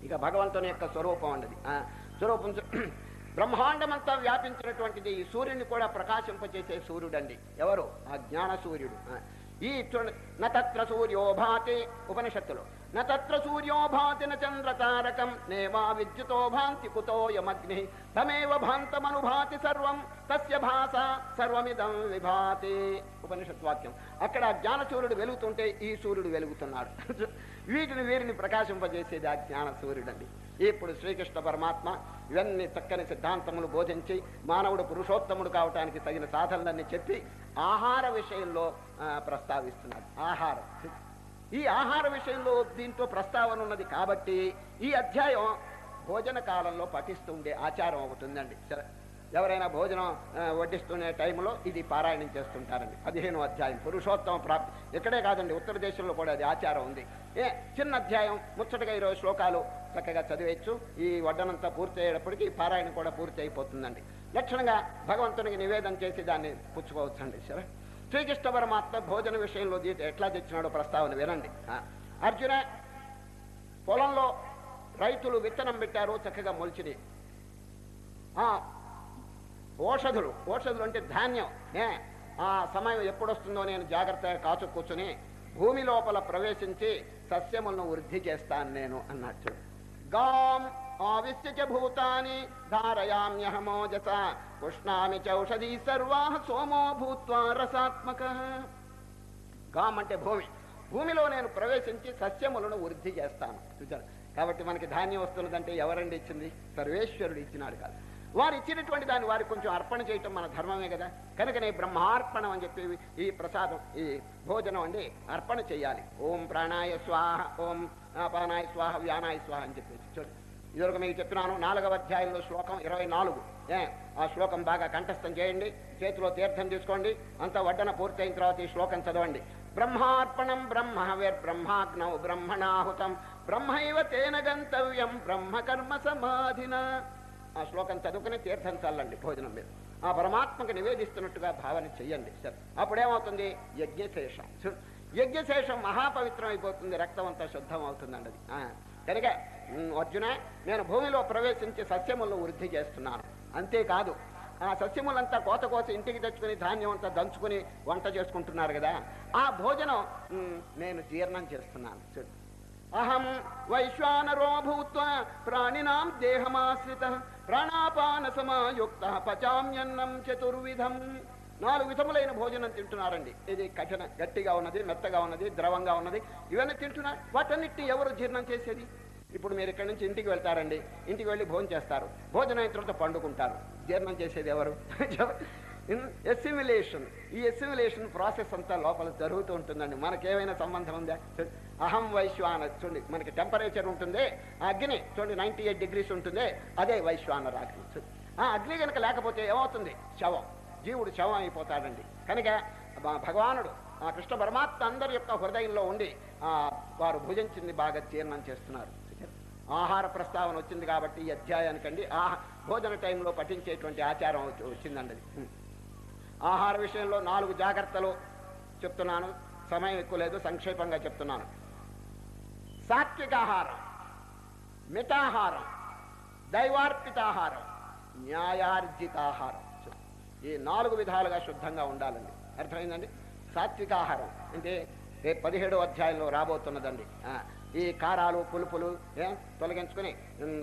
Speaker 1: ఇక భగవంతుని యొక్క స్వరూపం అన్నది. ఆ, స్వరూపం బ్రహ్మాండమంతా వ్యాపించినటువంటిది ఈ సూర్యుని కూడా ప్రకాశింపచేసే సూర్యుడండి. ఎవరు? ఆ జ్ఞాన సూర్యుడు. ఆ, ఈ చూడండి నత్ర సూర్యో భాతి ఉపనిషత్తులు. నత్ర సూర్యో భాతి న నేవా విద్యుతో భాంతి కుతోయమగ్ని తమేవ భాంతమనుభాతి సర్వం తస్య భాష సర్వమిదం విభాతి. ఉపనిషత్ వాక్యం. అక్కడ జ్ఞాన సూర్యుడు వెలుగుతుంటే ఈ సూర్యుడు వెలుగుతున్నాడు. వీటిని వీరిని ప్రకాశింపజేసేది ఆ జ్ఞాన సూర్యుడండి ఇప్పుడు శ్రీకృష్ణ పరమాత్మ ఇవన్నీ చక్కని సిద్ధాంతములు బోధించి మానవుడు పురుషోత్తముడు కావటానికి తగిన సాధనలన్నీ చెప్పి ఆహార విషయంలో ప్రస్తావిస్తున్నాడు. ఆహారం. ఈ ఆహార విషయంలో దీంతో ప్రస్తావన ఉన్నది కాబట్టి ఈ అధ్యాయం భోజన కాలంలో పఠిస్తూ ఉండే ఆచారం ఒకటి ఉందండి. సరే ఎవరైనా భోజనం వడ్డిస్తునే టైంలో ఇది పారాయణం చేస్తుంటారండి. పదిహేను అధ్యాయం పురుషోత్తమ ప్రాప్తి ఇక్కడే కాదండి ఉత్తర దేశంలో కూడా అది ఆచారం ఉంది. ఏ చిన్న అధ్యాయం ముచ్చటగా ఇరవై శ్లోకాలు చక్కగా చదివేయచ్చు. ఈ వడ్డనంతా పూర్తి అయ్యేటప్పటికి పారాయణం కూడా పూర్తి అయిపోతుందండి లక్షణంగా భగవంతునికి నివేదన చేసి దాన్ని పుచ్చుకోవచ్చండి సరే? శ్రీకృష్ణ పరమాత్మ భోజన విషయంలో ఎట్లా తెచ్చినాడో ప్రస్తావన వినండి. అర్జున పొలంలో రైతులు విత్తనం పెట్టారు చక్కగా మొలిచినాయి ఆ, ఓషధులు ఓషధులు అంటే ధాన్యం. ఏ ఆ సమయం ఎప్పుడు వస్తుందో నేను జాగ్రత్తగా కాచు కూర్చుని భూమి లోపల ప్రవేశించి సస్యములను వృద్ధి చేస్తాను నేను అన్నట్టు గాం ఆవిశ్య చ భూతాని ధారయామ్యహమోజస పుష్ణామి చౌషధీ సర్వా సోమో భూత్వా రసాత్మక. గాం అంటే భూమి. భూమిలో నేను ప్రవేశించి సస్యములను వృద్ధి చేస్తాను. చూచారు కాబట్టి మనకి ధాన్యం వస్తున్నదంటే ఎవరండి ఇచ్చింది? సర్వేశ్వరుడు ఇచ్చినాడు కాదు. వారు ఇచ్చినటువంటి దాన్ని వారికి కొంచెం అర్పణ చేయటం మన ధర్మమే కదా. కనుకనే బ్రహ్మార్పణం అని చెప్పి ఈ ప్రసాదం ఈ భోజనం అండి అర్పణ చేయాలి. ఓం ప్రాణాయ స్వాహ ఓం అపానాయ స్వాహ వ్యానాయ స్వాహ అని చెప్పేసి. చూడండి ఇదివరకు మీకు చెప్పినాను నాలుగవ అధ్యాయంలో శ్లోకం ఇరవై నాలుగు. ఏ ఆ శ్లోకం బాగా కంఠస్థం చేయండి చేతిలో తీర్థం తీసుకోండి అంత వడ్డన పూర్తయిన తర్వాత ఈ శ్లోకం చదవండి. బ్రహ్మార్పణం బ్రహ్మ బ్రహ్మాగ్నౌ బ్రహ్మణాహుతం బ్రహ్మైవ తేన గంతవ్యం బ్రహ్మకర్మ సమాధిన. ఆ శ్లోకం చదువుకుని తీర్థం చల్లండి భోజనం మీద. ఆ పరమాత్మకు నివేదిస్తున్నట్టుగా భావన చెయ్యండి సరే. అప్పుడేమవుతుంది? యజ్ఞశేషం. యజ్ఞశేషం మహాపవిత్రం అయిపోతుంది రక్తం అంతా శుద్ధం అవుతుందండి అది కనుక అర్జున నేను భూమిలో ప్రవేశించి సస్యములను వృద్ధి చేస్తున్నాను. అంతేకాదు ఆ సస్యములంతా కోత కోత ఇంటికి తెచ్చుకుని ధాన్యం అంతా దంచుకుని వంట చేసుకుంటున్నారు కదా. ఆ భోజనం నేను జీర్ణం చేస్తున్నాను. అహం వైశ్వానరో భూత్వా ప్రాణినాం దేహమాశ్రిత ప్రాణాపాన సమాయుక్త పచామ్యన్నం చతుర్విధం. నాలుగు విధములైన భోజనం తింటున్నారండి. ఇది కఠిన గట్టిగా ఉన్నది మెత్తగా ఉన్నది ద్రవంగా ఉన్నది. ఇవన్నీ తింటున్నారు వాటన్నిటిని ఎవరు జీర్ణం చేసేది? ఇప్పుడు మీరు ఇక్కడి నుంచి ఇంటికి వెళ్తారండి. ఇంటికి వెళ్ళి భోజనం చేస్తారు. భోజనం అయిన తర్వాత పండుకుంటారు. జీర్ణం చేసేది ఎవరు? ఎస్సిమిలేషన్ ఈ ఎస్సిమిలేషన్ ప్రాసెస్ అంతా లోపల జరుగుతూ ఉంటుందండి. మనకేమైనా సంబంధం ఉందా? అహం వైశ్వాన. చూడండి. మనకి టెంపరేచర్ ఉంటుంది. ఆ అగ్ని చూడండి నైంటీ ఎయిట్ డిగ్రీస్ ఉంటుంది. అదే వైశ్వాన రాగ్ని చూడండి. ఆ అగ్ని కనుక లేకపోతే ఏమవుతుంది? శవం. జీవుడు శవం అయిపోతాడండి. కనుక భగవానుడు ఆ కృష్ణ పరమాత్మ అందరి యొక్క హృదయంలో ఉండి వారు భుజించింది బాగా జీర్ణం చేస్తున్నారు. ఆహార ప్రస్తావన వచ్చింది కాబట్టి ఈ అధ్యాయానికండి. ఆ భోజన టైంలో పఠించేటువంటి ఆచారం వచ్చిందండి అది. ఆహార విషయంలో నాలుగు జాగ్రత్తలు చెప్తున్నాను. సమయం ఎక్కువ లేదు సంక్షేపంగా చెప్తున్నాను. సాత్వికాహారం మితాహారం దైవార్పితాహారం న్యాయార్జితాహారం ఈ నాలుగు విధాలుగా శుద్ధంగా ఉండాలండి. అర్థమైందండి? సాత్వికాహారం అంటే రేపు పదిహేడో అధ్యాయంలో రాబోతున్నదండి. ఈ కారాలు పులుపులు ఏ, తొలగించుకుని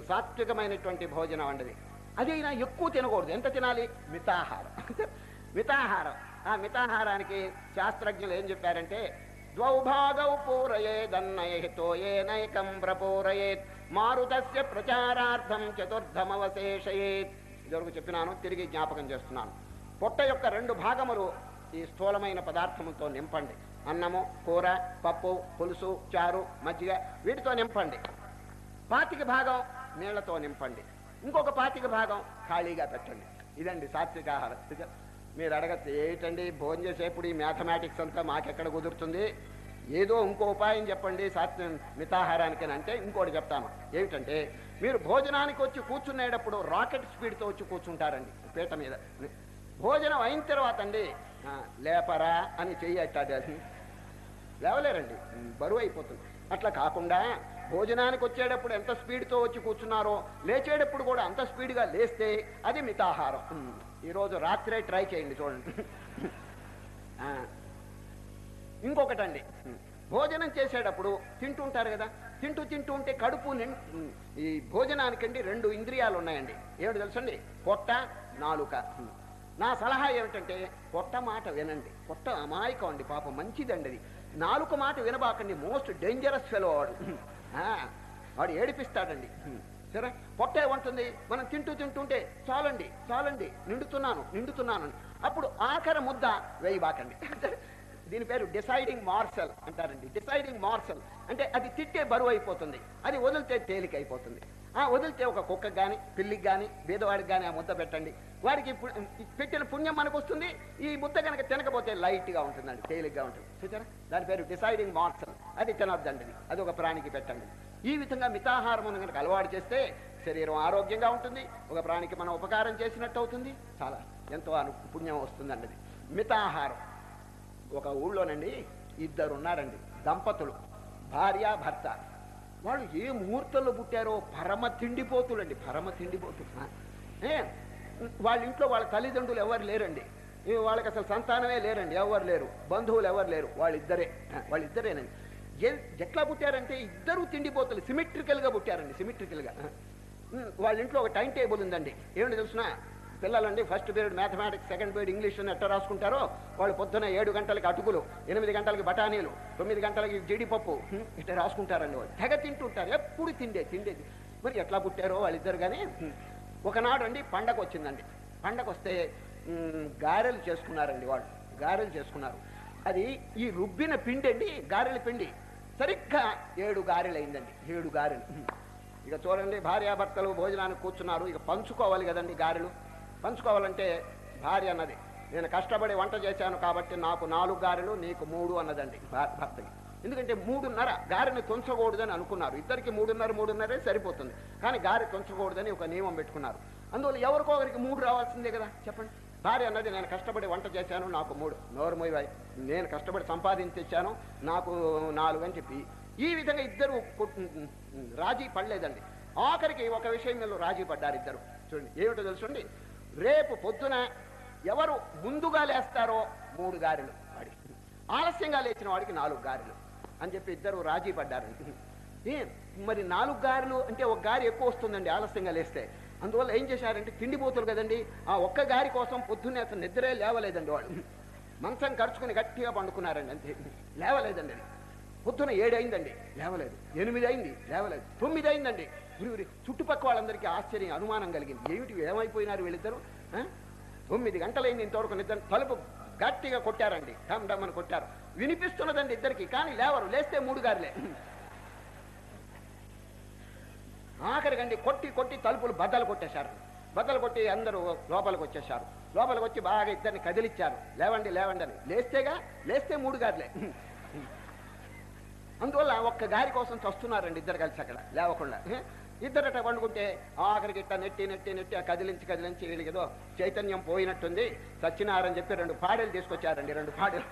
Speaker 1: సాత్వికమైనటువంటి భోజనం అండి అదైనా ఎక్కువ తినకూడదు. ఎంత తినాలి? మితాహారం. మితాహారం. ఆ మితాహారానికి శాస్త్రజ్ఞులు ఏం చెప్పారంటే ద్వౌభాగౌ పూరయేదన్నయహితో నైకం ప్రపూరయేత్ మారుతస్య ప్రచారార్థం చతుర్థమవశేషయేత్. ఇదివరకు చెప్పినాను తిరిగి జ్ఞాపకం చేస్తున్నాను. పొట్ట యొక్క రెండు భాగములు ఈ స్థూలమైన పదార్థములతో నింపండి. అన్నము కూర పప్పు పులుసు చారు మజ్జిగ వీటితో నింపండి. పాతిక భాగం నీళ్ళతో నింపండి. ఇంకొక పాతిక భాగం ఖాళీగా పెట్టండి. ఇదండి సాత్విక ఆహారం. మీరు అడగచ్చు ఏంటండి భోజనం చేసేప్పుడు ఈ మ్యాథమెటిక్స్ అంతా మాకెక్కడ కుదురుతుంది? ఏదో ఇంకో ఉపాయం చెప్పండి సాత్వ మితాహారానికి అంటే ఇంకోటి చెప్తాను. ఏమిటంటే మీరు భోజనానికి వచ్చి కూర్చునేటప్పుడు రాకెట్ స్పీడ్తో వచ్చి కూర్చుంటారండి పీట మీద. భోజనం అయిన తర్వాత అండి లేపరా అని చెయ్యట్టాడు అది లేవలేరండి. బరువు అయిపోతుంది. అట్లా కాకుండా భోజనానికి వచ్చేటప్పుడు ఎంత స్పీడ్తో వచ్చి కూర్చున్నారో లేచేటప్పుడు కూడా అంత స్పీడ్గా లేస్తే అది మితాహారం. ఈరోజు రాత్రే ట్రై చేయండి చూడండి. ఆ. ఇంకొకటండి. భోజనం చేసేటప్పుడు తింటుంటారు కదా తింటూ తింటూ ఉంటే కడుపు ఈ భోజనానికండి రెండు ఇంద్రియాలు ఉన్నాయండి ఏమిటి తెలుసండి? పొట్ట నాలుక. నా సలహా ఏమిటంటే పొట్ట మాట వినండి. పొట్ట అమాయకం అండి పాపం మంచిదండి అది నాలుక మాట వినబాకండి మోస్ట్ డేంజరస్ ఫెలో వాడు. ఆ, వాడు ఏడిపిస్తాడండి. సరే పొట్ట ఏమంటుంది మనం తింటూ తింటుంటే చాలండి చాలండి నిండుతున్నాను నిండుతున్నాను. అని. అప్పుడు ఆఖరి ముద్ద వేయబాకండి. దీని పేరు డిసైడింగ్ మార్సల్ అంటారండి. డిసైడింగ్ మార్సల్ అంటే అది తిట్టే బరువు అయిపోతుంది. అది వదిలితే తేలిక అయిపోతుంది. వదిలితే ఒక కుక్కకి కానీ పిల్లికి కానీ బీదవాడికి కానీ ఆ ముద్ద పెట్టండి. వాడికి పెట్టిన పుణ్యం మనకు వస్తుంది. ఈ ముద్ద కనుక తినకపోతే లైట్గా ఉంటుందండి తేలిగ్గా ఉంటుంది. చూసారా దాని పేరు డిసైడింగ్ మార్సల్ అది తినొద్దండి అది. ఒక ప్రాణికి పెట్టండి. ఈ విధంగా మితాహారం కనుక అలవాటు చేస్తే శరీరం ఆరోగ్యంగా ఉంటుంది. ఒక ప్రాణికి మనం ఉపకారం చేసినట్టు అవుతుంది. చాలా ఎంతో అను పుణ్యం వస్తుందండి మితాహారం. ఒక ఊళ్ళోనండి ఇద్దరు ఉన్నారండి దంపతులు. భార్య భర్త. వాళ్ళు ఏ ముహూర్తంలో పుట్టారో పరమ తిండిపోతులండి పరమ తిండిపోతులు. వాళ్ళ ఇంట్లో వాళ్ళ తల్లిదండ్రులు ఎవరు లేరండి? వాళ్ళకి అసలు సంతానమే లేరండి ఎవరు లేరు? బంధువులు ఎవరు లేరు? వాళ్ళిద్దరే. వాళ్ళిద్దరేనండి. ఎట్లా పుట్టారంటే ఇద్దరు తిండిపోతులు సిమెట్రికల్గా పుట్టారండి సిమెట్రికల్గా వాళ్ళ ఇంట్లో ఒక టైం టేబుల్ ఉందండి. ఏమిటి తెలుసునా? పిల్లలండి first period mathematics second period English అని ఎట్ట రాసుకుంటారో వాళ్ళు పొద్దున ఏడు గంటలకి అటుకులు ఎనిమిది గంటలకి బఠానీలు తొమ్మిది గంటలకి జీడిపప్పు ఇట్ట ఇట్లా రాసుకుంటారండి వాళ్ళు. తెగ తింటుంటారు ఎప్పుడు తిండే తిండేది మరి ఎట్లా పుట్టారో వాళ్ళిద్దరు కానీ ఒకనాడు అండి పండగ వచ్చిందండి. పండగ వస్తే గారెలు చేసుకున్నారండి వాళ్ళు. గారెలు చేసుకున్నారు. అది ఈ రుబ్బిన పిండి అండి గారెల పిండి. సరిగ్గా ఏడు గారెలు అయిందండి ఏడు గారెలు. ఇక చూడండి భార్యాభర్తలు భోజనానికి కూర్చున్నారు ఇక పంచుకోవాలి కదండి గారెలు. పంచుకోవాలంటే భార్య అన్నది. నేను కష్టపడి వంట చేశాను కాబట్టి నాకు నాలుగు గారెలు నీకు మూడు అన్నదండి. భర్తకి. ఎందుకంటే మూడున్నర గారెని తుంచకూడదని అనుకున్నారు. ఇద్దరికి మూడున్నర మూడున్నరే సరిపోతుంది. కానీ గారె తుంచకూడదని ఒక నియమం పెట్టుకున్నారు. అందువల్ల ఎవరికో ఒకరికి మూడు రావాల్సిందే కదా? చెప్పండి. భార్య అన్నది నేను కష్టపడి వంట చేశాను నాకు మూడు. నోరు మొయ్యవాయి నేను కష్టపడి సంపాదించాను నాకు నాలుగు అని చెప్పి. ఈ విధంగా ఇద్దరు రాజీ పడలేదండి. ఆఖరికి ఒక విషయం మీద రాజీ పడ్డారు ఇద్దరు. చూడండి ఏమిటో తెలుసండి? రేపు పొద్దున ఎవరు ముందుగా లేస్తారో మూడు గారెలు వాడి ఆలస్యంగా లేచిన వాడికి నాలుగు గారెలు అని చెప్పి ఇద్దరు రాజీ పడ్డారు. మరి నాలుగు గారెలు అంటే ఒక గారి ఎక్కువ వస్తుందండి ఆలస్యంగా లేస్తే. అందువల్ల ఏం చేశారంటే తిండిపోతులు కదండి ఆ ఒక్క గారి కోసం పొద్దున్నే అసలు నిద్రే లేవలేదండి వాళ్ళు. మంచం ఖర్చుకుని గట్టిగా పండుకున్నారండి అంతే. లేవలేదండి. పొద్దున ఏడు అయిందండి లేవలేదు. ఎనిమిది అయింది లేవలేదు. తొమ్మిది అయిందండి. ఉరి చుట్టుపక్క వాళ్ళందరికీ ఆశ్చర్యం అనుమానం కలిగింది. ఏమిటి ఏమైపోయినారు వీళ్ళిద్దరు? తొమ్మిది గంటలైంది ఇంతవరకు నిద్ర తలుపు గట్టిగా కొట్టారండి. డమ్ డమ్ అని కొట్టారు. వినిపిస్తున్నదండి ఇద్దరికి కానీ లేవరు. లేస్తే మూడు గారులే. ఆఖరికండి కొట్టి కొట్టి తలుపులు బద్దలు కొట్టేశారు. బద్దలు కొట్టి అందరూ లోపలికి వచ్చేసారు లోపలికి వచ్చి బాగా ఇద్దరిని కదిలిచ్చారు. లేవండి లేవండి అని. లేస్తేగా లేస్తే మూడు గారులే. అందువల్ల ఒక్క గారి కోసం చస్తున్నారండి ఇద్దరు కలిసి అక్కడ. లేవకుండా. ఇద్దరట పండుకుంటే ఆఖరికి ఇట్ట నెట్టి నెట్టి నెట్టి ఆ కదిలించి కదిలించి వీళ్ళకి ఏదో చైతన్యం పోయినట్టుంది. సత్యనారని చెప్పి రెండు పాడేలు తీసుకొచ్చారండి రెండు పాడేలు.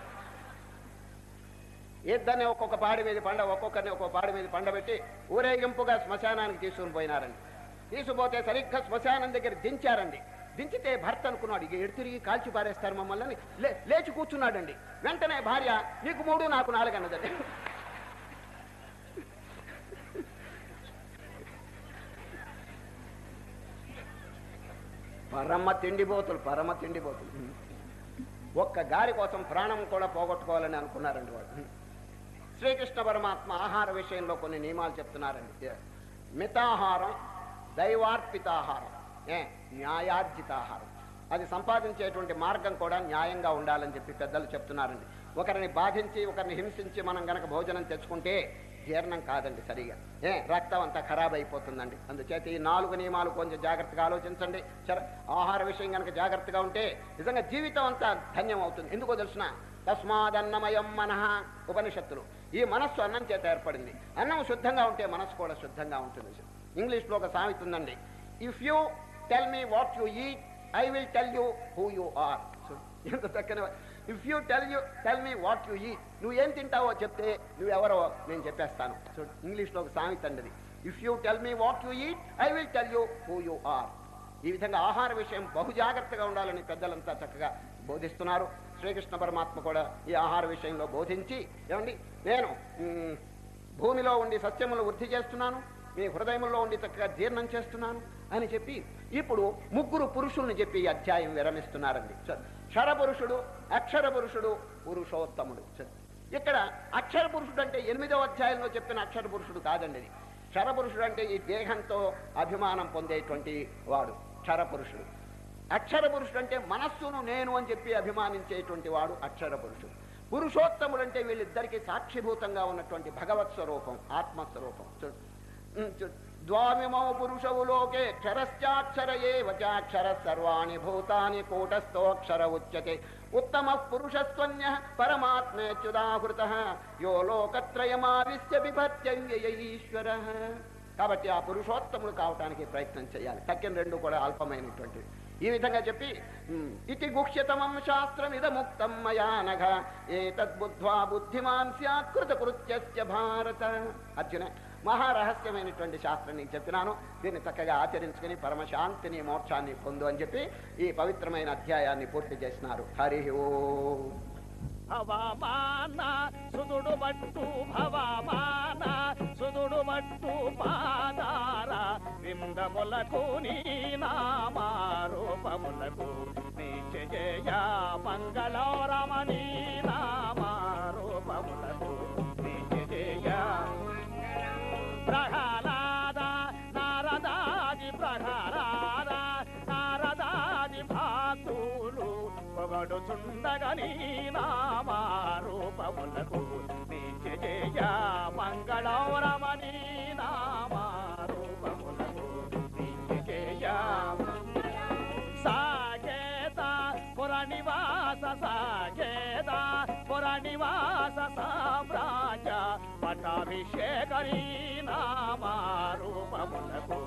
Speaker 1: ఇద్దరిని ఒక్కొక్క పాడి మీద పండ ఒక్కొక్కరిని ఒక్కొక్క పాడి మీద పండబెట్టి ఊరేగింపుగా శ్మశానానికి తీసుకుని పోయినారండి. తీసుకుపోతే సరిగ్గా శ్మశానం దగ్గర దించారండి. దించితే భర్త అనుకున్నాడు ఇక తిరిగి కాల్చి పారేస్తారు మమ్మల్ని? లే లేచి కూర్చున్నాడండి. వెంటనే భార్య నీకు మూడు నాకు నాలుగు అన్నదండి. పరమ తిండిపోతులు పరమ తిండిపోతులు ఒక్క గారి కోసం ప్రాణం కూడా పోగొట్టుకోవాలని అనుకున్నారండి వాళ్ళు. శ్రీకృష్ణ పరమాత్మ ఆహార విషయంలో కొన్ని నియమాలు చెప్తున్నారండి. మితాహారం దైవార్పితాహారం ఏ న్యాయార్జితాహారం. అది సంపాదించేటువంటి మార్గం కూడా న్యాయంగా ఉండాలని చెప్పి పెద్దలు చెప్తున్నారండి. ఒకరిని బాధించి ఒకరిని హింసించి మనం గనక భోజనం తెచ్చుకుంటే జీర్ణం కాదండి సరిగా. ఏ రక్తం అంతా ఖరాబ్ అయిపోతుందండి. అందుచేత ఈ నాలుగు నియమాలు కొంచెం జాగ్రత్తగా ఆలోచించండి. ఆహార విషయం కనుక జాగ్రత్తగా ఉంటే నిజంగా జీవితం అంతా ధన్యం అవుతుంది. ఎందుకో తెలుసిన? తస్మాదన్నమయం మనః ఉపనిషత్తులు. ఈ మనస్సు అన్నం చేత ఏర్పడింది. అన్నం శుద్ధంగా ఉంటే మనస్సు కూడా శుద్ధంగా ఉంటుంది. ఇంగ్లీష్లో ఒక సామెత ఉందండి. If you tell me what you eat I will tell you who you are ఎంత చక్కని if you tell you tell me what you ఈ నువ్వు ఏం తింటావో చెప్తే నువ్వెవరో నేను చెప్పేస్తాను. సో ఇంగ్లీష్లో ఒక సామెత అండి if you tell me what you eat I will tell you who you are ఈ విధంగా ఆహార విషయం బహు జాగ్రత్తగా ఉండాలని పెద్దలంతా చక్కగా బోధిస్తున్నారు. శ్రీకృష్ణ పరమాత్మ కూడా ఈ ఆహార విషయంలో బోధించి ఏమండి? నేను భూమిలో ఉండి సత్యములు వృద్ధి చేస్తున్నాను. మీ హృదయంలో ఉండి చక్కగా జీర్ణం చేస్తున్నాను అని చెప్పి ఇప్పుడు ముగ్గురు పురుషుల్ని చెప్పి ఈ అధ్యాయం విరమిస్తున్నారండి. చ- క్షర పురుషుడు అక్షర పురుషుడు పురుషోత్తముడు. చ- ఇక్కడ అక్షర పురుషుడు అంటే ఎనిమిదవ అధ్యాయంలో చెప్పిన అక్షర పురుషుడు కాదండి ఇది. క్షర పురుషుడు అంటే ఈ దేహంతో అభిమానం పొందేటువంటి వాడు క్షర పురుషుడు అక్షర పురుషుడు అంటే మనస్సును నేను అని చెప్పి అభిమానించేటువంటి వాడు అక్షర పురుషుడు పురుషోత్తముడు అంటే వీళ్ళిద్దరికీ సాక్షిభూతంగా ఉన్నటువంటి భగవత్ స్వరూపం ఆత్మస్వరూపం. చూ- ద్వామిమౌ పురుషవు లోకే క్షరశ్చాక్షర ఏవ చాక్షర సర్వాణి భూతాని కూటస్థోక్షర ఉచ్యతే. ఉత్తమ పురుషస్వన్య పరమాత్మేచ్యుదాహృత. యో లోకత్రయమావిశ్య బిభత్యవ్యయీశ్వర కాబట్టి ఆ పురుషోత్తముడు కావటానికి ప్రయత్నం చేయాలి. తక్కిన రెండు కూడా అల్పమైనటువంటి. ఈ విధంగా చెప్పి ఇది ఇతి గుహ్యతమం శాస్త్రం ఇదముక్తం మయా నఘ ఏతద్బుద్ధ్వా బుద్ధిమాన్ స్యాకృత కృత్యస్య భారత. అర్జున మహారహస్యమైనటువంటి శాస్త్రం నేను చెప్పినాను దీన్ని చక్కగా ఆచరించుకుని పరమశాంతిని మోక్షాన్ని పొందు అని చెప్పి ఈ పవిత్రమైన అధ్యాయాన్ని పూర్తి చేసినారు హరి ఓ.
Speaker 2: భవమాన సుదుడు మట్టు భవమాన సుదుడు మట్టు పాదార విందములకు నీ నామారూపములకు నిత్యజయ మంగళరమణీ నామారూపములకు ప్రహ్లాద నారదాది ప్రహ్లాద నారదాది భాతులు పొగడుచుండగని నామారూపములకు నిత్యజయ మంగళరమణీ నామారూపములకు నిత్యజయ సాకేత పురనివాస సాకేత పురనివాస సామ్రాజ్య పటాభిషేకరీ నామారూపములకు